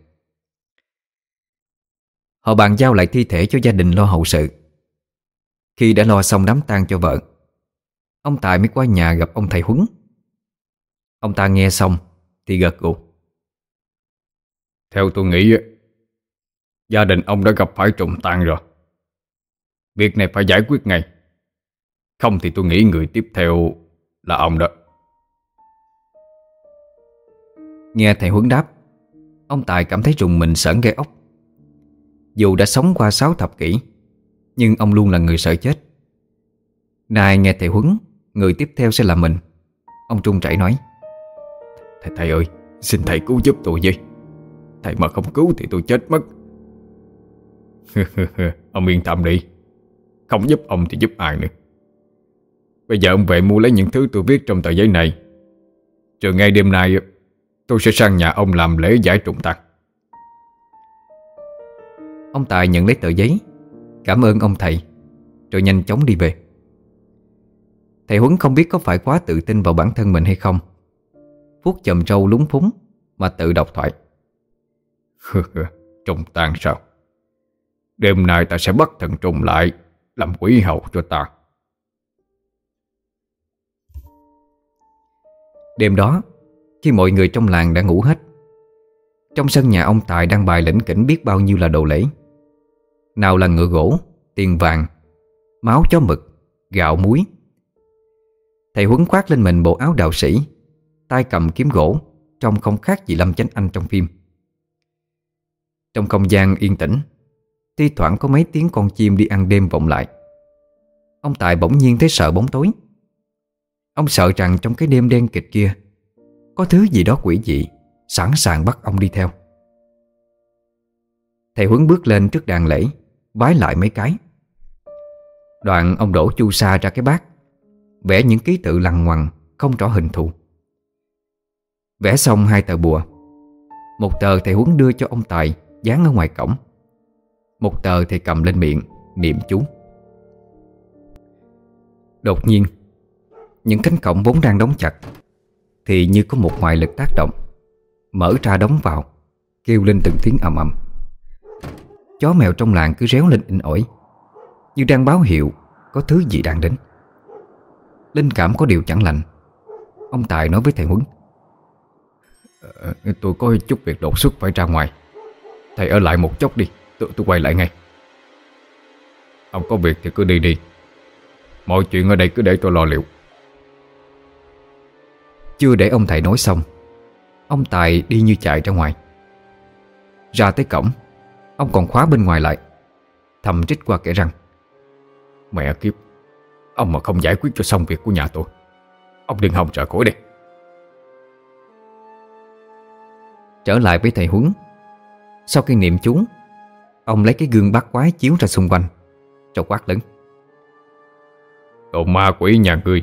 Họ bàn giao lại thi thể cho gia đình lo hậu sự. Khi đã lo xong đám tang cho vợ, Ông Tài mới qua nhà gặp ông thầy Huấn. Ông ta nghe xong Thì gật gù. Theo tôi nghĩ Gia đình ông đã gặp phải trùng tang rồi. Việc này phải giải quyết ngay. Không thì tôi nghĩ người tiếp theo Là ông đó. Nghe thầy Huấn đáp Ông Tài cảm thấy rùng mình sởn gai ốc. Dù đã sống qua 6 thập kỷ Nhưng ông luôn là người sợ chết. Này nghe thầy Huấn Người tiếp theo sẽ là mình. Ông Trung chảy nói Thầy, thầy ơi Xin thầy cứu giúp tôi với. Thầy mà không cứu thì tôi chết mất. Ông yên tâm đi Không giúp ông thì giúp ai nữa. Bây giờ ông về mua lấy những thứ tôi viết trong tờ giấy này. Trừ ngay đêm nay Tôi sẽ sang nhà ông làm lễ giải trùng tạc Ông Tài nhận lấy tờ giấy. Cảm ơn ông thầy. Rồi nhanh chóng đi về. Thầy Huấn không biết có phải quá tự tin vào bản thân mình hay không. Phút chầm râu lúng phúng Mà tự đọc thoại. Trùng tàn sao? Đêm nay ta sẽ bắt thần trùng lại, Làm quỷ hậu cho ta. Đêm đó khi mọi người trong làng đã ngủ hết. Trong sân nhà ông Tài đang bài lĩnh kỉnh biết bao nhiêu là đồ lễ. Nào là ngựa gỗ, tiền vàng Máu chó mực, gạo muối. Thầy Huấn khoác lên mình bộ áo đạo sĩ tay cầm kiếm gỗ Trông không khác gì Lâm Chánh Anh trong phim. Trong không gian yên tĩnh Thi thoảng có mấy tiếng con chim đi ăn đêm vọng lại. Ông Tài bỗng nhiên thấy sợ bóng tối. Ông sợ rằng trong cái đêm đen kịch kia có thứ gì đó quỷ dị, Sẵn sàng bắt ông đi theo. Thầy Huấn bước lên trước đàn lễ Vái lại mấy cái. Đoạn ông đổ chu sa ra cái bát, Vẽ những ký tự lằng ngoằn Không rõ hình thù. Vẽ xong hai tờ bùa. Một tờ thầy Huấn đưa cho ông Tài, Dán ở ngoài cổng. Một tờ thầy cầm lên miệng, Niệm chú. Đột nhiên, Những cánh cổng vốn đang đóng chặt. Thì như có một ngoại lực tác động. Mở ra đóng vào Kêu lên từng tiếng ầm ầm. Chó mèo trong làng cứ réo lên in ỏi. Như đang báo hiệu Có thứ gì đang đến. Linh cảm có điều chẳng lành. Ông Tài nói với thầy Huấn. Ờ, ờ Tôi có chút việc đột xuất phải ra ngoài. Thầy ở lại một chốc đi Tôi, tôi quay lại ngay. Ông có việc thì cứ đi đi. Mọi chuyện ở đây cứ để tôi lo liệu. Chưa để ông thầy nói xong, Ông Tài đi như chạy ra ngoài. Ra tới cổng, Ông còn khóa bên ngoài lại, Thầm trích qua kẻ răng. Mẹ kiếp, Ông mà không giải quyết cho xong việc của nhà tôi, Ông đừng hòng trợ cối đi. Trở lại với thầy Huấn, Sau khi niệm chú, Ông lấy cái gương bát quái chiếu ra xung quanh Rồi quát lớn. Cậu ma quỷ nhà ngươi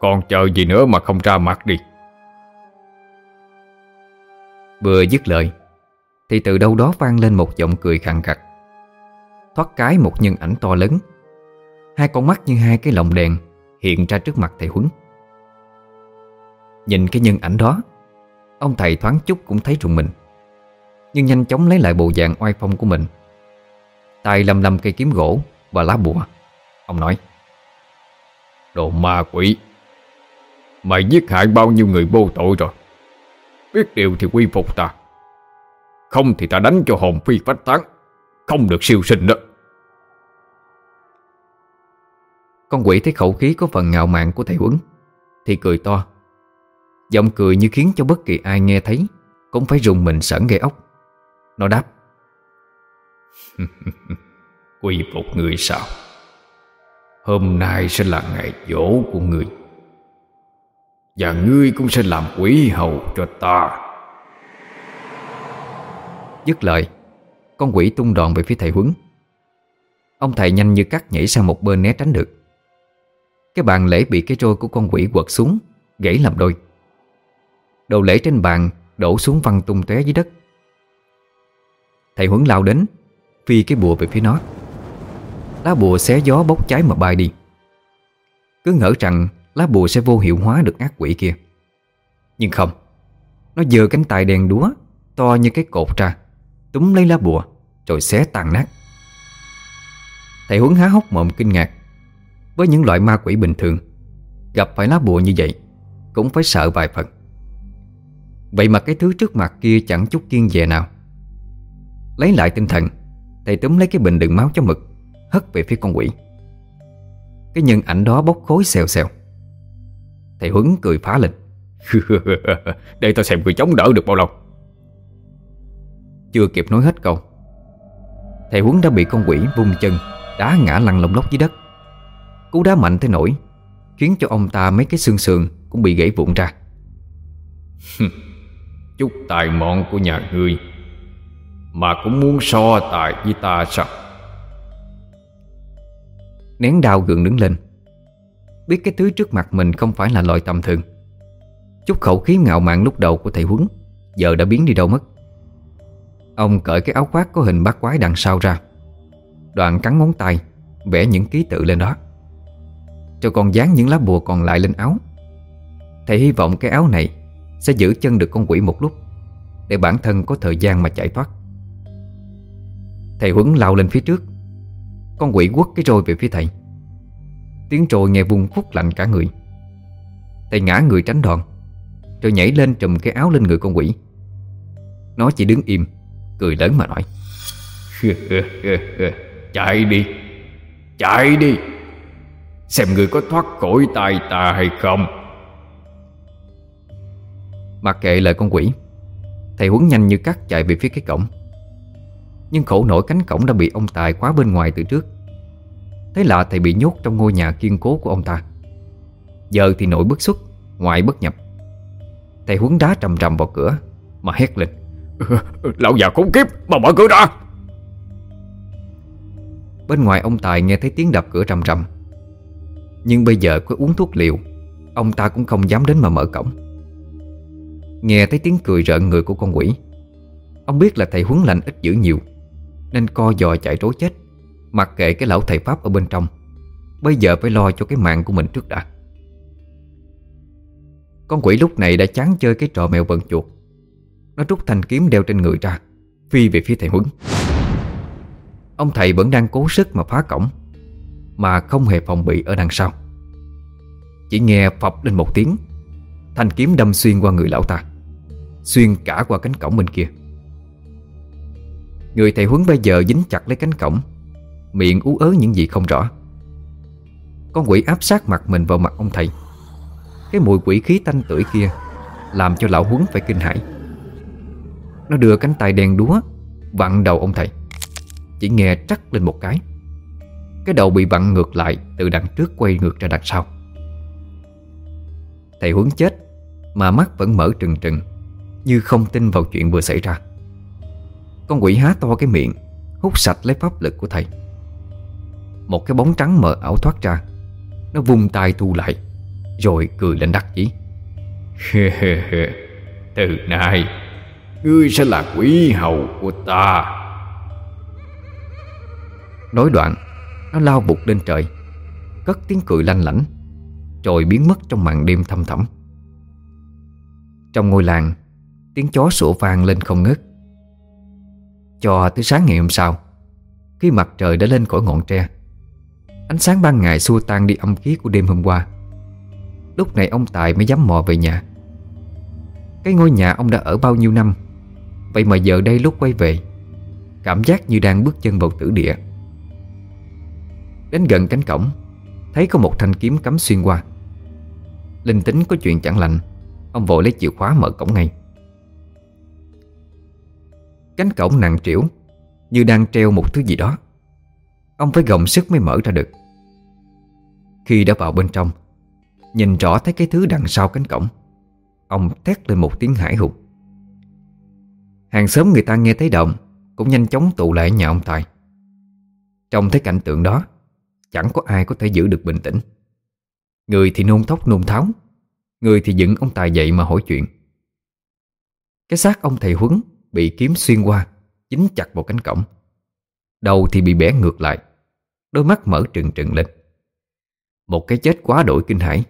còn chờ gì nữa mà không ra mặt đi. Vừa dứt lời Thì từ đâu đó vang lên một giọng cười khàn khặt Thoát cái một nhân ảnh to lớn. Hai con mắt như hai cái lồng đèn Hiện ra trước mặt thầy Huấn. Nhìn cái nhân ảnh đó Ông thầy thoáng chút cũng thấy rùng mình Nhưng nhanh chóng lấy lại bộ dạng oai phong của mình. Tay lầm lầm cây kiếm gỗ Và lá bùa Ông nói Đồ ma quỷ Mày giết hại bao nhiêu người vô tội rồi? Biết điều thì quy phục ta. Không thì ta đánh cho hồn phi phách tán. Không được siêu sinh đó. Con quỷ thấy khẩu khí có phần ngạo mạn của thầy Huấn Thì cười to. Giọng cười như khiến cho bất kỳ ai nghe thấy Cũng phải rùng mình sởn gai ốc. Nó đáp. Quy phục người sao? Hôm nay sẽ là ngày dỗ của người và ngươi cũng sẽ làm quỷ hầu cho ta. Dứt lời, Con quỷ tung đòn về phía thầy Huấn. Ông thầy nhanh như cắt nhảy sang một bên né tránh được. Cái bàn lễ bị cái trôi của con quỷ quật xuống, Gãy làm đôi. Đồ lễ trên bàn đổ xuống văng tung tóe dưới đất. Thầy Huấn lao đến, Phi cái bùa về phía nó. Lá bùa xé gió bốc cháy mà bay đi. Cứ ngỡ rằng lá bùa sẽ vô hiệu hóa được ác quỷ kia. Nhưng không, Nó giơ cánh tay đèn đúa, To như cái cột ra, Túm lấy lá bùa, Rồi xé tàn nát. Thầy Huấn há hốc mồm kinh ngạc. Với những loại ma quỷ bình thường, Gặp phải lá bùa như vậy Cũng phải sợ vài phần. Vậy mà cái thứ trước mặt kia chẳng chút kiên dè nào. Lấy lại tinh thần, Thầy túm lấy cái bình đựng máu cho mực, Hất về phía con quỷ. Cái nhân ảnh đó bốc khối xèo xèo. Thầy Huấn cười phá lên. Để tao xem người chống đỡ được bao lâu. Chưa kịp nói hết câu Thầy Huấn đã bị con quỷ vung chân Đá ngã lăn lông lóc dưới đất. Cú đá mạnh tới nổi Khiến cho ông ta mấy cái xương sườn Cũng bị gãy vụn ra. Chút tài mọn của nhà ngươi Mà cũng muốn so tài với ta sao? Nén đau gượng đứng lên Biết cái thứ trước mặt mình không phải là loại tầm thường. Chút khẩu khí ngạo mạn lúc đầu của thầy Huấn, Giờ đã biến đi đâu mất. Ông cởi cái áo khoác có hình bát quái đằng sau ra, Đoạn cắn ngón tay, Vẽ những ký tự lên đó. Cho con dán những lá bùa còn lại lên áo. Thầy hy vọng cái áo này Sẽ giữ chân được con quỷ một lúc, Để bản thân có thời gian mà chạy thoát. Thầy Huấn lao lên phía trước. Con quỷ quất cái roi về phía thầy. Tiếng trồi nghe vung khúc lạnh cả người. Thầy ngã người tránh đòn, Rồi nhảy lên trùm cái áo lên người con quỷ. Nó chỉ đứng im, Cười lớn mà nói, Chạy đi Chạy đi. Xem người có thoát khỏi tay ta hay không. Mặc kệ lời con quỷ, Thầy Huấn nhanh như cắt chạy về phía cái cổng. Nhưng khổ nổi cánh cổng đã bị ông Tài khóa bên ngoài từ trước. Thế lạ thầy bị nhốt trong ngôi nhà kiên cố của ông ta. Giờ thì nội bức xuất Ngoại bất nhập. Thầy Huấn đá trầm trầm vào cửa, Mà hét lên, Lão già khốn kiếp, mà mở cửa ra! Bên ngoài ông Tài nghe thấy tiếng đập cửa trầm trầm. Nhưng bây giờ có uống thuốc liều, Ông ta cũng không dám đến mà mở cổng. Nghe thấy tiếng cười rợn người của con quỷ, Ông biết là thầy huấn lạnh ít dữ nhiều, Nên co giò chạy trối chết. Mặc kệ cái lão thầy Pháp ở bên trong, Bây giờ phải lo cho cái mạng của mình trước đã. Con quỷ lúc này đã chán chơi cái trò mèo vần chuột. Nó rút thanh kiếm đeo trên người ra, Phi về phía thầy Huấn. Ông thầy vẫn đang cố sức mà phá cổng, Mà không hề phòng bị ở đằng sau. Chỉ nghe phập lên một tiếng, Thanh kiếm đâm xuyên qua người lão ta, Xuyên cả qua cánh cổng bên kia. Người thầy Huấn bây giờ dính chặt lấy cánh cổng Miệng ú ớ những gì không rõ. Con quỷ áp sát mặt mình vào mặt ông thầy. Cái mùi quỷ khí tanh tưởi kia Làm cho lão Huấn phải kinh hãi. Nó đưa cánh tay đen đúa Vặn đầu ông thầy. Chỉ nghe trắc lên một cái. Cái đầu bị vặn ngược lại Từ đằng trước quay ngược ra đằng sau. Thầy Huấn chết, Mà mắt vẫn mở trừng trừng, Như không tin vào chuyện vừa xảy ra. Con quỷ há to cái miệng, Hút sạch lấy pháp lực của thầy. Một cái bóng trắng mờ ảo thoát ra. Nó vung tay thu lại, Rồi cười lên đắc chí Từ nay, Ngươi sẽ là quý hầu của ta. Nói đoạn, Nó lao bụt lên trời. Cất tiếng cười lanh lảnh, Rồi biến mất trong màn đêm thâm thẳm. Trong ngôi làng, Tiếng chó sủa vang lên không ngớt. Cho tới sáng ngày hôm sau, Khi mặt trời đã lên khỏi ngọn tre Ánh sáng ban ngày xua tan đi âm khí của đêm hôm qua. Lúc này ông Tài mới dám mò về nhà. Cái ngôi nhà ông đã ở bao nhiêu năm? Vậy mà giờ đây lúc quay về, Cảm giác như đang bước chân vào tử địa. Đến gần cánh cổng, Thấy có một thanh kiếm cắm xuyên qua. Linh tính có chuyện chẳng lành, Ông vội lấy chìa khóa mở cổng ngay. Cánh cổng nặng trĩu, Như đang treo một thứ gì đó. Ông phải gồng sức mới mở ra được. Khi đã vào bên trong. Nhìn rõ thấy cái thứ đằng sau cánh cổng, Ông thét lên một tiếng hải hụt. Hàng xóm người ta nghe thấy động, Cũng nhanh chóng tụ lại nhà ông Tài. Trong thấy cảnh tượng đó, Chẳng có ai có thể giữ được bình tĩnh. Người thì nôn thốc nôn tháo, Người thì dựng ông Tài dậy mà hỏi chuyện. Cái xác ông thầy Huấn Bị kiếm xuyên qua, Dính chặt vào cánh cổng. Đầu thì bị bẻ ngược lại, Đôi mắt mở trừng trừng lên. Một cái chết quá đổi kinh hãi,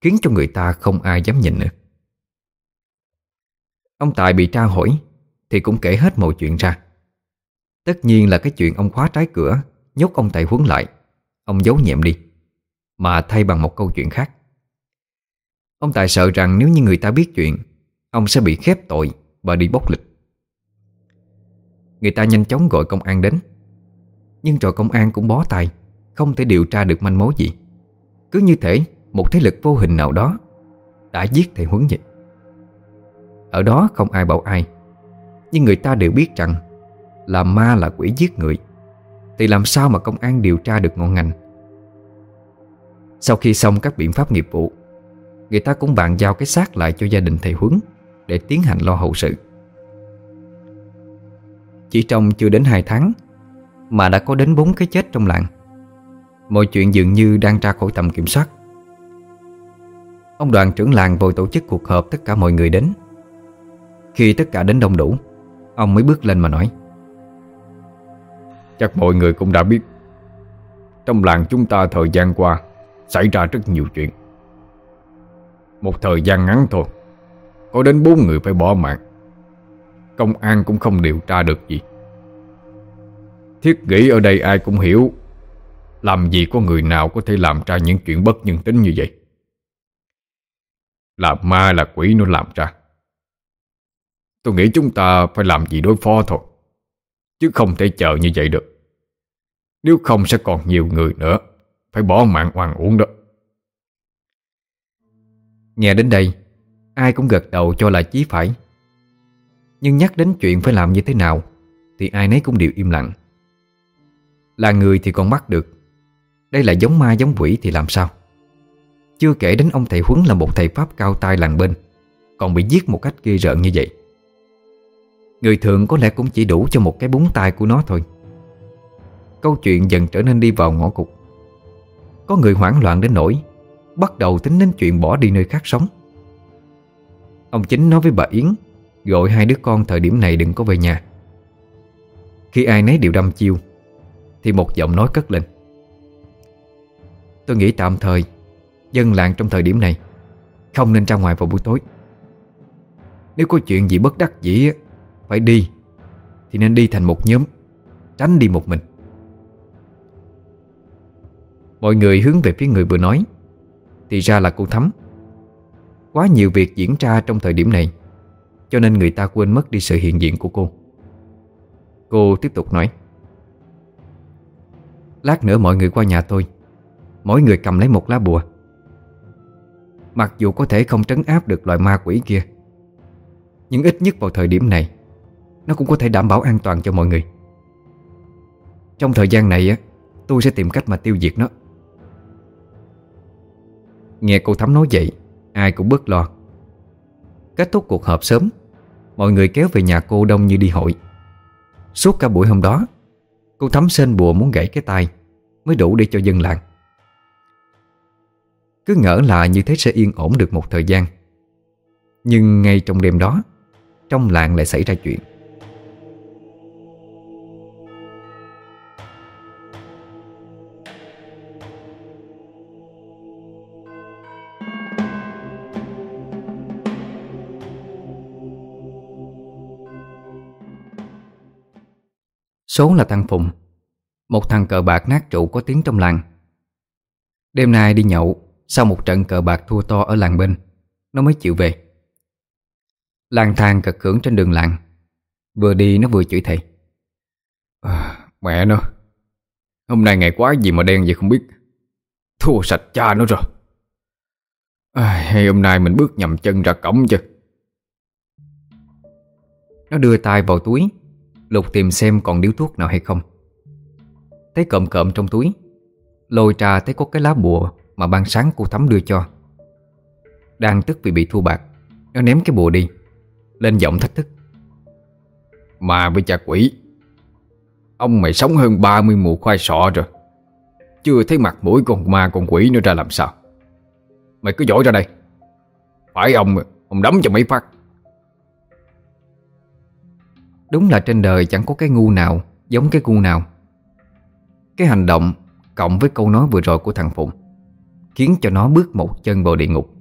Khiến cho người ta không ai dám nhìn nữa. Ông Tài bị tra hỏi Thì cũng kể hết mọi chuyện ra. Tất nhiên là cái chuyện ông khóa trái cửa, Nhốt ông Tài Huấn lại, Ông giấu nhẹm đi, Mà thay bằng một câu chuyện khác. Ông Tài sợ rằng nếu như người ta biết chuyện, Ông sẽ bị khép tội Và đi bốc lịch. Người ta nhanh chóng gọi công an đến, Nhưng rồi công an cũng bó tay, Không thể điều tra được manh mối gì. Cứ như thể một thế lực vô hình nào đó Đã giết thầy Huấn vậy Ở đó không ai bảo ai, Nhưng người ta đều biết rằng Là ma là quỷ giết người, Thì làm sao mà công an điều tra được ngọn ngành? Sau khi xong các biện pháp nghiệp vụ, Người ta cũng bàn giao cái xác lại cho gia đình thầy Huấn Để tiến hành lo hậu sự. Chỉ trong chưa đến 2 tháng Mà đã có đến 4 cái chết trong làng. Mọi chuyện dường như đang ra khỏi tầm kiểm soát. Ông đoàn trưởng làng vội tổ chức cuộc họp tất cả mọi người đến. Khi tất cả đến đông đủ, Ông mới bước lên mà nói. Chắc mọi người cũng đã biết, Trong làng chúng ta thời gian qua Xảy ra rất nhiều chuyện. Một thời gian ngắn thôi, Có đến bốn người phải bỏ mạng. Công an cũng không điều tra được gì. Thiết nghĩ ở đây ai cũng hiểu làm gì có người nào có thể làm ra những chuyện bất nhân tính như vậy? Là ma, là quỷ nó làm ra. Tôi nghĩ chúng ta phải làm gì đối phó thôi, Chứ không thể chờ như vậy được. Nếu không sẽ còn nhiều người nữa, Phải bỏ mạng oan uổng đó. Nghe đến đây, Ai cũng gật đầu cho là chí phải. Nhưng nhắc đến chuyện phải làm như thế nào, Thì ai nấy cũng đều im lặng. Là người thì còn bắt được đây là giống ma, giống quỷ thì làm sao? Chưa kể đến ông thầy Huấn là một thầy Pháp cao tay làng bên, Còn bị giết một cách ghê rợn như vậy. Người thường có lẽ cũng chỉ đủ cho một cái búng tay của nó thôi. Câu chuyện dần trở nên đi vào ngõ cụt. Có người hoảng loạn đến nỗi Bắt đầu tính đến chuyện bỏ đi nơi khác sống. Ông chính nói với bà Yến, Gọi hai đứa con thời điểm này đừng có về nhà. Khi ai nấy đều đâm chiêu, Thì một giọng nói cất lên. Tôi nghĩ tạm thời, Dân làng trong thời điểm này Không nên ra ngoài vào buổi tối. Nếu có chuyện gì bất đắc dĩ Phải đi, Thì nên đi thành một nhóm, Tránh đi một mình. Mọi người hướng về phía người vừa nói, Thì ra là cô Thắm. Quá nhiều việc diễn ra trong thời điểm này, Cho nên người ta quên mất đi sự hiện diện của cô. Cô tiếp tục nói, Lát nữa mọi người qua nhà tôi Mỗi người cầm lấy một lá bùa. Mặc dù có thể không trấn áp được loại ma quỷ kia, Nhưng ít nhất vào thời điểm này, Nó cũng có thể đảm bảo an toàn cho mọi người. Trong thời gian này á, Tôi sẽ tìm cách mà tiêu diệt nó. Nghe cô Thắm nói vậy, Ai cũng bớt lo. Kết thúc cuộc họp sớm, Mọi người kéo về nhà cô đông như đi hội. Suốt cả buổi hôm đó, Cô Thắm sên bùa muốn gãy cái tay Mới đủ để cho dân làng. Cứ ngỡ là như thế sẽ yên ổn được một thời gian. Nhưng ngay trong đêm đó, Trong làng lại xảy ra chuyện. Số là thằng Phùng, Một thằng cờ bạc nát trụ có tiếng trong làng. Đêm nay đi nhậu sau một trận cờ bạc thua to ở làng bên. Nó mới chịu về. Lang thang cật cưỡng trên đường làng. Vừa đi nó vừa chửi thầy. À, Mẹ nó. Hôm nay ngày quá gì mà đen vậy không biết. Thua sạch cha nó rồi. À, Hay hôm nay mình bước nhầm chân ra cổng chứ. Nó đưa tay vào túi Lục tìm xem còn điếu thuốc nào hay không. Thấy cộm cộm trong túi Lôi ra thấy có cái lá bùa mà ban sáng cô Thắm đưa cho. Đang tức vì bị thua bạc, Nó ném cái bùa đi, Lên giọng thách thức. Mà với cha quỷ, Ông mày sống hơn 30 mùa khoai sọ rồi. Chưa thấy mặt mũi con ma, con quỷ nữa ra làm sao? Mày cứ dỗi ra đây. Phải ông Ông đấm cho mấy phát. Đúng là trên đời chẳng có cái ngu nào Giống cái ngu nào. Cái hành động cộng với câu nói vừa rồi của thằng Phụng. Khiến cho nó bước một chân vào địa ngục.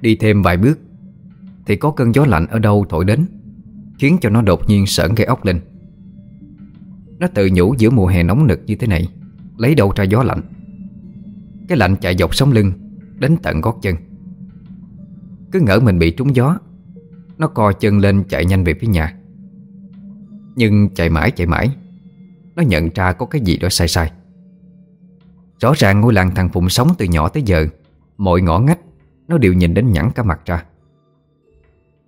Đi thêm vài bước, Thì có cơn gió lạnh ở đâu thổi đến, Khiến cho nó đột nhiên sởn cái ốc lên. Nó tự nhủ giữa mùa hè nóng nực như thế này, Lấy đâu ra gió lạnh. Cái lạnh chạy dọc sống lưng, Đến tận gót chân. Cứ ngỡ mình bị trúng gió, nó co chân lên chạy nhanh về phía nhà. Nhưng chạy mãi chạy mãi, Nó nhận ra có cái gì đó sai sai. Rõ ràng ngôi làng thằng Phụng sống từ nhỏ tới giờ, Mọi ngõ ngách, Nó đều nhìn đến nhẵn cả mặt ra.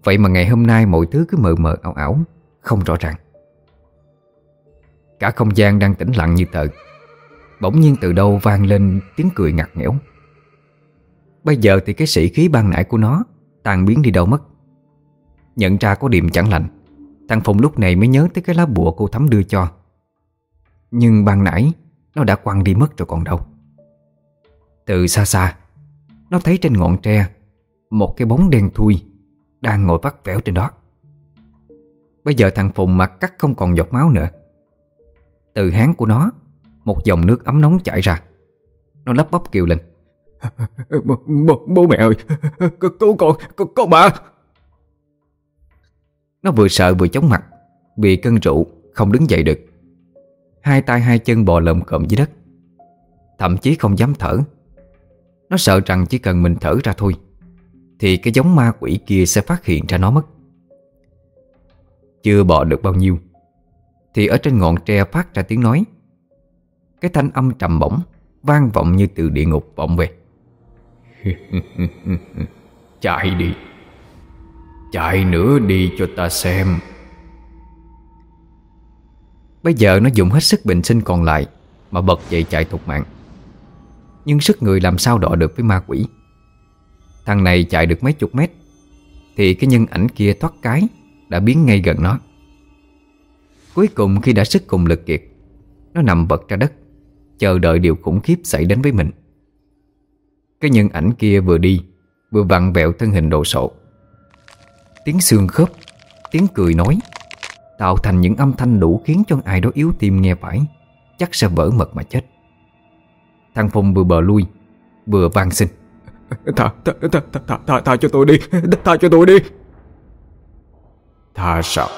Vậy mà ngày hôm nay mọi thứ cứ mờ mờ ảo ảo, Không rõ ràng. Cả không gian đang tĩnh lặng như tờ. Bỗng nhiên từ đâu vang lên tiếng cười ngặt nghẽo. Bây giờ thì cái sĩ khí ban nãy của nó Tan biến đi đâu mất? Nhận ra có điểm chẳng lành, Thằng phụng lúc này mới nhớ tới cái lá bùa cô Thắm đưa cho. Nhưng ban nãy nó đã quăng đi mất rồi còn đâu. Từ xa xa Nó thấy trên ngọn tre Một cái bóng đen thui Đang ngồi vắt vẻo trên đó. Bây giờ thằng Phùng mặt cắt không còn giọt máu nữa. Từ háng của nó Một dòng nước ấm nóng chảy ra. Nó lắp bắp kêu lên. Bố, bố, bố mẹ ơi Cứu con, con, con bà. Nó vừa sợ vừa chóng mặt Vì cơn rượu không đứng dậy được Hai tay hai chân bò lồm cộm dưới đất. Thậm chí không dám thở. Nó sợ rằng chỉ cần mình thở ra thôi, Thì cái giống ma quỷ kia sẽ phát hiện ra nó mất. Chưa bò được bao nhiêu, Thì ở trên ngọn tre phát ra tiếng nói. Cái thanh âm trầm bổng, Vang vọng như từ địa ngục vọng về. Chạy đi. Chạy nữa đi cho ta xem. Bây giờ nó dùng hết sức bình sinh còn lại Mà bật dậy chạy thục mạng. Nhưng sức người làm sao đọ được với ma quỷ? Thằng này chạy được mấy chục mét Thì cái nhân ảnh kia thoát cái Đã biến ngay gần nó. Cuối cùng khi đã sức cùng lực kiệt, Nó nằm vật ra đất, Chờ đợi điều khủng khiếp xảy đến với mình. Cái nhân ảnh kia vừa đi, Vừa vặn vẹo thân hình đồ sộ. Tiếng xương khớp, Tiếng cười nói. Tạo thành những âm thanh đủ khiến cho ai đó yếu tim nghe phải Chắc sẽ vỡ mật mà chết. Thằng Phong vừa bờ lui Vừa van xin. Tha, tha, tha, tha, tha, tha cho tôi đi Tha cho tôi đi. Tha sao?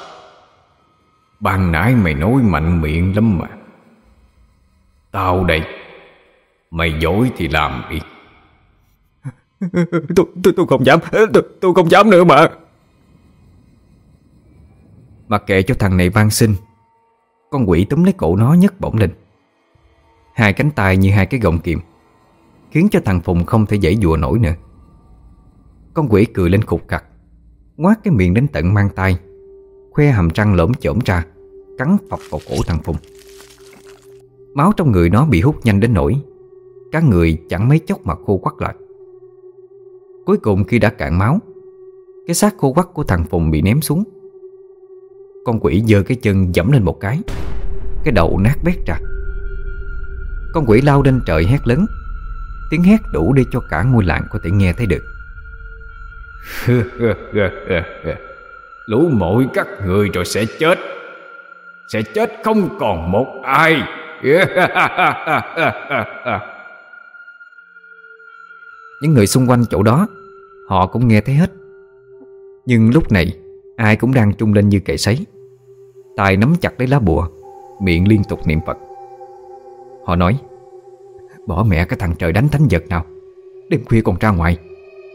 Ban nãy mày nói mạnh miệng lắm mà. Tao đây Mày dối thì làm đi. Tôi, tôi, tôi không dám tôi, tôi không dám nữa mà Mặc kệ cho thằng này van xin. Con quỷ túm lấy cổ nó nhấc bổng lên. Hai cánh tay như hai cái gọng kiềm, Khiến cho thằng Phùng không thể dãy dùa nổi nữa. Con quỷ cười lên khục khặt Ngoát cái miệng đến tận mang tay, Khoe hàm răng lỗm chổm ra, Cắn phập vào cổ thằng Phùng. Máu trong người nó bị hút nhanh đến nỗi Các người chẳng mấy chốc mà khô quắt lại. Cuối cùng khi đã cạn máu, Cái xác khô quắt của thằng Phùng bị ném xuống. Con quỷ giơ cái chân dẫm lên một cái. Cái đầu nát bét ra. Con quỷ lao lên trời hét lớn. Tiếng hét đủ để cho cả ngôi làng có thể nghe thấy được. Lũ muội các người rồi sẽ chết. Sẽ chết không còn một ai. Những người xung quanh chỗ đó Họ cũng nghe thấy hết. Nhưng lúc này Ai cũng đang trung lên như cậy sấy. Tay nắm chặt lấy lá bùa, Miệng liên tục niệm Phật. Họ nói, Bỏ mẹ cái thằng trời đánh thánh vật nào, Đêm khuya còn ra ngoài,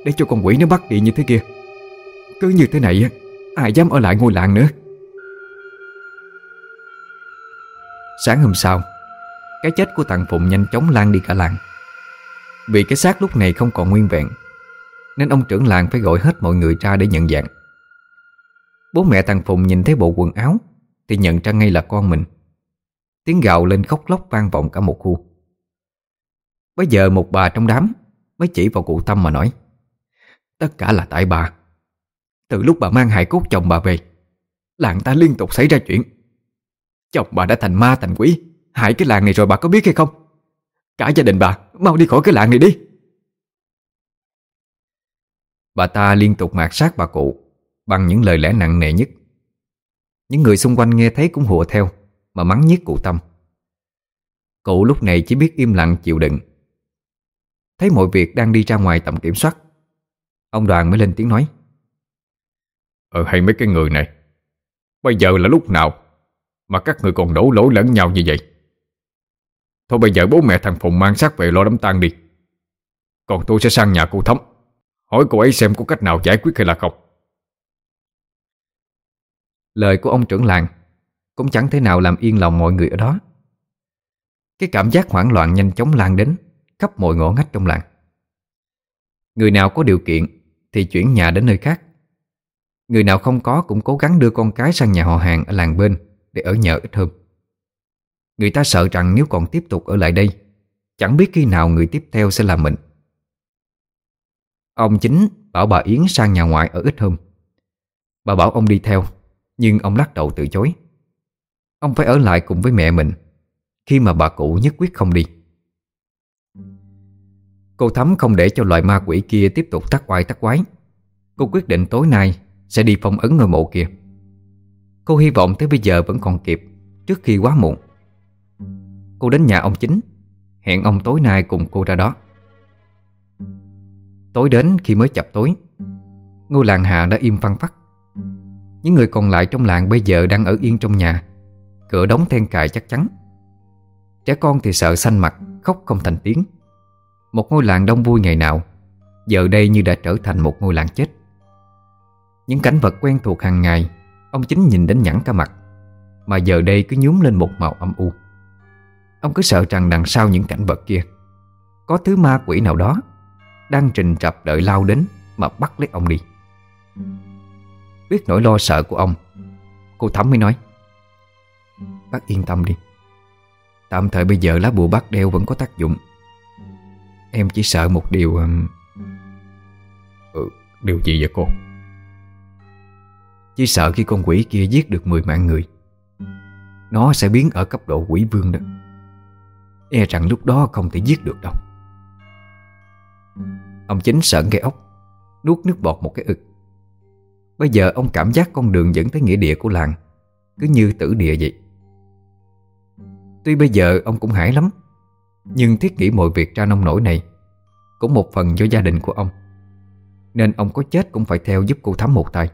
Để cho con quỷ nó bắt đi như thế kia. Cứ như thế này Ai dám ở lại ngôi làng nữa? Sáng hôm sau, Cái chết của thằng Phụng nhanh chóng lan đi cả làng. Vì cái xác lúc này không còn nguyên vẹn, Nên ông trưởng làng phải gọi hết mọi người ra để nhận dạng. Bố mẹ thằng phùng nhìn thấy bộ quần áo, Thì nhận ra ngay là con mình. Tiếng gào lên khóc lóc vang vọng cả một khu. Bây giờ một bà trong đám Mới chỉ vào cụ Tâm mà nói, Tất cả là tại bà. Từ lúc bà mang hài cốt chồng bà về, Làng ta liên tục xảy ra chuyện. Chồng bà đã thành ma thành quỷ, Hại cái làng này rồi bà có biết hay không? Cả gia đình bà, Mau đi khỏi cái làng này đi. Bà ta liên tục mạt sát bà cụ. Bằng những lời lẽ nặng nề nhất. Những người xung quanh nghe thấy cũng hùa theo, Mà mắng nhiếc cụ Tâm. Cụ lúc này chỉ biết im lặng chịu đựng. Thấy mọi việc đang đi ra ngoài tầm kiểm soát, Ông đoàn mới lên tiếng nói. Ờ hay mấy cái người này. Bây giờ là lúc nào Mà các người còn đổ lỗi lẫn nhau như vậy? Thôi bây giờ bố mẹ thằng Phùng mang xác về lo đám tang đi. Còn tôi sẽ sang nhà cô Thấm Hỏi cô ấy xem có cách nào giải quyết hay là không. Lời của ông trưởng làng Cũng chẳng thể nào làm yên lòng mọi người ở đó. Cái cảm giác hoảng loạn nhanh chóng lan đến Khắp mọi ngõ ngách trong làng. Người nào có điều kiện Thì chuyển nhà đến nơi khác. Người nào không có cũng cố gắng đưa con cái sang nhà họ hàng ở làng bên Để ở nhờ ít hơn Người ta sợ rằng nếu còn tiếp tục ở lại đây, Chẳng biết khi nào người tiếp theo sẽ là mình. Ông chính bảo bà Yến sang nhà ngoại ở ít hôm. Bà bảo ông đi theo. Nhưng ông lắc đầu từ chối. Ông phải ở lại cùng với mẹ mình, Khi mà bà cụ nhất quyết không đi. Cô Thắm không để cho loại ma quỷ kia tiếp tục tắc oai tắc quái. Cô quyết định tối nay sẽ đi phong ấn ngôi mộ kia. Cô hy vọng tới bây giờ vẫn còn kịp, Trước khi quá muộn. Cô đến nhà ông chính, Hẹn ông tối nay cùng cô ra đó. Tối đến khi mới chập tối, Ngôi làng hạ đã im phăng phắc. Những người còn lại trong làng bây giờ đang ở yên trong nhà. Cửa đóng then cài chắc chắn. Trẻ con thì sợ xanh mặt, Khóc không thành tiếng. Một ngôi làng đông vui ngày nào, Giờ đây như đã trở thành một ngôi làng chết. Những cảnh vật quen thuộc hàng ngày, Ông chính nhìn đến nhẵn cả mặt, Mà giờ đây cứ nhúm lên một màu âm u. Ông cứ sợ rằng đằng sau những cảnh vật kia, Có thứ ma quỷ nào đó Đang trình trập đợi lao đến Mà bắt lấy ông đi. Biết nỗi lo sợ của ông. Cô Thắm mới nói Bác yên tâm đi. Tạm thời bây giờ lá bùa bác đeo vẫn có tác dụng. Em chỉ sợ một điều Ừ, điều gì vậy cô? Chỉ sợ khi con quỷ kia giết được 10 mạng người Nó sẽ biến ở cấp độ quỷ vương đó. E rằng lúc đó không thể giết được đâu. Ông chính sợ cái ốc Nuốt nước bọt một cái ực. Bây giờ ông cảm giác con đường dẫn tới nghĩa địa của làng Cứ như tử địa vậy. Tuy bây giờ ông cũng hải lắm, Nhưng thiết nghĩ mọi việc ra nông nổi này Cũng một phần do gia đình của ông, Nên ông có chết cũng phải theo giúp cô Thắm một tay.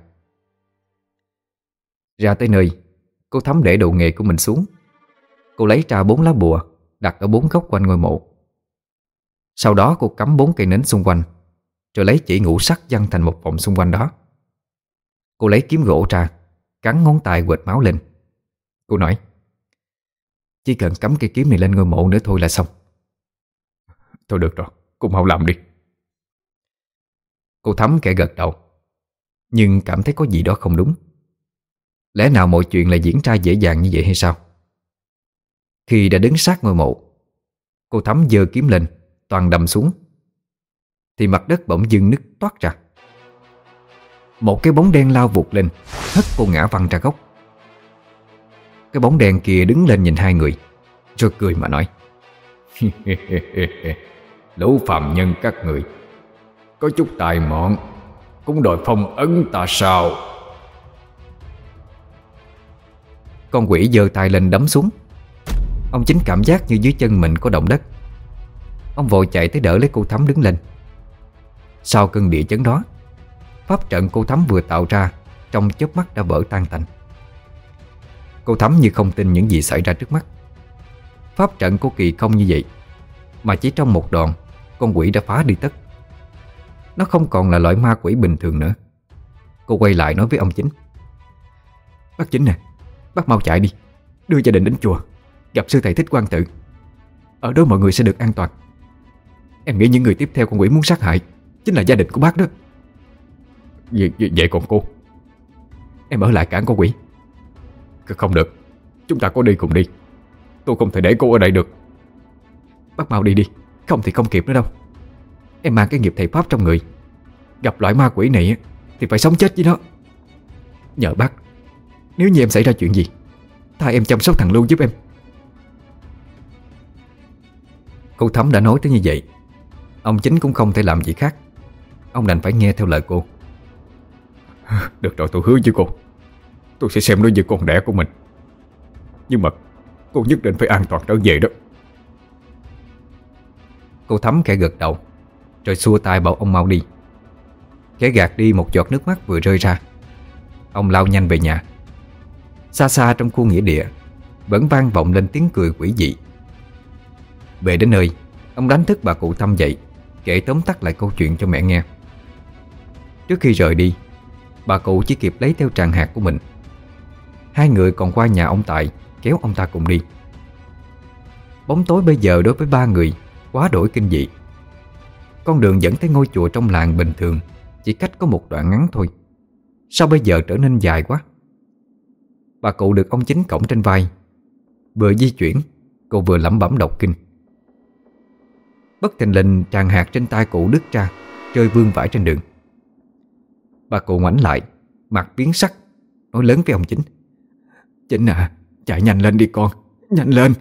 Ra tới nơi, Cô Thắm để đồ nghề của mình xuống. Cô lấy ra bốn lá bùa Đặt ở bốn góc quanh ngôi mộ. Sau đó cô cắm bốn cây nến xung quanh, Rồi lấy chỉ ngũ sắc dăng thành một vòng xung quanh đó. Cô lấy kiếm gỗ ra Cắn ngón tay quệt máu lên. Cô nói Chỉ cần cắm cây kiếm này lên ngôi mộ nữa thôi là xong. Thôi được rồi, cô mau làm đi. Cô thắm kẻ gật đầu Nhưng cảm thấy có gì đó không đúng. Lẽ nào mọi chuyện lại diễn ra dễ dàng như vậy hay sao? Khi đã đứng sát ngôi mộ Cô Thắm giơ kiếm lên Toàn đầm xuống Thì mặt đất bỗng dưng nứt toát ra. Một cái bóng đen lao vụt lên, Hất cô ngã văng ra gốc Cái bóng đen kia đứng lên nhìn hai người, Rồi cười mà nói, Lũ phạm nhân các người, Có chút tài mọn, Cũng đòi phong ấn ta sao? Con quỷ giơ tay lên đấm xuống. Ông chính cảm giác như dưới chân mình có động đất. Ông vội chạy tới đỡ lấy cô Thắm đứng lên. Sau cơn địa chấn đó Pháp trận cô Thắm vừa tạo ra, Trong chớp mắt đã vỡ tan tành. Cô Thắm như không tin những gì xảy ra trước mắt. Pháp trận của kỳ không như vậy, Mà chỉ trong một đòn Con quỷ đã phá đi tất. Nó không còn là loại ma quỷ bình thường nữa. Cô quay lại nói với ông chính. Bác chính nè, Bác mau chạy đi, Đưa gia đình đến chùa, Gặp sư thầy thích quan tự. Ở đó mọi người sẽ được an toàn. Em nghĩ những người tiếp theo con quỷ muốn sát hại Chính là gia đình của bác đó. Vậy, vậy còn cô? Em ở lại cản con quỷ. Không được. Chúng ta có đi cùng đi. Tôi không thể để cô ở đây được. Bắt mau đi đi. Không thì không kịp nữa đâu. Em mang cái nghiệp thầy Pháp trong người. Gặp loại ma quỷ này Thì phải sống chết với nó. Nhờ bác. Nếu như em xảy ra chuyện gì Tha em chăm sóc thằng Lưu giúp em. Cô Thắm đã nói tới như vậy. Ông chính cũng không thể làm gì khác. Ông đành phải nghe theo lời cô. Được rồi, tôi hứa với cô. Tôi sẽ xem nó như con đẻ của mình. Nhưng mà Cô nhất định phải an toàn trở về đó. Cô Thắm khẽ gật đầu, Rồi xua tay bảo ông mau đi. Kẻ gạt đi một giọt nước mắt vừa rơi ra. Ông lao nhanh về nhà. Xa xa trong khu nghĩa địa, Vẫn vang vọng lên tiếng cười quỷ dị. Về đến nơi, Ông đánh thức bà cụ Thăm dậy, Kể tóm tắt lại câu chuyện cho mẹ nghe. Trước khi rời đi Bà cụ chỉ kịp lấy theo tràng hạt của mình. Hai người còn qua nhà ông Tài, Kéo ông ta cùng đi. Bóng tối bây giờ đối với ba người Quá đổi kinh dị. Con đường dẫn tới ngôi chùa trong làng bình thường, Chỉ cách có một đoạn ngắn thôi. Sao bây giờ trở nên dài quá? Bà cụ được ông chính cổng trên vai. Vừa di chuyển, Cô vừa lẩm bẩm đọc kinh. Bất thình lình tràn hạt trên tay cụ đứt ra, Rơi vương vãi trên đường. Bà cụ ngoảnh lại, Mặt biến sắc, Nói lớn với ông chính. Chính à Chạy nhanh lên đi con, Nhanh lên.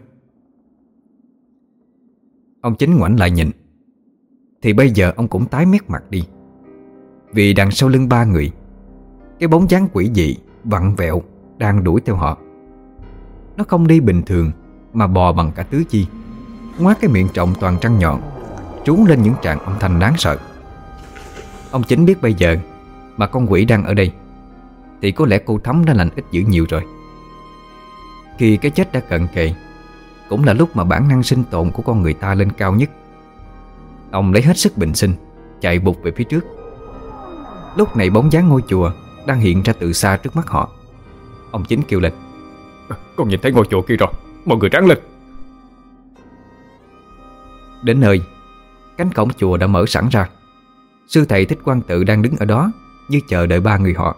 Ông chính ngoảnh lại nhìn, Thì bây giờ ông cũng tái mét mặt đi. Vì đằng sau lưng ba người, Cái bóng dáng quỷ dị, Vặn vẹo, Đang đuổi theo họ. Nó không đi bình thường, Mà bò bằng cả tứ chi. Ngoá cái miệng trọng toàn trăng nhọn Trú lên những tràng âm thanh đáng sợ. Ông chính biết bây giờ mà con quỷ đang ở đây Thì có lẽ cô Thắm đã lành ít dữ nhiều rồi. Khi cái chết đã cận kề Cũng là lúc mà bản năng sinh tồn của con người ta lên cao nhất. Ông lấy hết sức bình sinh Chạy bục về phía trước. Lúc này bóng dáng ngôi chùa Đang hiện ra từ xa trước mắt họ. Ông chính kêu lên Con nhìn thấy ngôi chùa kia rồi Mọi người ráng lên. Đến nơi Cánh cổng chùa đã mở sẵn ra. Sư thầy Thích Quang Tự đang đứng ở đó như chờ đợi ba người họ.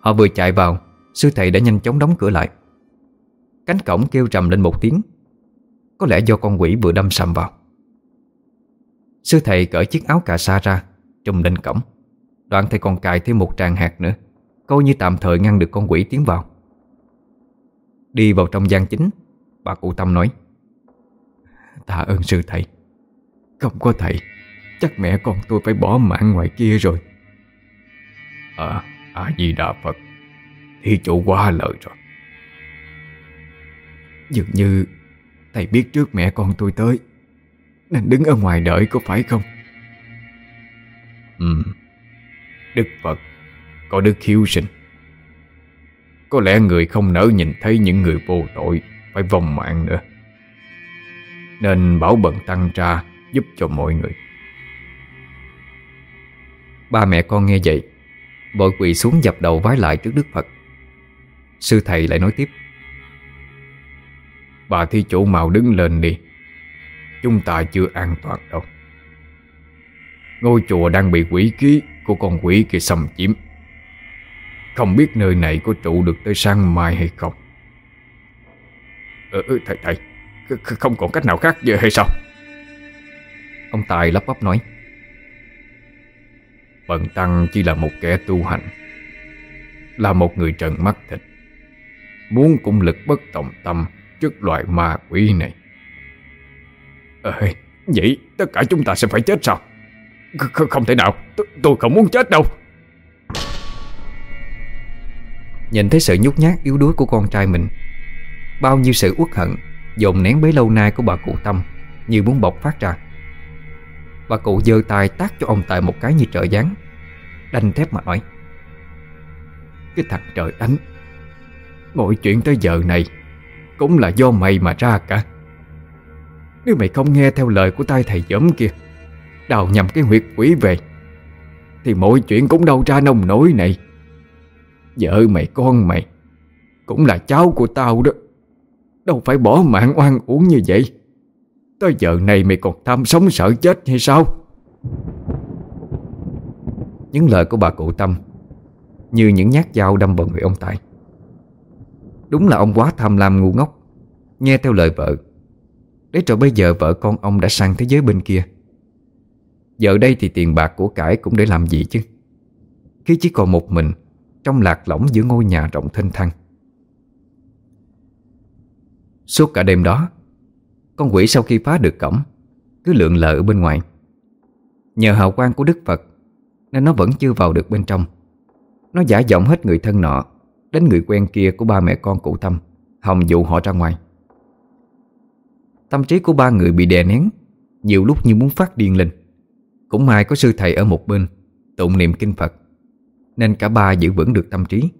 Họ vừa chạy vào, Sư thầy đã nhanh chóng đóng cửa lại. Cánh cổng kêu trầm lên một tiếng. Có lẽ do con quỷ vừa đâm sầm vào. Sư thầy cởi chiếc áo cà sa ra, Trùm lên cổng. Đoạn thầy còn cài thêm một tràng hạt nữa, Coi như tạm thời ngăn được con quỷ tiến vào. Đi vào trong gian chính, Bà cụ Tâm nói, Tạ ơn sư thầy. Không có thầy, Chắc mẹ con tôi phải bỏ mạng ngoài kia rồi. À A-di-đà Phật. Thì chủ quá lời rồi. Dường như Thầy biết trước mẹ con tôi tới Nên đứng ở ngoài đợi có phải không? Ừ Đức Phật Có đức hiếu sinh. Có lẽ người không nỡ nhìn thấy những người vô tội Phải vong mạng nữa. Nên bảo bận tăng ra Giúp cho mọi người. Ba mẹ con nghe vậy Vội quỳ xuống dập đầu vái lại trước Đức Phật. Sư thầy lại nói tiếp. Bà thi chủ màu đứng lên đi. Chúng ta chưa an toàn đâu. Ngôi chùa đang bị quỷ ký Của con quỷ kia xâm chiếm. Không biết nơi này có trụ được tới sáng mai hay không? Ờ, ừ, thầy, thầy Không còn cách nào khác giờ hay sao? Ông Tài lắp bắp nói. Bần Tăng chỉ là một kẻ tu hành Là một người trần mắt thịt Muốn cung lực bất tòng tâm Trước loại ma quỷ này. Ê, Vậy tất cả chúng ta sẽ phải chết sao? Kh không thể nào Tôi không muốn chết đâu. Nhìn thấy sự nhút nhát yếu đuối của con trai mình Bao nhiêu sự uất hận Dồn nén bấy lâu nay của bà cụ Tâm Như muốn bộc phát ra Bà cụ giơ tay tác cho ông Tài một cái như trợ gián. Đanh thép mà nói, Cái thằng trời đánh Mọi chuyện tới giờ này Cũng là do mày mà ra cả. Nếu mày không nghe theo lời của tay thầy giỡm kia, Đào nhầm cái huyệt quỷ về, Thì mọi chuyện cũng đâu ra nông nổi này. Vợ mày, con mày Cũng là cháu của tao đó, Đâu phải bỏ mạng oan uổng như vậy. Tới giờ này mày còn tham sống sợ chết hay sao? Những lời của bà cụ Tâm Như những nhát dao đâm vào người ông Tài. Đúng là ông quá tham lam ngu ngốc. Nghe theo lời vợ, Để rồi bây giờ vợ con ông đã sang thế giới bên kia. Giờ đây thì tiền bạc của cải cũng để làm gì chứ? Khi chỉ còn một mình, Trong lạc lõng giữa ngôi nhà rộng thênh thang. Suốt cả đêm đó con quỷ sau khi phá được cổng, Cứ lượn lờ ở bên ngoài. Nhờ hào quang của Đức Phật, Nên nó vẫn chưa vào được bên trong. Nó giả giọng hết người thân nọ, Đến người quen kia của ba mẹ con cụ Tâm, Hòng dụ họ ra ngoài. Tâm trí của ba người bị đè nén, Nhiều lúc như muốn phát điên lên. Cũng may có sư thầy ở một bên, Tụng niệm kinh Phật, Nên cả ba giữ vững được tâm trí.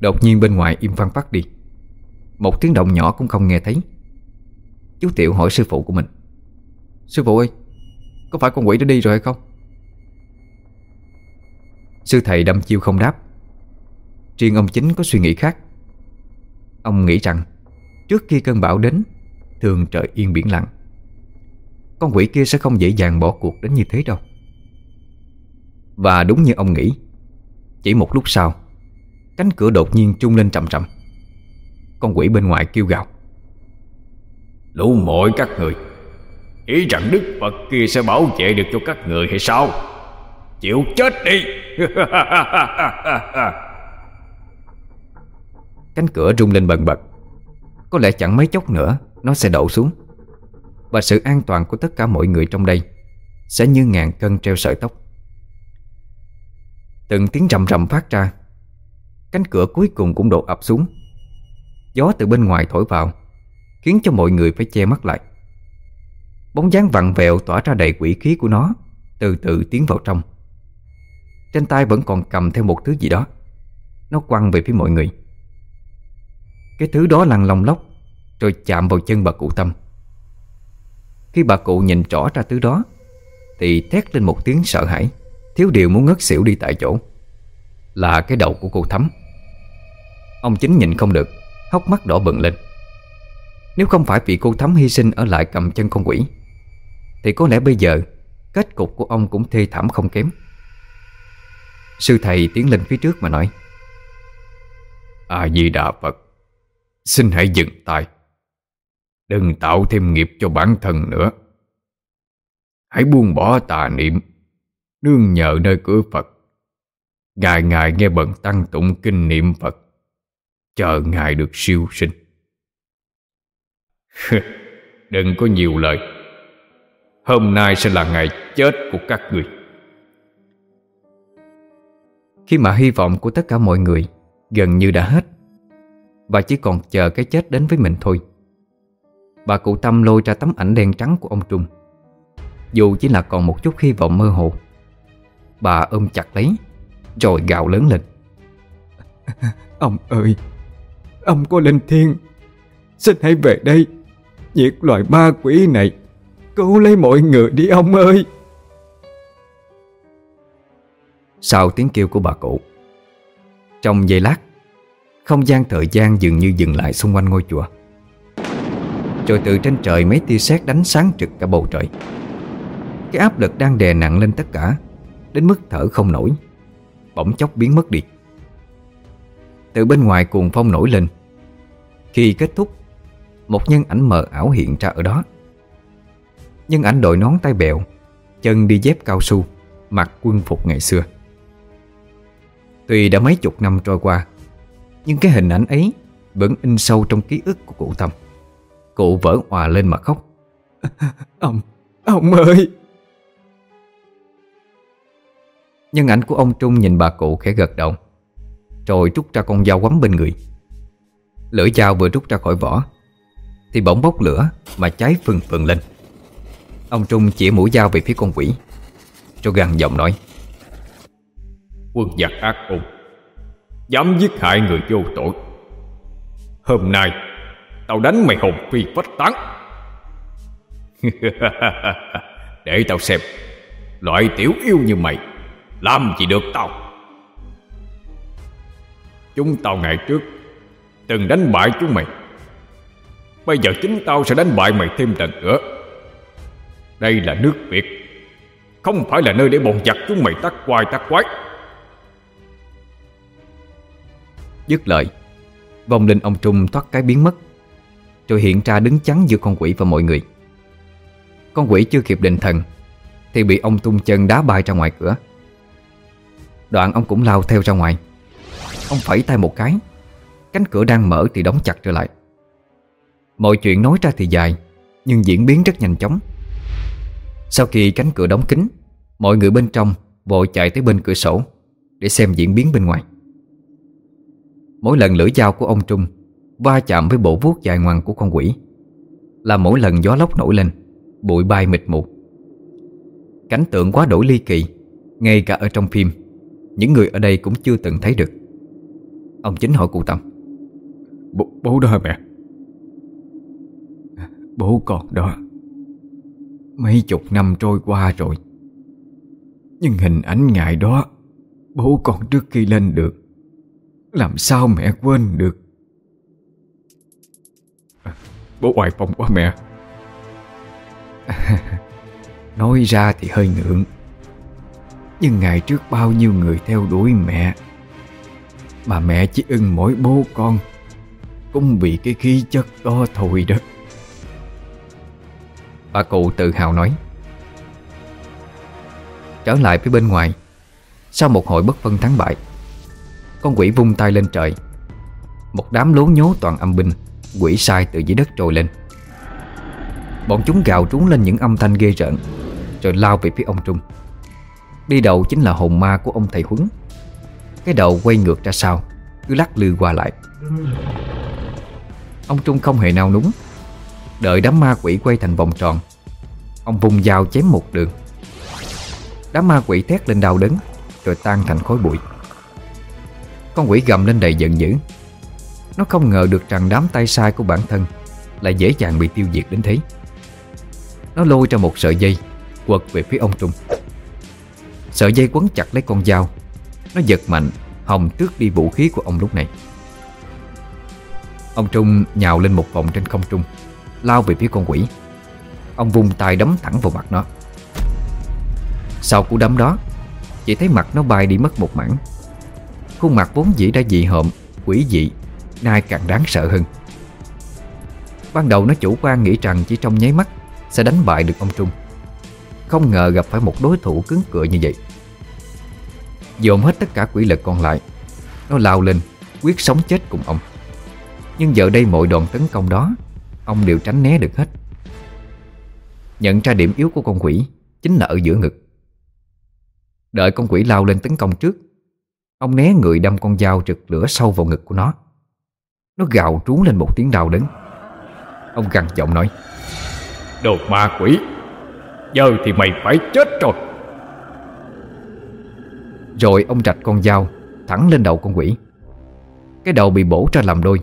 Đột nhiên bên ngoài im phăng phát đi. Một tiếng động nhỏ cũng không nghe thấy. Chú Tiểu hỏi sư phụ của mình. Sư phụ ơi, Có phải con quỷ đã đi rồi hay không? Sư thầy đâm chiêu không đáp. Riêng ông chính có suy nghĩ khác. Ông nghĩ rằng, Trước khi cơn bão đến, Thường trời yên biển lặng. Con quỷ kia sẽ không dễ dàng bỏ cuộc đến như thế đâu. Và đúng như ông nghĩ, Chỉ một lúc sau, Cánh cửa đột nhiên trung lên trầm trầm. Con quỷ bên ngoài kêu gào. Lũ mọi các người. Ý rằng Đức Phật kia sẽ bảo vệ được cho các người hay sao? Chịu chết đi! Cánh cửa rung lên bần bật. Có lẽ chẳng mấy chốc nữa, Nó sẽ đổ xuống. Và sự an toàn của tất cả mọi người trong đây Sẽ như ngàn cân treo sợi tóc. Từng tiếng rầm rầm phát ra. Cánh cửa cuối cùng cũng đổ ập xuống. Gió từ bên ngoài thổi vào. Khiến cho mọi người phải che mắt lại. Bóng dáng vặn vẹo tỏa ra đầy quỷ khí của nó, Từ từ tiến vào trong. Trên tay vẫn còn cầm theo một thứ gì đó. Nó quăng về phía mọi người. Cái thứ đó lăn lòng lóc, Rồi chạm vào chân bà cụ Tâm. Khi bà cụ nhìn rõ ra thứ đó, Thì thét lên một tiếng sợ hãi, Thiếu điều muốn ngất xỉu đi tại chỗ. Là cái đầu của cô Thắm. Ông chính nhìn không được, Hốc mắt đỏ bừng lên. Nếu không phải vì cô Thắm hy sinh ở lại cầm chân con quỷ, Thì có lẽ bây giờ Kết cục của ông cũng thê thảm không kém. Sư thầy tiến lên phía trước mà nói, A-di-đà Phật, Xin hãy dừng tay. Đừng tạo thêm nghiệp cho bản thân nữa. Hãy buông bỏ tà niệm, Nương nhờ nơi cửa Phật. Ngài ngài nghe bận tăng tụng kinh niệm Phật, Chờ ngài được siêu sinh. Đừng có nhiều lời. Hôm nay sẽ là ngày chết của các người. Khi mà hy vọng của tất cả mọi người Gần như đã hết Và chỉ còn chờ cái chết đến với mình thôi. Bà cụ Tâm lôi ra tấm ảnh đen trắng của ông Trung. Dù chỉ là còn một chút hy vọng mơ hồ Bà ôm chặt lấy Rồi gào lớn lên. Ông ơi Ông có linh thiên Xin hãy về đây Diệt loài ma quỷ này. Cứu lấy mọi người đi, ông ơi. Sau tiếng kêu của bà cụ, Trong giây lát, Không gian thời gian dường như dừng lại xung quanh ngôi chùa. Rồi từ trên trời mấy tia sét đánh sáng trực cả bầu trời. Cái áp lực đang đè nặng lên tất cả, Đến mức thở không nổi, Bỗng chốc biến mất đi. Từ bên ngoài cuồng phong nổi lên. Khi kết thúc một nhân ảnh mờ ảo hiện ra ở đó. Nhân ảnh đội nón tay bèo Chân đi dép cao su Mặc quân phục ngày xưa. Tuy đã mấy chục năm trôi qua Nhưng cái hình ảnh ấy Vẫn in sâu trong ký ức của cụ Tâm. Cụ vỡ hòa lên mà khóc. Ông, ông ơi! Nhân ảnh của ông Trung nhìn bà cụ khẽ gật đầu Rồi rút ra con dao quắm bên người. Lưỡi dao vừa rút ra khỏi vỏ thì bỗng bốc lửa Mà cháy phừng phừng lên. Ông Trung chỉ mũi dao về phía con quỷ. Rồi gằn giọng nói, Quân giặc ác ôn Dám giết hại người vô tội. Hôm nay, Tao đánh mày hồn phi phách tán. Để tao xem, Loại tiểu yêu như mày Làm gì được tao. Chúng tao ngày trước Từng đánh bại chúng mày Bây giờ chính tao sẽ đánh bại mày thêm lần nữa. Đây là nước Việt. Không phải là nơi để bọn giặc chúng mày tắt quai tắt quái. Dứt lời Vòng linh ông Trung thoát cái biến mất, Rồi hiện ra đứng chắn giữa con quỷ và mọi người. Con quỷ chưa kịp định thần, Thì bị ông tung chân đá bay ra ngoài cửa. Đoạn ông cũng lao theo ra ngoài. Ông phẩy tay một cái, Cánh cửa đang mở thì đóng chặt trở lại. Mọi chuyện nói ra thì dài Nhưng diễn biến rất nhanh chóng. Sau khi cánh cửa đóng kín Mọi người bên trong vội chạy tới bên cửa sổ Để xem diễn biến bên ngoài. Mỗi lần lưỡi dao của ông Trung Va chạm với bộ vuốt dài ngoằng của con quỷ Là mỗi lần gió lốc nổi lên Bụi bay mịt mù. Cảnh tượng quá đổi ly kỳ Ngay cả ở trong phim Những người ở đây cũng chưa từng thấy được. Ông chính hỏi cụ Tâm. Bố, bố đó hả mẹ? Bố con đó. Mấy chục năm trôi qua rồi. Nhưng hình ảnh ngày đó, Bố con trước khi lên được, Làm sao mẹ quên được? À, bố hoài phong quá mẹ. Nói ra thì hơi ngượng. Nhưng ngày trước bao nhiêu người theo đuổi mẹ, Mà mẹ chỉ ưng mỗi bố con, Cũng vì cái khí chất đó thôi đó. Bà cụ tự hào nói. Trở lại phía bên ngoài, Sau một hồi bất phân thắng bại, Con quỷ vung tay lên trời. Một đám lố nhố toàn âm binh, Quỷ sai từ dưới đất trồi lên. Bọn chúng gào trúng lên những âm thanh ghê rợn, Rồi lao về phía ông Trung. Đi đầu chính là hồn ma của ông thầy Huấn. Cái đầu quay ngược ra sau, Cứ lắc lư qua lại. Ông Trung không hề nao núng Đợi đám ma quỷ quay thành vòng tròn. Ông vùng dao chém một đường. Đám ma quỷ thét lên đau đớn, Rồi tan thành khói bụi. Con quỷ gầm lên đầy giận dữ. Nó không ngờ được rằng đám tay sai của bản thân Lại dễ dàng bị tiêu diệt đến thế. Nó lôi ra một sợi dây, Quật về phía ông Trung. Sợi dây quấn chặt lấy con dao. Nó giật mạnh, Hòng tước đi vũ khí của ông lúc này. Ông Trung nhào lên một vòng trên không trung. Lao về phía con quỷ. Ông vung tay đấm thẳng vào mặt nó. Sau cú đấm đó, Chỉ thấy mặt nó bay đi mất một mảng. Khuôn mặt vốn dĩ đã dị hợm, Quỷ dị, Nay càng đáng sợ hơn. Ban đầu nó chủ quan nghĩ rằng chỉ trong nháy mắt Sẽ đánh bại được ông Trung. Không ngờ gặp phải một đối thủ cứng cựa như vậy. Dồn hết tất cả quỷ lực còn lại, Nó lao lên, Quyết sống chết cùng ông. Nhưng giờ đây mọi đòn tấn công đó Ông đều tránh né được hết. Nhận ra điểm yếu của con quỷ Chính là ở giữa ngực. Đợi con quỷ lao lên tấn công trước Ông né người đâm con dao rực lửa sâu vào ngực của nó. Nó gào trú lên một tiếng đau đớn. Ông gằn giọng nói Đồ ma quỷ Giờ thì mày phải chết rồi. Rồi ông rạch con dao Thẳng lên đầu con quỷ. Cái đầu bị bổ ra làm đôi.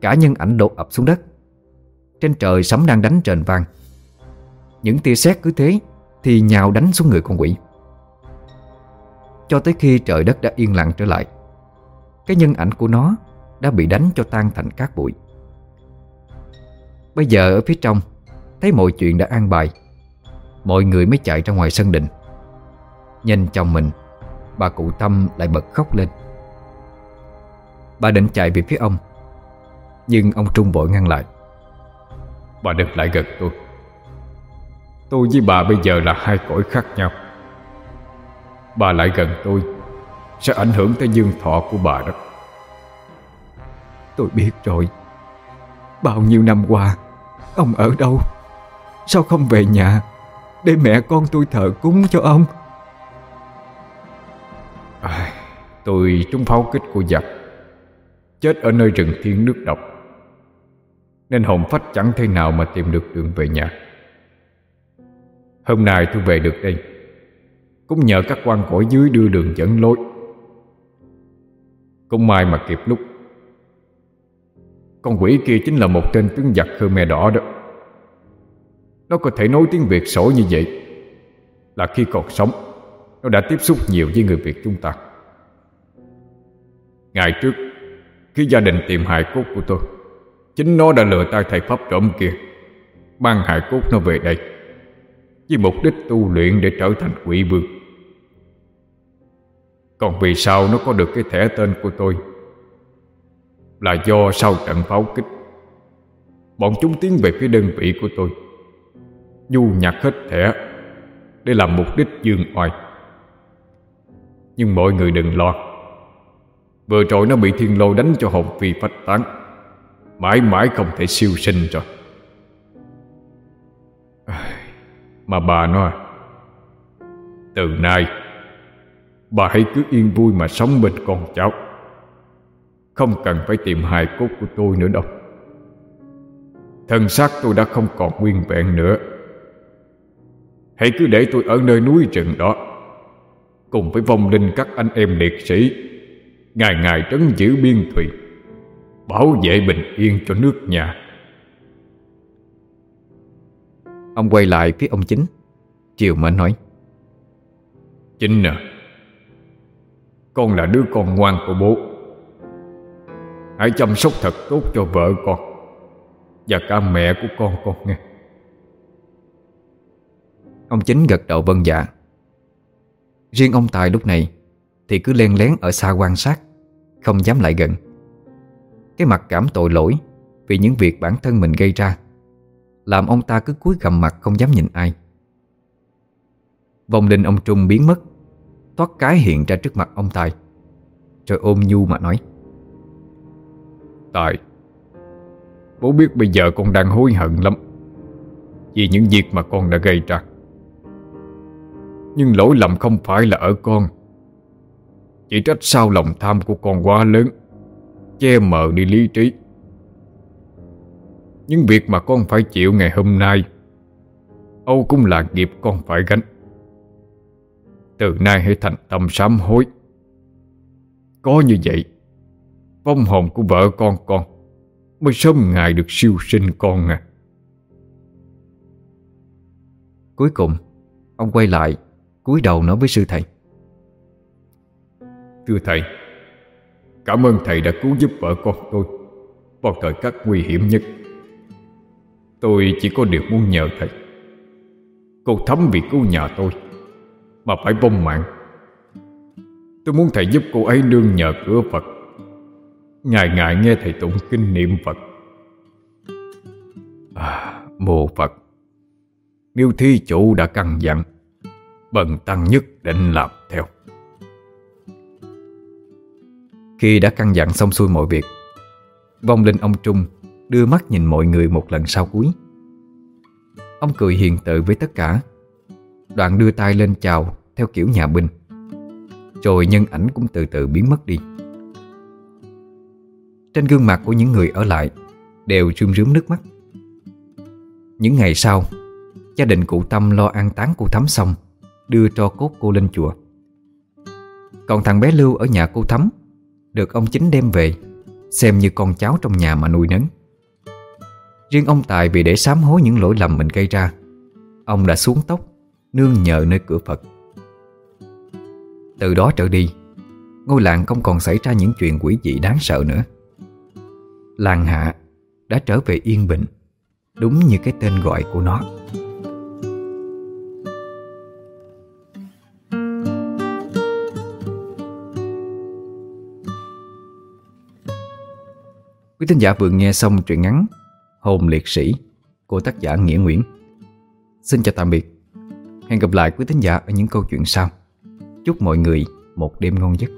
Cả nhân ảnh đổ ập xuống đất trên trời sấm đang đánh trền vang. Những tia sét cứ thế Thì nhào đánh xuống người con quỷ. Cho tới khi trời đất đã yên lặng trở lại, Cái nhân ảnh của nó Đã bị đánh cho tan thành cát bụi. Bây giờ ở phía trong, Thấy mọi chuyện đã an bài, Mọi người mới chạy ra ngoài sân đình. Nhìn chồng mình, Bà cụ Tâm lại bật khóc lên. Bà định chạy về phía ông, Nhưng ông Trung vội ngăn lại. Bà đừng lại gần tôi. Tôi với bà bây giờ là hai cõi khác nhau. Bà lại gần tôi Sẽ ảnh hưởng tới dương thọ của bà đó. Tôi biết rồi. Bao nhiêu năm qua Ông ở đâu? Sao không về nhà Để mẹ con tôi thờ cúng cho ông? À, Tôi trúng pháo kích của giặc Chết ở nơi rừng thiên nước độc. Nên hồn phách chẳng thể nào mà tìm được đường về nhà. Hôm nay tôi về được đây, Cũng nhờ các quan cõi dưới đưa đường dẫn lối. Cũng may mà kịp lúc, Con quỷ kia chính là một tên tướng giặc Khmer đỏ đó. Nó có thể nói tiếng Việt sổ như vậy Là khi còn sống, Nó đã tiếp xúc nhiều với người Việt chúng ta. Ngày trước, Khi gia đình tìm hài cốt của tôi Chính nó đã lừa tay thầy pháp trộm kia. Ban hại cốt nó về đây, Với mục đích tu luyện để trở thành quỷ vương. Còn vì sao nó có được cái thẻ tên của tôi? Là do sau trận pháo kích, Bọn chúng tiến về phía đơn vị của tôi Du nhặt hết thẻ Để làm mục đích dương oai. Nhưng mọi người đừng lo, Vừa rồi nó bị thiên lô đánh cho hồn phi phách tán. Mãi mãi không thể siêu sinh rồi Mà bà nói, Từ nay, Bà hãy cứ yên vui mà sống bên con cháu. Không cần phải tìm hài cốt của tôi nữa đâu. Thân xác tôi đã không còn nguyên vẹn nữa. Hãy cứ để tôi ở nơi núi rừng đó, Cùng với vong linh các anh em liệt sĩ, Ngày ngày trấn giữ biên thùy Bảo vệ bình yên cho nước nhà. Ông quay lại phía ông chính. Chiều mến nói Chính à Con là đứa con ngoan của bố. Hãy chăm sóc thật tốt cho vợ con Và cả mẹ của con con nghe. Ông chính gật đầu vân dạ. Riêng ông Tài lúc này Thì cứ len lén ở xa quan sát Không dám lại gần cái mặt cảm tội lỗi Vì những việc bản thân mình gây ra, Làm ông ta cứ cúi gầm mặt không dám nhìn ai. Vòng linh ông Trung biến mất, Thoát cái hiện ra trước mặt ông Tài. Rồi ôm nhu mà nói, Tài, Bố biết bây giờ con đang hối hận lắm Vì những việc mà con đã gây ra. Nhưng lỗi lầm không phải là ở con, Chỉ trách sao lòng tham của con quá lớn. Che mờ đi lý trí. Những việc mà con phải chịu ngày hôm nay Âu cũng là nghiệp con phải gánh. Từ nay hãy thành tâm sám hối. Có như vậy Vong hồn của vợ con con Mới sớm ngày được siêu sinh con à. Cuối cùng Ông quay lại cúi đầu nói với sư thầy. Thưa thầy Cảm ơn thầy đã cứu giúp vợ con tôi Vào thời khắc nguy hiểm nhất. Tôi chỉ có điều muốn nhờ thầy. Cô thấm vì cứu nhà tôi Mà phải bông mạng. Tôi muốn thầy giúp cô ấy nương nhờ cửa Phật. Ngày ngày nghe thầy tụng kinh niệm Phật. À, Mô Phật Nếu thi chủ đã căn dặn Bần tăng nhất định làm Khi đã căn dặn xong xuôi mọi việc. Vong linh ông Trung Đưa mắt nhìn mọi người một lần sau cuối. Ông cười hiền tự với tất cả. Đoạn đưa tay lên chào Theo kiểu nhà binh. Rồi nhân ảnh cũng từ từ biến mất đi. Trên gương mặt của những người ở lại Đều rơm rướm nước mắt. Những ngày sau, Gia đình cụ Tâm lo an táng cô Thắm xong, Đưa cho cốt cô lên chùa. Còn thằng bé Lưu ở nhà cô Thắm được ông chính đem về, Xem như con cháu trong nhà mà nuôi nấng. Riêng ông Tài vì để sám hối những lỗi lầm mình gây ra, Ông đã xuống tóc, Nương nhờ nơi cửa Phật. Từ đó trở đi, Ngôi làng không còn xảy ra những chuyện quỷ dị đáng sợ nữa. Làng hạ đã trở về yên bình, Đúng như cái tên gọi của nó. Quý thính giả vừa nghe xong truyện ngắn Hồn liệt sĩ của tác giả Nghĩa Nguyễn. Xin chào tạm biệt. Hẹn gặp lại quý thính giả ở những câu chuyện sau. Chúc mọi người một đêm ngon giấc.